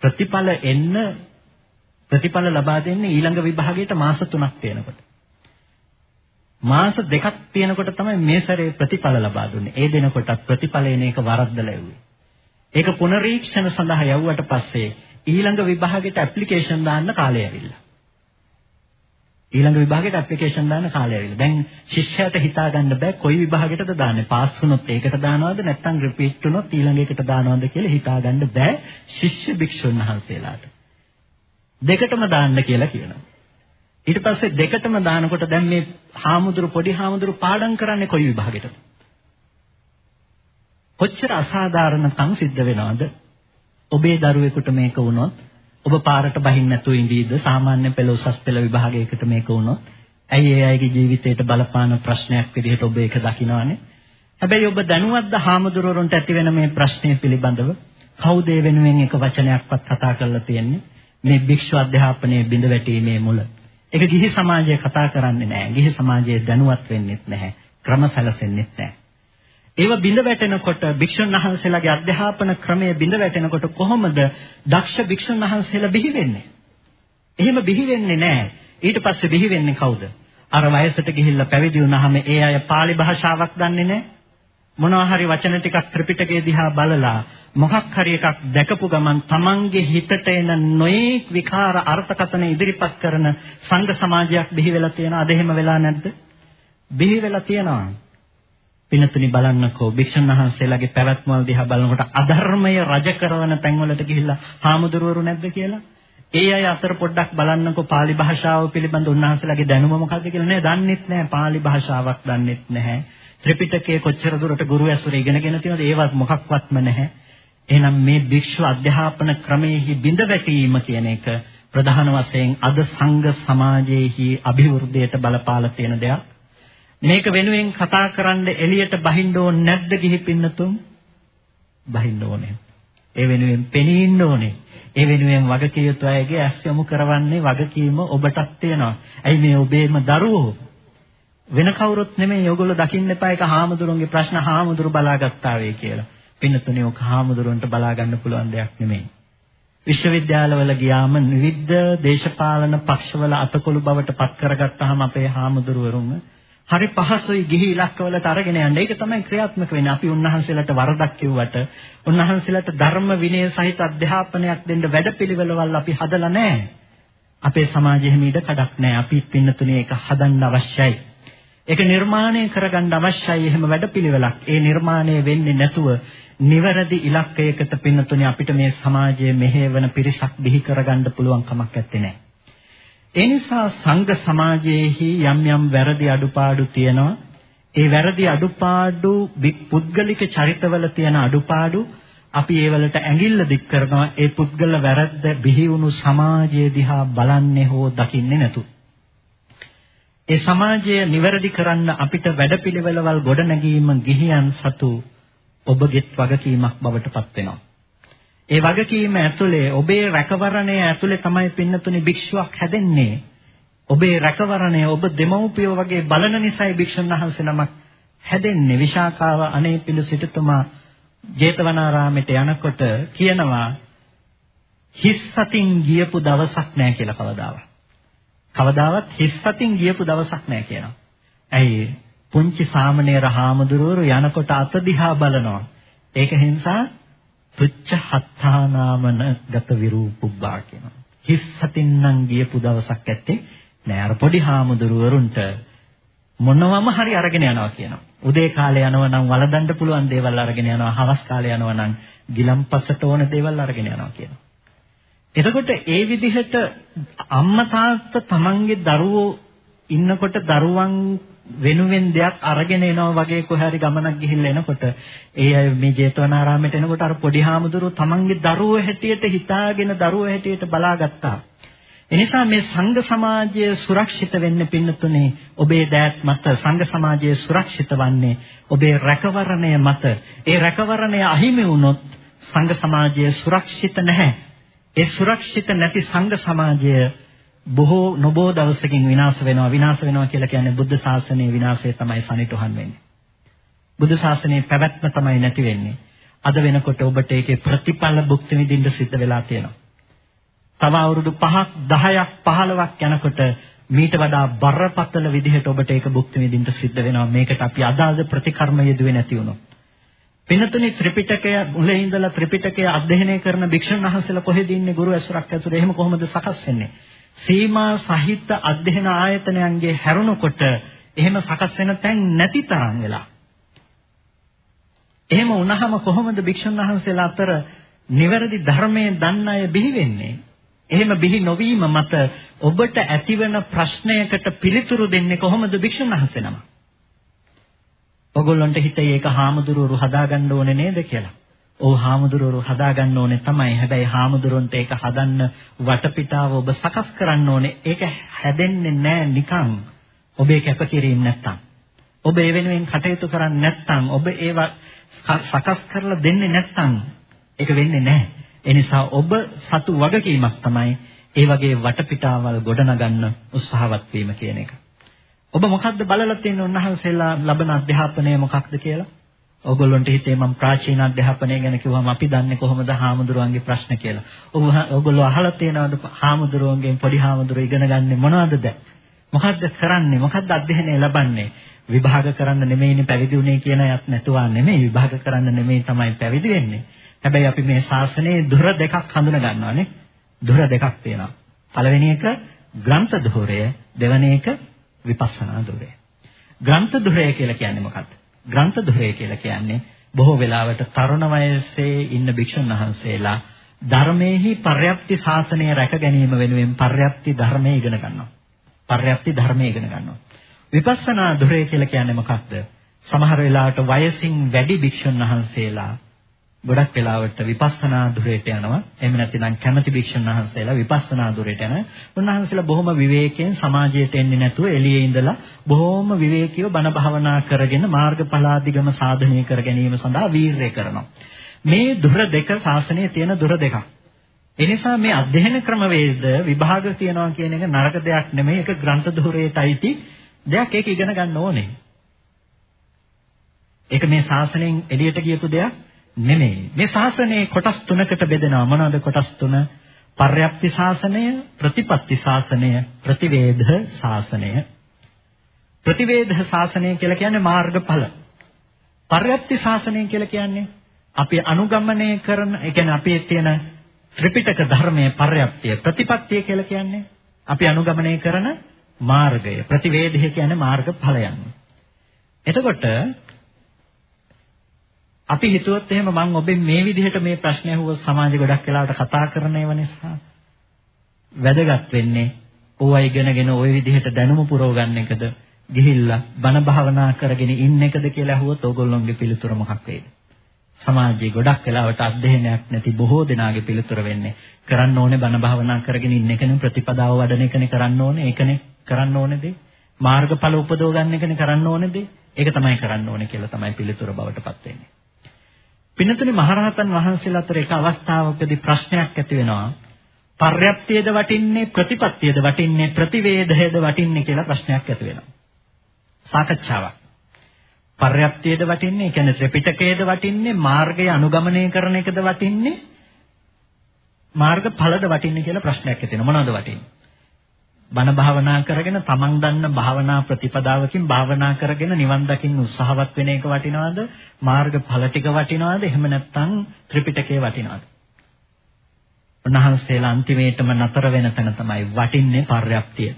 ප්‍රතිඵල එන්න ප්‍රතිඵල ලබා දෙන්නේ ඊළඟ විභාගයට මාස 3ක් තියෙනකොට. මාස දෙකක් තියෙනකොට තමයි මේ සැරේ ප්‍රතිඵල ලබා දුන්නේ. ඒ දෙනකොට ප්‍රතිඵල එන එක වරද්දලා එව්වේ. ඒක පුනරීක්ෂණ සඳහා යවුවට පස්සේ ඊළඟ විභාගෙට ඇප්ලිකේෂන් දාන්න කාලය ඇවිල්ලා. ඊළඟ විභාගයට ඇප්ලිකේෂන් දාන්න කාලය ඇවිල්ලා. දැන් ශිෂ්‍යයාට හිතා ගන්න බෑ කොයි විභාගයකටද දාන්නේ. පාස් වුණොත් ඒකට දානවද නැත්නම් රිපීට් වුණොත් ඊළඟ එකට දානවද කියලා හිතා ගන්න බෑ ශිෂ්‍ය භික්ෂුන් වහන්සේලාට. දෙකටම දාන්න කියලා කියනවා. ඊට පස්සේ දෙකටම දානකොට දැන් මේ හාමුදුරු පොඩි හාමුදුරු පාඩම් කරන්නේ කොයි විභාගෙටද? කොච්චර අසාධාරණකම් සිද්ධ වෙනවද? ඔබේ දරුවෙකුට මේක වුණොත් ඔබ පාරට බහින්න නැතුව ඉඳීද? සාමාන්‍ය පෙළ උසස් පෙළ විභාගයකට මේක වුණොත් ඇයි ඒ අයගේ ජීවිතයට බලපාන ප්‍රශ්නයක් විදිහට ඔබ ඒක දකිනවනේ? හැබැයි ඔබ දැනුවත්ද හාමුදුරුවන්ට ඇති වෙන මේ ප්‍රශ්නය පිළිබඳව? කවුද වෙනුවෙන් එක වචනයක්වත් කතා කරලා තියෙන්නේ? මේ භික්ෂු අධ්‍යාපනයේ බිඳ වැටීමේ මුල. ඒක ගිහි සමාජය කතා කරන්නේ නැහැ. ගිහි සමාජය දැනුවත් වෙන්නෙත් නැහැ. ක්‍රම සැලසෙන්නෙත් නැහැ. ඒව බිඳ වැටෙනකොට භික්ෂුන් වහන්සේලාගේ අධ්‍යාපන ක්‍රමය බිඳ වැටෙනකොට කොහොමද දක්ෂ භික්ෂුන් වහන්සේලා බිහි වෙන්නේ? එහෙම බිහි වෙන්නේ නැහැ. ඊට පස්සේ බිහි වෙන්නේ කවුද? අර වයසට ගිහිල්ලා පැවිදි වුණාම ඒ අය pāli භාෂාවක් දන්නේ නැහැ. මොනවා හරි වචන ටිකක් ත්‍රිපිටකයේ දිහා බලලා මොකක් හරි එකක් දැකපු ගමන් Tamange හිතට එන නොයේක් විකාර අර්ථකථන ඉදිරිපත් කරන සංඝ සමාජයක් බිහි වෙලා තියෙනවා. අද එහෙම වෙලා නැද්ද? බිහි වෙලා තියෙනවා. පිනතුනි බලන්නකෝ භික්ෂුන් වහන්සේලාගේ පැවැත්මවල දිහා බලනකොට අධර්මය රජ කරන තැන්වලට ගිහිල්ලා හාමුදුරුවරු නැද්ද කියලා? ඒ අය අතර පොඩ්ඩක් බලන්නකෝ pāli භාෂාව පිළිබඳ උන්වහන්සේලාගේ දැනුම මොකද්ද කියලා නෑ දන්නෙත් නෑ pāli භාෂාවක් දන්නෙත් නැහැ. ත්‍රිපිටකයේ කොච්චර දුරට ගුරු ඇසුර ඉගෙනගෙන තියෙනවද ඒවත් මොකක්වත්ම නැහැ. එහෙනම් මේ භික්ෂු අධ්‍යාපන ක්‍රමයේහි බිඳ වැටීම කියන එක ප්‍රධාන වශයෙන් අද සංඝ සමාජයේහි અભිවෘද්ධියට බලපාලා තියෙන දෙයක්. මේක වෙනුවෙන් කතා කරන්න එළියට බහින්න ඕනේ නැද්ද ගිහි පින්නතුන්? බහින්න ඕනේ. ඒ වෙනුවෙන් පෙනී ඉන්න ඕනේ. ඒ වෙනුවෙන් වගකිය යුතු අයගේ ඇස් යොමු කරවන්නේ වගකීම ඔබටත් තියෙනවා. ඇයි මේ ඔබේම දරුවෝ වෙන කවුරුත් නෙමෙයි ඔයගොල්ලෝ දකින්න එපා ඒක හාමුදුරන්ගේ ප්‍රශ්න හාමුදුරු බලාගත්තා වේ කියලා. පින්නතුනේ ඔක හාමුදුරන්ට බලා ගන්න පුළුවන් දෙයක් නෙමෙයි. විශ්වවිද්‍යාලවල ගියාම විවිධ දේශපාලන පක්ෂවල අතකොළු බවට පත් කරගත්තාම අපේ හාමුදුරුවරුන් හරි පහසුයි ගිහි ඉලක්කවලට අරගෙන යන්න. ඒක තමයි ක්‍රියාත්මක වෙන්නේ. අපි උන්වහන්සේලාට වරදක් කිව්වට උන්වහන්සේලාට ධර්ම විනය සහිත අධ්‍යාපනයක් දෙන්න වැඩපිළිවෙළවල් අපි හදලා නැහැ. අපේ සමාජෙ හිමීට කඩක් නැහැ. අපි පින්නතුනේ ඒක හදන්න අවශ්‍යයි. ඒක නිර්මාණය කරගන්න අවශ්‍යයි එහෙම වැඩපිළිවෙලක්. ඒ නිර්මාණය වෙන්නේ නැතුව නිවැරදි ඉලක්කයකට පින්නතුනේ අපිට මේ සමාජයේ මෙහෙවන පිරිසක් බිහි කරගන්න පුළුවන් කමක් නැත්තේ. ඒ නිසා සංඝ සමාජයේහි යම් යම් වැරදි අඩුපාඩු තියෙනවා. ඒ වැරදි අඩුපාඩු පුද්ගලික චරිතවල තියෙන අඩුපාඩු අපි ඒවලට ඇඟිල්ල දික් කරනවා ඒ පුද්ගල වැරද්ද බිහි වුණු සමාජය දිහා බලන්නේ හෝ දකින්නේ නැතු. ඒ සමාජය නිවැරදි කරන්න අපිට වැඩපිළිවෙළවල් ගොඩනැගීම ගිහියන් සතු ඔබගෙත් වගකීමක් බවට පත් වෙනවා. ඒ වගකීම ඇතුලේ ඔබේ රැකවරණය ඇතුලේ තමයි පින්නතුනි භික්ෂුවක් හැදෙන්නේ. ඔබේ රැකවරණය ඔබ දෙමව්පියෝ වගේ බලන නිසායි භික්ෂුන් වහන්සේ නමක් හැදෙන්නේ. විශාකාව අනේ පිළි සිටුතුමා ජේතවනාරාමයට යනකොට කියනවා හිස් සතින් ගියපු දවසක් නැහැ කියලා කවදාවත්. කවදාවත් හිස් සතින් ගියපු දවසක් නැහැ කියනවා. ඇයි පුංචි සාමණේර හාමුදුරුවෝ යනකොට අත දිහා බලනවා. ඒක නිසා තුච්ච හත්තානාමන ගත විරූපුබ්බා කියනවා. හිස් සතින්නම් ගියපු දවසක් ඇත්තේ නෑ අර පොඩි හාමුදුරුවරුන්ට මොනවම හරි අරගෙන යනවා කියනවා. උදේ කාලේ යනවා නම් වළඳන්න පුළුවන් දේවල් අරගෙන යනවා. හවස් කාලේ යනවා නම් ගිලම්පසට ඕන දේවල් අරගෙන යනවා කියනවා. එතකොට ඒ විදිහට අම්මා තාත්තා තමන්ගේ දරුවෝ ඉන්නකොට දරුවන් වෙනුවෙන් දෙයක් අරගෙන එනවා වගේ කොහේ හරි ගමනක් ගිහිල්ලා එනකොට ඒ අය මේ ජේතවනාරාමයට එනකොට අර පොඩි හාමුදුරුවෝ තමන්ගේ දරුවෝ හැටියට හිතාගෙන දරුවෝ හැටියට බලාගත්තා. එනිසා මේ සංඝ සමාජය සුරක්ෂිත වෙන්න පින්නතුනේ ඔබේ දෑත් මත සංඝ සමාජය සුරක්ෂිත වන්නේ ඔබේ රැකවරණය මත. ඒ රැකවරණය අහිමි වුණොත් සංඝ සමාජය සුරක්ෂිත නැහැ. ඒ සුරක්ෂිත නැති සංඝ සමාජය බොහෝ නොබෝ දවසකින් විනාශ වෙනවා විනාශ වෙනවා කියලා කියන්නේ බුද්ධ ශාසනයේ විනාශය තමයි සනිටුහන් වෙන්නේ. බුද්ධ ශාසනයේ පැවැත්ම තමයි නැති වෙන්නේ. අද වෙනකොට ඔබට ඒකේ ප්‍රතිඵල භුක්ති විඳින්න සිද්ධ වෙලා තියෙනවා. තව අවුරුදු 5ක් 10ක් 15ක් යනකොට මීට වඩා බරපතල විදිහට ඔබට ඒක භුක්ති විඳින්න සිද්ධ වෙනවා. මේකට අපි අදාළ ප්‍රතිකර්ම යෙදුවේ නැති වුණොත්. වෙනතුනේ ත්‍රිපිටකය මුලින් ඉඳලා ත්‍රිපිටකය අධ්‍යයනය කරන භික්ෂුන් වහන්සේලා කොහෙද ඉන්නේ ගුරු ඇසුරක් ඇතුළේ එහෙම කොහොමද සකස් වෙන්නේ? සීමා සහිත අධ්‍යයන ආයතනයන්ගේ හැරුණකොට එහෙම සකස් වෙන තැන් නැති තරම් වෙලා. එහෙම වුණාම කොහොමද භික්ෂුන් වහන්සේලා අතර නිවැරදි ධර්මයේ දන්න අය බිහි වෙන්නේ? එහෙම බිහි නොවීම මත ඔබට ඇතිවන ප්‍රශ්නයකට පිළිතුරු දෙන්නේ කොහොමද භික්ෂුන් වහන්සේ නම? ඔගොල්ලන්ට හිතේ ඒක හාමුදුරුවෝ හදාගන්න ඕනේ නේද කියලා. ඔව් හාමුදුරුවෝ හදාගන්න ඕනේ තමයි. හැබැයි හාමුදුරුවන්ට ඒක හදන්න වටපිටාව ඔබ සකස් කරන්න ඕනේ. ඒක හැදෙන්නේ නැහැ නිකන්. ඔබේ කැපකිරීම නැත්තම්. ඔබ ඒ වෙනුවෙන් කටයුතු කරන්නේ නැත්තම්, ඔබ ඒවා සකස් කරලා දෙන්නේ නැත්තම් ඒක වෙන්නේ නැහැ. ඒ නිසා ඔබ සතු වගකීමක් තමයි ඒ වගේ වටපිටාවල් ගොඩනගන්න උත්සාහවත් වීම කියන එක. ඔබ මොකද්ද බලලා තියෙන්නේ උන්වහන්සේලා ලබන අධ්‍යාපනය මොකක්ද කියලා? ඔයගොල්ලන්ට හිතේ මම ප්‍රාචීන අධ්‍යාපනය ගැන කිව්වම අපි දන්නේ කොහොමද හාමුදුරුවන්ගේ ප්‍රශ්න කියලා. ඔබ ඔයගොල්ලෝ අහලා තියෙනවද හාමුදුරුවන්ගෙන් පොඩි හාමුදුරුවෝ ඉගෙන ගන්න මොනවද දැන්? මොකද්ද කරන්නේ? මොකද්ද අධ්‍යයනය ලබන්නේ? විභාග කරන්න නෙමෙයිනේ පැවිදි වුණේ කියන අයත් නැතුවා නෙමෙයි විභාග කරන්න නෙමෙයි තමයි පැවිදි වෙන්නේ. හැබැයි අපි මේ ශාසනයේ දුර දෙකක් හඳුනා ගන්නවානේ. දුර දෙකක් තියෙනවා. පළවෙනි එක ග්‍රන්ථ ධෝරය, දෙවෙනි එක විපස්සනා ධෝරය. ග්‍රන්ථ ධෝරය කියලා කියන්නේ මොකක්ද? ග්‍රන්ථ ධෝරය කියලා කියන්නේ බොහෝ වෙලාවට තරුණ වයසේ ඉන්න භික්ෂුන් වහන්සේලා ධර්මයේහි පර්යප්ති ශාසනය රැක ගැනීම වෙනුවෙන් පර්යප්ති ධර්මය ඉගෙන ගන්නවා. පර්යප්ති ධර්මය ඉගෙන ගන්නවා. විපස්සනා ධොරේ කියලා කියන්නේ මොකක්ද? සමහර වෙලාවට වයසින් වැඩි භික්ෂුන් වහන්සේලා ගොඩක් වෙලාවට විපස්සනා ධුරයට යනවා. එහෙම නැත්නම් කැමැති භික්ෂුන් වහන්සේලා විපස්සනා ධුරයට යන. උන්වහන්සේලා බොහොම විවේකයෙන් සමාජයට එන්නේ නැතුව එළියේ ඉඳලා බොහොම විවේකීව බණ භාවනා කරගෙන මාර්ගඵලාදිගම සාධනය කර ගැනීම සඳහා වීරය කරනවා. මේ ධුර දෙක ශාසනයේ තියෙන ධුර දෙකක්. එනිසා මේ අධ්‍යයන ක්‍රමවේද විභාග තියනවා කියන එක නරක දෙයක් නෙමෙයි. ඒක ග්‍රන්ථ ධුරේටයි දෙයක් ඒක ඉගෙන ගන්න ඕනේ. ඒක මේ ශාසනයෙන් එළියට ගියපු දෙයක් නෙමෙයි. මේ ශාසනයේ කොටස් තුනකට බෙදෙනවා. මොනවද කොටස් තුන? පර්යප්ති ශාසනය, ප්‍රතිපත්ති ශාසනය, ප්‍රතිවේධ ශාසනය. ප්‍රතිවේධ ශාසනය කියලා කියන්නේ මාර්ගඵල. පර්යප්ති ශාසනය කියලා කියන්නේ අපි අනුගමනය කරන, ඒ කියන්නේ අපේ තියෙන ත්‍රිපිටක ධර්මයේ පර්යප්තිය ප්‍රතිපත්තිය කියලා කියන්නේ අපි අනුගමනය කරන මාර්ගය. ප්‍රතිවේධය කියන්නේ මාර්ගඵලයන්. එතකොට අපි හිතුවොත් එහෙම මම ඔබෙන් මේ විදිහට මේ ප්‍රශ්නය අහුවොත් සමාජෙ ගොඩක් වෙලාවට කතා කරන ඒවා නිසා. වැදගත් වෙන්නේ ඕවා ඉගෙනගෙන ওই විදිහට දැනුම පුරව ගන්න එකද? ගිහිල්ලා බණ භාවනා කරගෙන ඉන්න එකද කියලා අහුවොත් ඕගොල්ලොන්ගේ පිළිතුර මොකක් වේද? සමාජයේ ගොඩක් වෙලාවට අධ්‍යයනයක් නැති බොහෝ දෙනාගේ පිළිතුර වෙන්නේ කරන්න ඕනේ බණ භාවනා කරගෙන ඉන්න එකනේ ප්‍රතිපදාව වඩන එකනේ කරන්න ඕනේ ඒකනේ කරන්න ඕනේ දේ. මාර්ගඵල උපදව ගන්න එකනේ කරන්න ඕනේ දේ. ඒක තමයි කරන්න ඕනේ කියලා තමයි පිළිතුර බවට පත් වෙන්නේ. පින්නතුනි මහරහතන් වහන්සේලා අතර එක අවස්ථාවකදී ප්‍රශ්නයක් ඇති වෙනවා. පර්යප්තියද වටින්නේ ප්‍රතිපත්තියද වටින්නේ ප්‍රතිවේදයද වටින්නේ කියලා ප්‍රශ්නයක් ඇති වෙනවා. සාකච්ඡාවක්. පර්යප්තියද වටින්නේ, ඒ කියන්නේ ත්‍රිපිටකයේද වටින්නේ, මාර්ගය අනුගමනය කරන එකද වටින්නේ, මාර්ගඵලද වටින්නේ කියලා ප්‍රශ්නයක් ඇති වෙනවා. මොනවද වටින්නේ? බණ භාවනා කරගෙන තමන් දන්න භාවනා ප්‍රතිපදාවකින් භාවනා කරගෙන නිවන් දකින්න උත්සාහවත් වෙන එක වටිනවද? මාර්ගඵල ටික වටිනවද? එහෙම නැත්නම් ත්‍රිපිටකය වටිනවද? උන්වහන්සේලා අන්තිමේටම නතර වෙන තැන තමයි වටින්නේ පර්යප්තිය.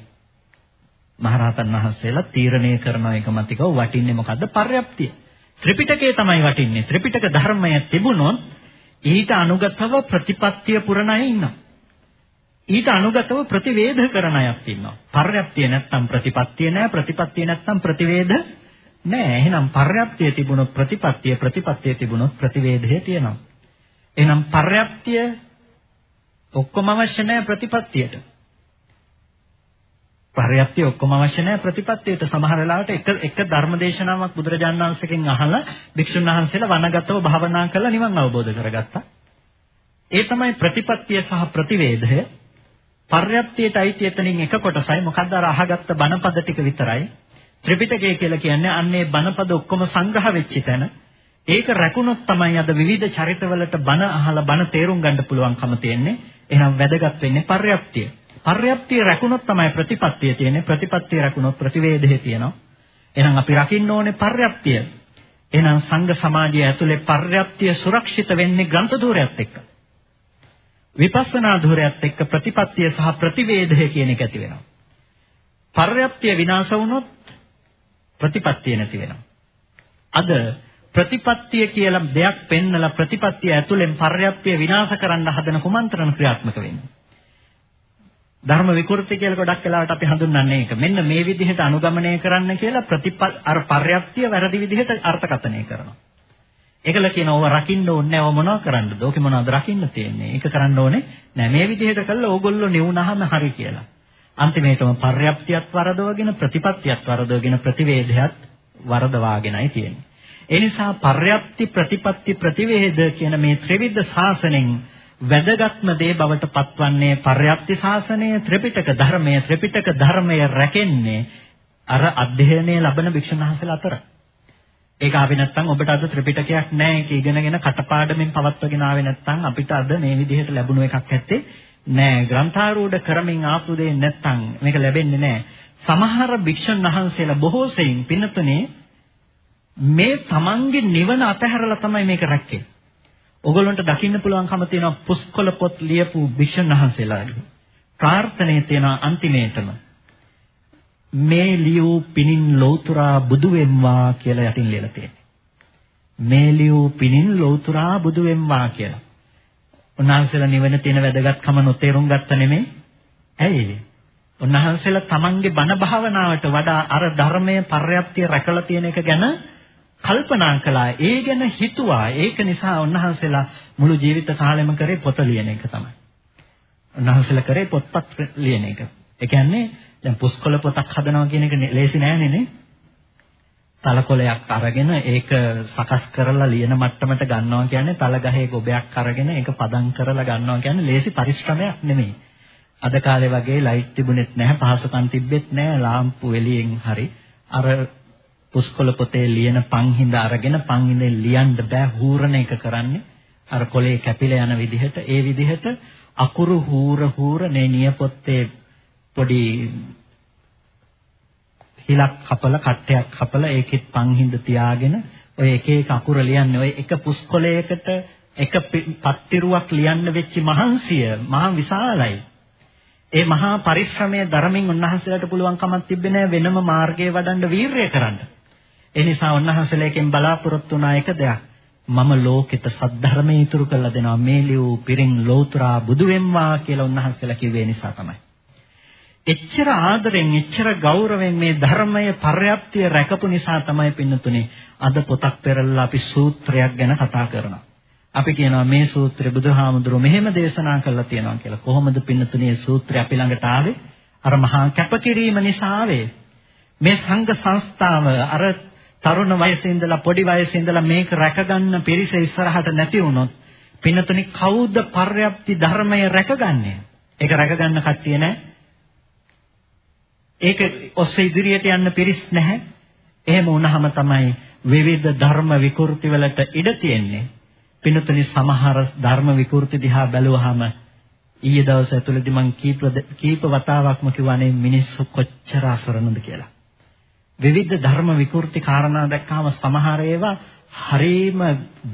මහරහතන් වහන්සේලා තීරණය කරන එක මතිකව වටින්නේ මොකද්ද? පර්යප්තිය. ත්‍රිපිටකය තමයි වටින්නේ. ත්‍රිපිටක ධර්මය තිබුණොත් ඊට අනුගතව ප්‍රතිපත්තිය පුරණ අය ඉන්නවා. ඊට අනුගතව ප්‍රතිවේධ කරන අයත් ඉන්නවා. පර්යප්තිය නැත්තම් ප්‍රතිපත්තිය නෑ ප්‍රතිපත්තිය නැත්තම් ප්‍රතිවේධ නෑ. එහෙනම් පර්යප්තිය තිබුණොත් ප්‍රතිපත්තිය ප්‍රතිපත්තිය තිබුණොත් ප්‍රතිවේධය තියෙනවා. එහෙනම් පර්යප්තිය ඔක්කොම අවශ්‍ය නෑ ප්‍රතිපත්තියට. පර්යප්තිය ඔක්කොම අවශ්‍ය නෑ ප්‍රතිපත්තියට. සමහර වෙලාවට එක එක ධර්මදේශනාවක් බුදුරජාණන් වහන්සේගෙන් අහලා භික්ෂුන් වහන්සේලා වනගතව භාවනා කරලා නිවන් අවබෝධ කරගත්තා. ඒ තමයි ප්‍රතිපත්තිය සහ ප්‍රතිවේධය පර්යප්තියට අයිති එතනින් එක කොටසයි. මොකද්ද අර අහගත්ත බණපද ටික විතරයි. ත්‍රිපිටකය කියලා කියන්නේ අන්නේ බණපද ඔක්කොම සංග්‍රහ වෙච්ච තැන. ඒක රැකුණොත් තමයි අද විවිධ චරිතවලට බණ අහලා බණ තේරුම් ගන්න පුළුවන්කම තියෙන්නේ. එහෙනම් වැදගත් වෙන්නේ පර්යප්තිය. පර්යප්තිය රැකුණොත් තමයි ප්‍රතිපත්තිය තියෙන්නේ. ප්‍රතිපත්තිය රැකුණොත් ප්‍රතිවේධය තියෙනවා. එහෙනම් අපි රකින්න ඕනේ පර්යප්තිය. එහෙනම් සංඝ සමාජය ඇතුලේ පර්යප්තිය සුරක්ෂිත වෙන්නේ ග්‍රන්ථ ධූරයත් එක්ක. විපස්සනා ධුරයත් එක්ක ප්‍රතිපත්තිය සහ ප්‍රතිවේධය කියන එක ඇති වෙනවා. පර්යප්තිය විනාශ වුණොත් ප්‍රතිපත්තිය නැති වෙනවා. අද ප්‍රතිපත්තිය කියලා දෙයක් පෙන්නලා ප්‍රතිපත්තිය ඇතුලෙන් පර්යප්තිය විනාශ කරන්න හදන කුමන්ත්‍රණ ක්‍රියාත්මක වෙන්නේ. ධර්ම විකෘති කියලා ගොඩක් වෙලාවට අපි හඳුන්වන්නේ ඒක. මෙන්න මේ විදිහට අනුගමනය කරන්න කියලා ප්‍රතිපත් අර පර්යප්තිය වැරදි විදිහට අර්ථකථනය කරනවා. ඒකල කියන ඕව රකින්න ඕනේ නැහැ. ඕව මොනව කරන්නද? ඕකේ මොනවද රකින්න තියෙන්නේ? ඒක කරන්න ඕනේ නෑ. මේ විදිහට කළා ඕගොල්ලෝ නිවුනහම හරි කියලා. අන්තිමේටම පර්යප්තියත් වරදවගෙන ප්‍රතිපත්තියත් වරදවගෙන ප්‍රතිවේධයත් වරදවාගෙනයි තියෙන්නේ. ඒ නිසා පර්යප්ති ප්‍රතිපත්ති ප්‍රතිවේද කියන මේ ත්‍රිවිධ ශාසනයෙන් වැදගත්ම දේ බවට පත්වන්නේ පර්යප්ති ශාසනය ත්‍රිපිටක ධර්මය ත්‍රිපිටක ධර්මය රැකෙන්නේ අර අධ්‍යයනයේ ලබන භික්ෂුන් වහන්සේලා අතර. ඒක ආවේ නැත්නම් ඔබට අද ත්‍රිපිටකයක් නැහැ ඒක ඉගෙනගෙන කටපාඩමින් පවත්වගෙන ආවේ නැත්නම් අපිට අද මේ විදිහට ලැබුණු එකක් ඇත්තේ නෑ ග්‍රන්ථාරූඪ කරමින් ආපු දෙයක් නැත්නම් මේක ලැබෙන්නේ නෑ සමහර භික්ෂුන් වහන්සේලා බොහෝ සෙයින් පින්නතුනේ මේ තමන්ගේ නිවන අතහැරලා තමයි මේක රැක්කේ. ඔගොල්ලන්ට දකින්න පුළුවන්කම තියෙනවා පුස්කොළ පොත් ලියපු භික්ෂුන් වහන්සේලාගේ. ප්‍රාර්ථනාවේ තියෙන අන්තිමේටම මේ ලියූ පිනින් ලෞතුරා බුදු වෙම්වා කියලා යටින් ලියලා තියෙනවා. මේ ලියූ පිනින් ලෞතුරා බුදු වෙම්වා කියලා. උන්වහන්සේලා නිවන තියෙන වැදගත්කම නොතේරුම් ගත්ත නෙමෙයි. ඇයි උන්වහන්සේලා තමන්ගේ බණ භාවනාවට වඩා අර ධර්මයේ පර්යාප්තිය රැකලා තියෙන එක ගැන කල්පනා කළා. ඒ ගැන හිතුවා. ඒක නිසා උන්වහන්සේලා මුළු ජීවිත කාලෙම කරේ පොත ලියන එක තමයි. උන්වහන්සේලා කරේ පොත්පත් ලියන එක. ඒ කියන්නේ දැන් පුස්කොළ පොතක් හදනවා කියන එක ලේසි නෑනේ නේ. තලකොළයක් අරගෙන ඒක සකස් කරලා ලියන මට්ටමට ගන්නවා කියන්නේ තල ගහේ ගොබයක් අරගෙන ඒක පදම් කරලා ගන්නවා කියන්නේ ලේසි පරිශ්‍රමයක් නෙමෙයි. අද කාලේ වගේ ලයිට් තිබුණෙත් නැහැ, පහසුකම් තිබෙත් නැහැ, ලාම්පු එළියෙන් හරි අර පුස්කොළ පොතේ ලියන පන්හිඳ අරගෙන පන්හිඳෙන් ලියන්න බෑ හූරණ එක කරන්නේ. අර කොලේ කැපිලා යන විදිහට ඒ විදිහට අකුරු හූර හූර නේ නියපොත්තේ පොඩි හිලක් කපලා කට්ටයක් කපලා ඒකෙත් පන්හිඳ තියාගෙන ඔය එක එක අකුර ලියන්නේ ඔය එක පුස්කොලයකට එක පත්තිරුවක් ලියන්න වෙච්ච මහන්සිය මහා විශාලයි. ඒ මහා පරිශ්‍රමයේ ධර්මයෙන් උන්වහන්සේලාට පුළුවන් කමක් තිබෙන්නේ නැහැ වෙනම මාර්ගයේ වඩන්න වීරය කරන්න. ඒ නිසා උන්වහන්සේලාගෙන් බලාපොරොත්තු වුණා එක දෙයක්. මම ලෝකෙට සද්ධර්මයේ ඉතුරු කරලා දෙනවා මේ ලියූ පිරින් ලෝතුරා බුදු වෙම්වා කියලා උන්වහන්සේලා කිව්වේ නිසා තමයි. එච්චර ආදරෙන් එච්චර ගෞරවයෙන් මේ ධර්මයේ පර්යාප්තිය රැකපු නිසා තමයි පින්නතුනේ අද පොතක් පෙරලා අපි සූත්‍රයක් ගැන කතා කරනවා. අපි කියනවා මේ සූත්‍රය බුදුහාමුදුරුවෝ මෙහෙම දේශනා කළා තියෙනවා කියලා. කොහොමද පින්නතුනේ සූත්‍රය අපි ළඟට ආවේ? අර මහා කැපකිරීම නිසා ආවේ. මේ සංඝ සංස්ථාව අර තරුණ වයසේ ඉඳලා පොඩි වයසේ ඉඳලා මේක රැකගන්න පිරිස ඉස්සරහට නැති වුණොත් පින්නතුනි කවුද පර්යාප්ති ධර්මය රැකගන්නේ? ඒක රැකගන්න කට්ටිය නැහැ. ඒක ඔස්සේ ඉදිරියට යන්න පිරිස් නැහැ. එහෙම වුණාම තමයි විවිධ ධර්ම විකෘති වලට ඉඩ තියෙන්නේ. පින්නතුනි සමහර ධර්ම විකෘති දිහා බැලුවාම ඊයේ දවස් ඇතුළතදී මම කීප කීප වතාවක්ම කිව්වනේ මිනිස්සු කොච්චර අසරණද කියලා. විවිධ ධර්ම විකෘති කාරණා දැක්කම සමහර ඒවා හරීම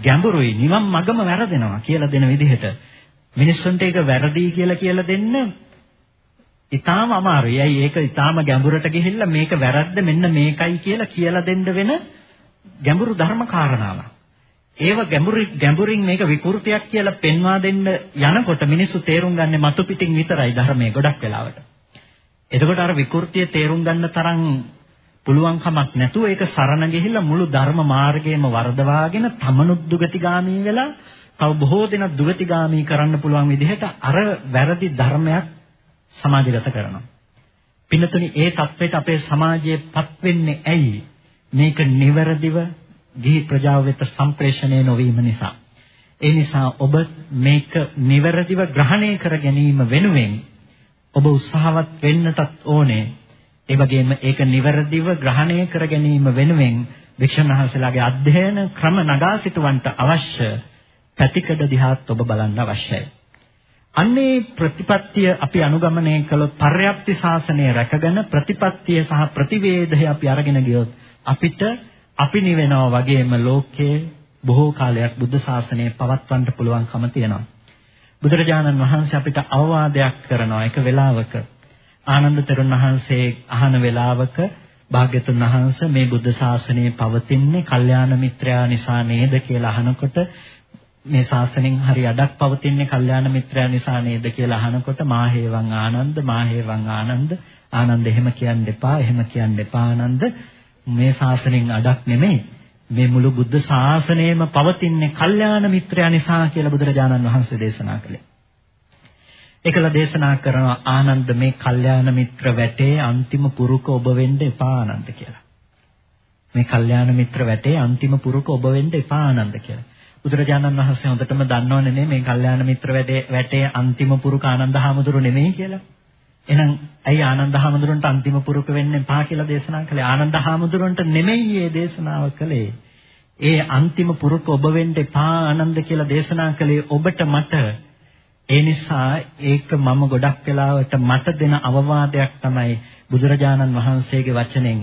ගැඹුරුයි නිවන් මගම වැරදෙනවා කියලා දෙන විදිහට මිනිස්සුන්ට ඒක වැරදි කියලා කියලා දෙන්න ඊටාම අමාරුයි. ඇයි ඒක ඊටාම ගැඹුරට ගිහිල්ලා මේක වැරද්ද මෙන්න මේකයි කියලා කියලා දෙන්න වෙන ගැඹුරු ධර්ම කාරණාවක්. ඒව ගැඹුරු ගැඹුරින් මේක විකෘතියක් කියලා පෙන්වා දෙන්න යනකොට මිනිස්සු තේරුම් ගන්නේ මතු පිටින් විතරයි ධර්මයේ ගොඩක් වෙලාවට. එතකොට අර විකෘතිය තේරුම් ගන්න තරම් පුළුවන් කමක් නැතුව ඒක සරණ ගිහිල්ලා මුළු ධර්ම මාර්ගයේම වර්ධවාගෙන තමනුත් දුගතිගාමී වෙලා තව බොහෝ දෙනා දුගතිගාමී කරන්න පුළුවන් විදිහට අර වැරදි ධර්මයක් සමාජගත කරනවා. පින්නතුනි ඒ தത്വෙට අපේ සමාජයේපත් වෙන්නේ ඇයි? මේක નિවරදිව ගිහි ප්‍රජාව වෙත සම්ප්‍රේෂණය නොවීම නිසා. ඒ නිසා ඔබ මේක નિවරදිව ග්‍රහණය කර ගැනීම වෙනුවෙන් ඔබ උත්සාහවත් වෙන්නටත් ඕනේ. ඒ වගේම ඒක નિවරදිව ග්‍රහණය කර ගැනීම වෙනුවෙන් වික්ෂණහසලාගේ අධ්‍යයන ක්‍රම නගා සිටවන්නට අවශ්‍ය පැතිකඩ දිහාත් ඔබ බලන්න අවශ්‍යයි. අන්නේ ප්‍රතිපත්තිය අපි අනුගමනය කළොත් පර්යාප්ති ශාසනය රැකගෙන ප්‍රතිපත්තිය සහ ප්‍රතිවේදය අපි අරගෙන ගියොත් අපිට අපි නිවෙනවා වගේම ලෝකයේ බොහෝ කාලයක් බුද්ධ ශාසනය පවත්වන්න පුළුවන්කම තියෙනවා. බුදුරජාණන් වහන්සේ අපිට අවවාදයක් කරනවා එක වෙලාවක ආනන්ද තෙරුන් වහන්සේ අහන වෙලාවක භාග්‍යතුන් වහන්සේ මේ බුද්ධ ශාසනය පවතින්නේ කල්යාණ මිත්‍රයා නිසා නේද කියලා අහනකොට මේ ශාසනයෙන් හරි අඩක් පවතින්නේ කල්යාණ මිත්‍රයා නිසා නේද කියලා අහනකොට මාහේවං ආනන්ද මාහේවං ආනන්ද ආනන්ද එහෙම කියන්න එපා එහෙම කියන්න එපා ආනන්ද මේ ශාසනයෙන් අඩක් නෙමෙයි මේ මුළු බුද්ධ ශාසනයම පවතින්නේ කල්යාණ මිත්‍රයා නිසා කියලා බුදුරජාණන් වහන්සේ දේශනා කළේ. ඒකල දේශනා කරනවා ආනන්ද මේ කල්යාණ මිත්‍ර වැටේ අන්තිම පුරුක ඔබ වෙන්න එපා ආනන්ද කියලා. මේ කල්යාණ මිත්‍ර වැටේ අන්තිම පුරුක ඔබ වෙන්න එපා ආනන්ද කියලා. බුදුරජාණන් වහන්සේ හොඳටම දන්නවනේ නේ මේ කල්යාණ මිත්‍ර වැඩේ වැටේ අන්තිම පුරුක ආනන්ද හාමුදුරු නෙමෙයි කියලා. එහෙනම් ඇයි ආනන්ද හාමුදුරන්ට අන්තිම පුරුක වෙන්නේ පහ කියලා දේශනා කළේ? ආනන්ද හාමුදුරන්ට නෙමෙයි මේ දේශනාව කළේ. ඒ අන්තිම පුරුක ඔබ වෙන්න එපා ආනන්ද කියලා දේශනා කළේ ඔබට මට ඒ නිසා ඒක මම ගොඩක් වෙලාවට මට දෙන අවවාදයක් තමයි බුදුරජාණන් වහන්සේගේ වචනෙන්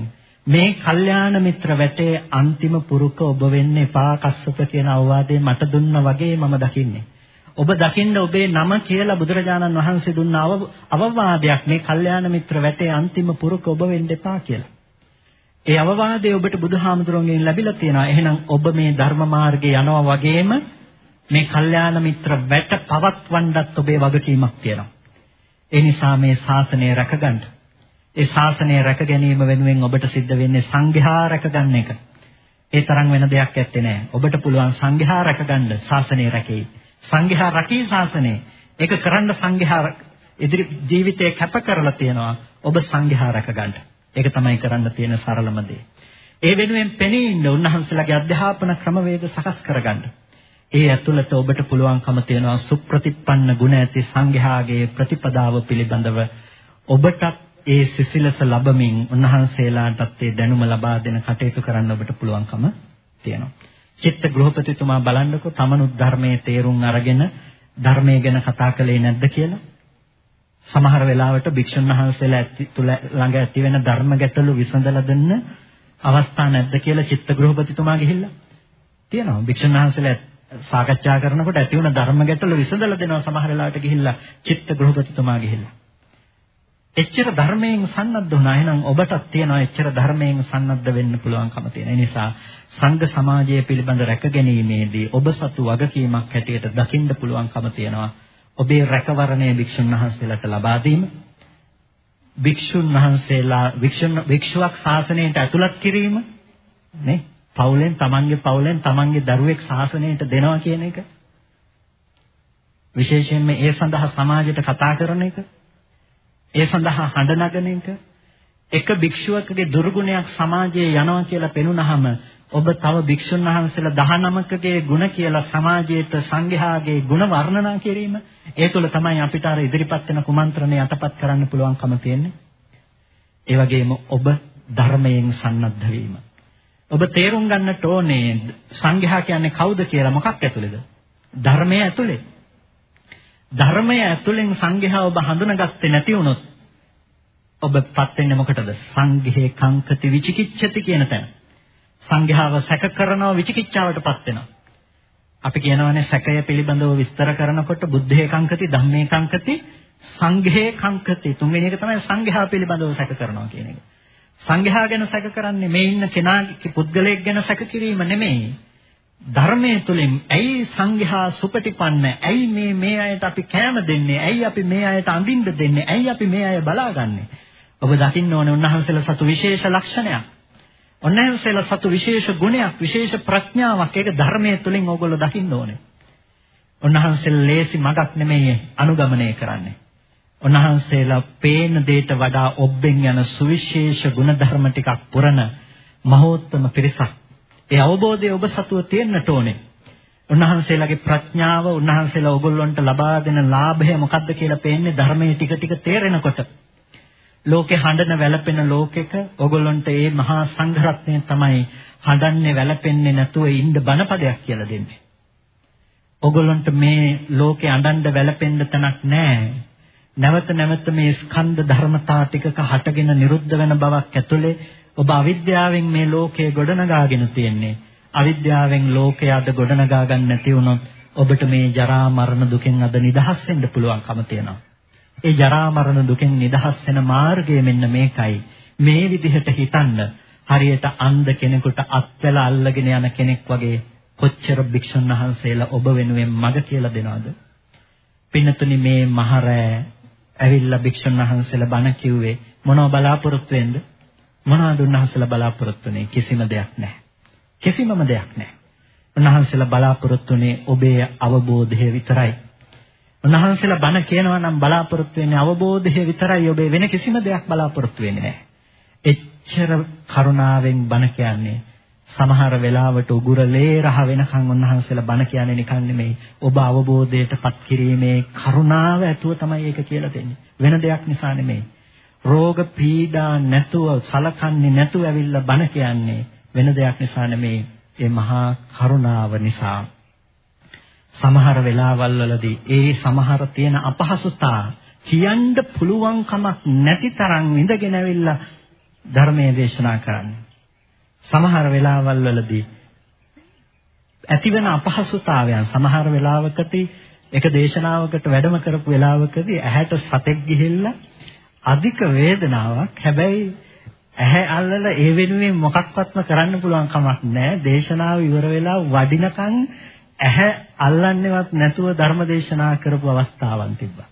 මේ කල්යාණ මිත්‍ර වැටේ අන්තිම පුරුක ඔබ වෙන්න එපා කස්සප කියන අවවාදේ මට දුන්නා වගේ මම දකින්නේ. ඔබ දකින්න ඔබේ නම කියලා බුදුරජාණන් වහන්සේ දුන්න අවවාදයක් මේ කල්යාණ මිත්‍ර වැටේ අන්තිම පුරුක ඔබ වෙන්න එපා කියලා. ඒ අවවාදය ඔබට බුදුහාමුදුරන්ගෙන් ලැබිලා තියෙනවා. එහෙනම් ඔබ මේ ධර්ම මාර්ගේ යනවා වගේම මේ කල්යාණ මිත්‍ර වැට පවත්වන්නත් ඔබේ වගකීමක් තියෙනවා. ඒ නිසා මේ ශාසනය රැකගන්න. ඒ ශාසනය රැක ගැනීම වෙනුවෙන් ඔබට සිද්ධ වෙන්නේ සංඝයා රැකගන්න එක. ඒ තරම් වෙන දෙයක් ඇත්තේ නැහැ. ඔබට පුළුවන් සංඝයා රැකගන්න ශාසනය රැකෙයි. සංඝයා රැකී ශාසනය. ඒක කරන්න සංඝයා ඉදිරි ජීවිතේ කැප කරලා තියෙනවා. ඔබ සංඝයා රැකගන්න. ඒක තමයි කරන්න තියෙන සරලම දේ. ඒ වෙනුවෙන් පෙනී ඉන්න උන්වහන්සේලාගේ අධ්‍යාපන ක්‍රමවේද සකස් කරගන්න. ඒ ඇතුළත ඔබට පුළුවන්කම තියෙනවා සුප්‍රතිපන්න ගුණ ඇති සංඝයාගේ ප්‍රතිපදාව පිළිබඳව ඔබටත් ඒ සිසිලස ලැබමින් උන්වහන්සේලාටත් ඒ දැනුම ලබා දෙන කටයුතු කරන්න ඔබට පුළුවන්කම තියෙනවා. චිත්ත ගෘහපතිතුමා බලන්නකො තමනුත් ධර්මයේ තේරුම් අරගෙන ධර්මයේ ගැන කතා කළේ නැද්ද කියලා. සමහර වෙලාවට භික්ෂුන් වහන්සේලා තුල ළඟ ඇති වෙන ධර්ම ගැටලු විසඳලා දෙන්න අවස්ථා නැද්ද කියලා චිත්ත ගෘහපතිතුමා ගිහිල්ලා තියෙනවා. භික්ෂුන් වහන්සේලා සාකච්ඡා කරනකොට ඇති වුණ ධර්ම ගැටලු විසඳලා දෙනවා සමහර වෙලාවට ගිහිල්ලා චිත්ත ගෘහපතිතුමා ගිහිල්ලා. එච්චර ධර්මයෙන් සන්නද්ධ වුණා. එහෙනම් ඔබටත් තියෙනවා එච්චර ධර්මයෙන් සන්නද්ධ වෙන්න පුළුවන්කම තියෙන. ඒ නිසා සංඝ සමාජය පිළිබඳ රැකගැනීමේදී ඔබ සතු වගකීමක් හැටියට දකින්න පුළුවන්කම තියෙනවා. ඔබේ රැකවරණය භික්ෂුන් වහන්සේලාට ලබා දීම. භික්ෂුන් වහන්සේලා භික්ෂුන් භික්ෂුවක් ශාසනයට ඇතුළත් කිරීම නේ පවුලෙන් තමන්ගේ පවුලෙන් තමන්ගේ දරුවෙක් ශාසනයට දෙනවා කියන එක විශේෂයෙන්ම ඒ සඳහා සමාජයට කතා කරන එක ඒ සඳහා හඬ නගන එක එක භික්ෂුවකගේ දුර්ගුණයක් සමාජයේ යනවා කියලා පෙනුනහම ඔබ තව භික්ෂුන් වහන්සේලා 19කගේ ಗುಣ කියලා සමාජයට සංඝයාගේ ಗುಣ වර්ණනා කිරීම ඒ තුළ තමයි අපිට අර ඉදිරිපත් වෙන කුමන්ත්‍රණය යටපත් කරන්න පුළුවන්කම තියෙන්නේ. ඒ වගේම ඔබ ධර්මයෙන් සන්නද්ධ වීම. ඔබ තේරුම් ගන්නට ඕනේ සංඝයා කියන්නේ කවුද කියලා මොකක් ඇතුළේද? ධර්මයේ ඇතුළේ. ධර්මයේ ඇතුළෙන් සංඝයා ඔබ හඳුනාගත්තේ නැති වුණොත් ඔබපත් වෙන්නේ මොකටද? සංඝේ කංකති විචිකිච්ඡති කියන තැන. සංඝයාව සැක කරනවා විචිකිච්ඡාවටපත් වෙනවා. අපි කියනවානේ සැකය පිළිබඳව විස්තර කරනකොට බුද්ධේ කංකති ධම්මේ කංකති සංඝේ කංකති තුන්වෙනි එක තමයි සංඝයා පිළිබඳව සැක කරනවා කියන එක. සංඝයා ගැන සැක කරන්නේ මේ ඉන්න කෙනාගේ පුද්ගලයෙක් ගැන සැක කිරීම නෙමෙයි. ධර්මයේ තුලින් ඇයි සංඝයා සුපටිපන්න? ඇයි මේ මේ අයට අපි කෑම දෙන්නේ? ඇයි අපි මේ අයට අඳින්න දෙන්නේ? ඇයි අපි මේ අය බලාගන්නේ? ඔබ දකින්න ඕනේ උන්වහන්සේලා සතු විශේෂ ලක්ෂණයක්. උන්වහන්සේලා සතු විශේෂ ගුණයක් විශේෂ ප්‍රඥාවක්. ඒක ධර්මයේ තුලින් ඕගොල්ලෝ දකින්න ඕනේ. උන්වහන්සේලා ලේසි මගක් නෙමෙයි අනුගමනය කරන්නේ. උන්වහන්සේලා පේන දෙයට වඩා ඔබෙන් යන සුවිශේෂ ගුණධර්ම ටිකක් පුරන මහෝත්තම පිරිසක්. ඒ අවබෝධය ඔබ සතුව තියෙන්නට ඕනේ. උන්වහන්සේලාගේ ප්‍රඥාව උන්වහන්සේලා ඔයගොල්ලන්ට ලබා දෙන ලාභය මොකක්ද කියලා පේන්නේ ධර්මයේ ටික ටික තේරෙනකොට. ලෝකේ හඬන වැළපෙන ලෝකෙක ඔයගොල්ලන්ට මේ මහා සංඝරත්නය තමයි හඬන්නේ වැළපෙන්නේ නැතුව ඉන්න බණපදයක් කියලා දෙන්නේ. ඔයගොල්ලන්ට මේ ලෝකේ අඬන්න වැළපෙන්න තැනක් නැහැ. නැවත නැවත මේ ස්කන්ධ ධර්මතා ටිකක හටගෙන නිරුද්ධ වෙන බවක් ඇතුලේ ඔබ අවිද්‍යාවෙන් මේ ලෝකය ගොඩනගාගෙන තියෙන්නේ. අවිද්‍යාවෙන් ලෝකය අද ගොඩනගා ගන්න නැති වුණොත් ඔබට මේ ජරා මරණ දුකෙන් අද නිදහස් වෙන්න පුළුවන්කම තියෙනවා. ඒ ජරා මරණ දුකෙන් නිදහස් වෙන මාර්ගය මෙන්න මේකයි. මේ විදිහට හිතන්න හරියට අන්ධ කෙනෙකුට අත්වල අල්ලගෙන යන කෙනෙක් වගේ කොච්චර භික්ෂුන් වහන්සේලා ඔබ වෙනුවෙන් මඟ කියලා දෙනවද? පින්නතුනි මේ මහරෑ ඇවිල්ලා භික්ෂුන් වහන්සේලා බණ කිව්වේ මොනව බලාපොරොත්තු වෙන්ද? මොනවද උන්වහන්සේලා බලාපොරොත්තු වෙන්නේ? කිසිම දෙයක් නැහැ. කිසිමම දෙයක් නැහැ. උන්වහන්සේලා බලාපොරොත්තු වෙන්නේ ඔබේ අවබෝධය විතරයි. උන්වහන්සේලා බණ කියනවා නම් බලාපොරොත්තු වෙන්නේ අවබෝධය විතරයි ඔබේ වෙන කිසිම දෙයක් බලාපොරොත්තු වෙන්නේ නැහැ. එච්චර කරුණාවෙන් බණ කියන්නේ සමහර වෙලාවට උගුර ලේ රහ වෙනකන් උන්වහන්සේලා බණ කියන්නේ නිකන් නෙමෙයි. ඔබ අවබෝධයටපත් කිරීමේ කරුණාව ඇතුව තමයි ඒක කියලා දෙන්නේ. වෙන දෙයක් නිසා නෙමෙයි. රෝග පීඩා නැතුව සලකන්නේ නැතුව ඇවිල්ලා බණ කියන්නේ වෙන දෙයක් නිසා නෙමෙයි. ඒ මහා කරුණාව නිසා සමහර වෙලාවල් වලදී ඒ සමහර තියෙන අපහසුතා කියන්න පුළුවන් කමක් නැති තරම් ඉඳගෙන ඇවිල්ලා ධර්මයේ දේශනා කරන්නේ. සමහර වෙලාවල් වලදී ඇතිවන අපහසුතාවයන් සමහර වෙලාවකදී එක දේශනාවකට වැඩම කරපු වෙලාවකදී ඇහැට සතෙක් ගිහිල්ලා අධික වේදනාවක් හැබැයි ඇහැ අල්ලලා ඒ වෙනුවෙන් මොකක්වත්ම කරන්න පුළුවන් කමක් නැහැ දේශනාව ඉවර වෙලා වඩිනකන් ඇහැ අල්ලන්නේවත් නැතුව ධර්ම දේශනා කරපු අවස්ථාවන් තිබ්බා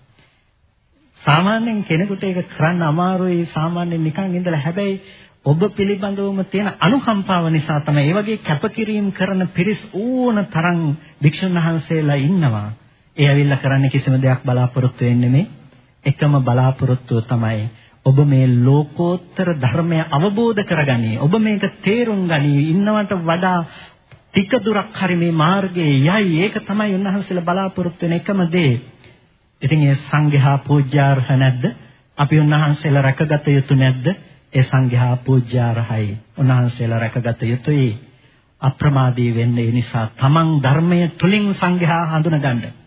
සාමාන්‍යයෙන් කෙනෙකුට ඒක කරන්න අමාරුයි සාමාන්‍යයෙන් නිකන් ඉඳලා හැබැයි ඔබ පිළිබඳවම තියෙන අනුකම්පාව නිසා තමයි මේ වගේ කැපකිරීම කරන පිරිස් ඕන තරම් වික්ෂුන් වහන්සේලා ඉන්නවා. ඒ ඇවිල්ලා කරන්නේ කිසිම දෙයක් බලාපොරොත්තු වෙන්නේ නෙමෙයි. එකම බලාපොරොත්තුව තමයි ඔබ මේ ලෝකෝත්තර ධර්මය අවබෝධ කරගනී. ඔබ මේක තේරුම් ගනී. ඉන්නවට වඩා ටික දුරක් හරි මේ මාර්ගයේ යයි. ඒක තමයි උන්වහන්සේලා බලාපොරොත්තු වෙන එකම දේ. ඉතින් ඒ සංඝයා පූජ්‍යාර්හ නැද්ද? අපි උන්වහන්සේලා රැකගත යුතු නැද්ද? ඒ සංඝයා පූජ්‍යාර්හයි. උන්වහන්සේලා රැකගත යුතුයි. අප්‍රමාදී වෙන්න ඒ නිසා තමන් ධර්මයේ තුලින් සංඝයා හඳුනගන්න.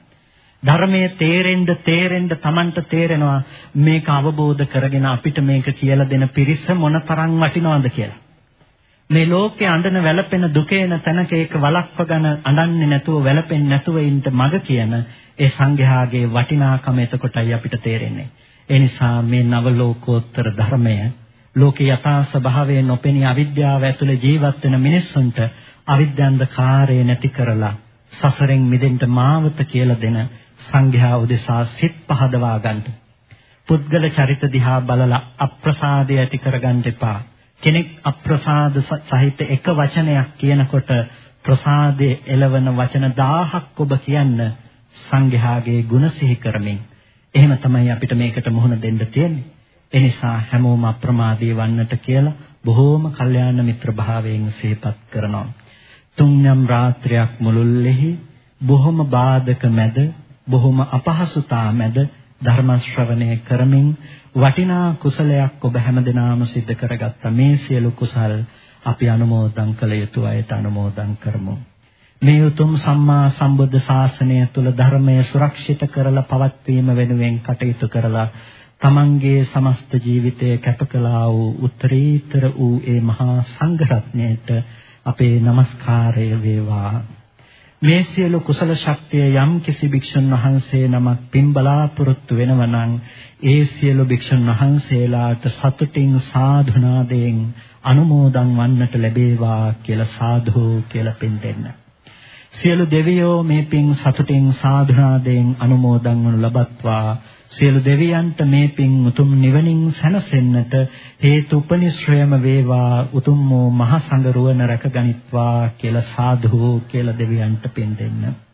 ධර්මයේ තේරෙන්න තේරෙන්න තමන්ට තේරෙනවා මේක අවබෝධ කරගෙන අපිට මේක කියලා දෙන පිරිස මොනතරම් වටිනවද කියලා. මේ ලෝකේ අඬන වැළපෙන දුකේන තැනක ඒක වළක්ව ගන්න අඬන්නේ නැතුව වැළපෙන්නේ නැතුව ඉන්න මග කියන ඒ සංඝයාගේ වටිනාකම එතකොටයි අපිට තේරෙන්නේ. ඒ නිසා මේ නව ලෝකෝත්තර ධර්මය ලෝකේ යථා ස්වභාවය නොපෙනී අවිද්‍යාව ඇතුලේ ජීවත් වෙන මිනිස්සුන්ට අවිද්‍යාන්ධකාරය නැති කරලා සසරෙන් මිදෙන්න මාවත කියලා දෙන සංඝයා උදෙසා සිත් පහදවා ගන්න. පුද්ගල චරිත දිහා බලලා අප්‍රසාදය ඇති කරගන්න එපා. කෙනෙක් අප්‍රසාද සහිත එක වචනයක් කියනකොට ප්‍රසාදයේ එළවන වචන 1000ක් ඔබ කියන්න සංඝයාගේ ගුණ සිහි කරමින් එහෙම තමයි අපිට මේකට මුහුණ දෙන්න තියෙන්නේ. ඒ නිසා හැමෝම අප්‍රමාදී වන්නට කියලා බොහෝම කල්යාණ මිත්‍ර භාවයෙන් සිහිපත් කරනවා. තුන්යම් රාත්‍රියක් මුළුල්ලේහි බොහොම බාධක මැද බොහොම අපහසුතා මැද ධර්ම ශ්‍රවණය කරමින් වටිනා කුසලයක් ඔබ හැමදෙනාම සිද්ධ කරගත්ත මේ සියලු කුසල් අපි අනුමෝදන් කළ යුතු අයට අනුමෝදන් කරමු. මේ උතුම් සම්මා සම්බුද්ධ ශාසනය තුල ධර්මය සුරක්ෂිත කරලා පවත්වීම වෙනුවෙන් කටයුතු කරලා තමන්ගේ සමස්ත ජීවිතය කැප කළා වූ උත්තරීතර වූ ඒ මහා සංඝ රත්නයට අපේ নমස්කාරය වේවා මේ සියලු කුසල ශක්තිය යම් කිසි භික්ෂුන් වහන්සේ නමක් පින් බලාපොරොත්තු වෙනවා නම් ඒ සියලු භික්ෂුන් වහන්සේලාට සතුටින් සාධුනාදයෙන් අනුමෝදන් වන්නට ලැබේවා කියලා සාධු කියලා පින් දෙන්න. සියලු දෙවියෝ මේ පින් සතුටින් සාධනාදයෙන් අනුමෝදන් වනු ලබත්වා සියලු දෙවියන්ට මේ පින් උතුම් නිවනින් සැනසෙන්නට හේතු උපනිශ්‍රයම වේවා. උතුම් වූ මහ සංගරුවන රැකගනිත්වා කියලා සාධු කියලා දෙවියන්ට පින් දෙන්න.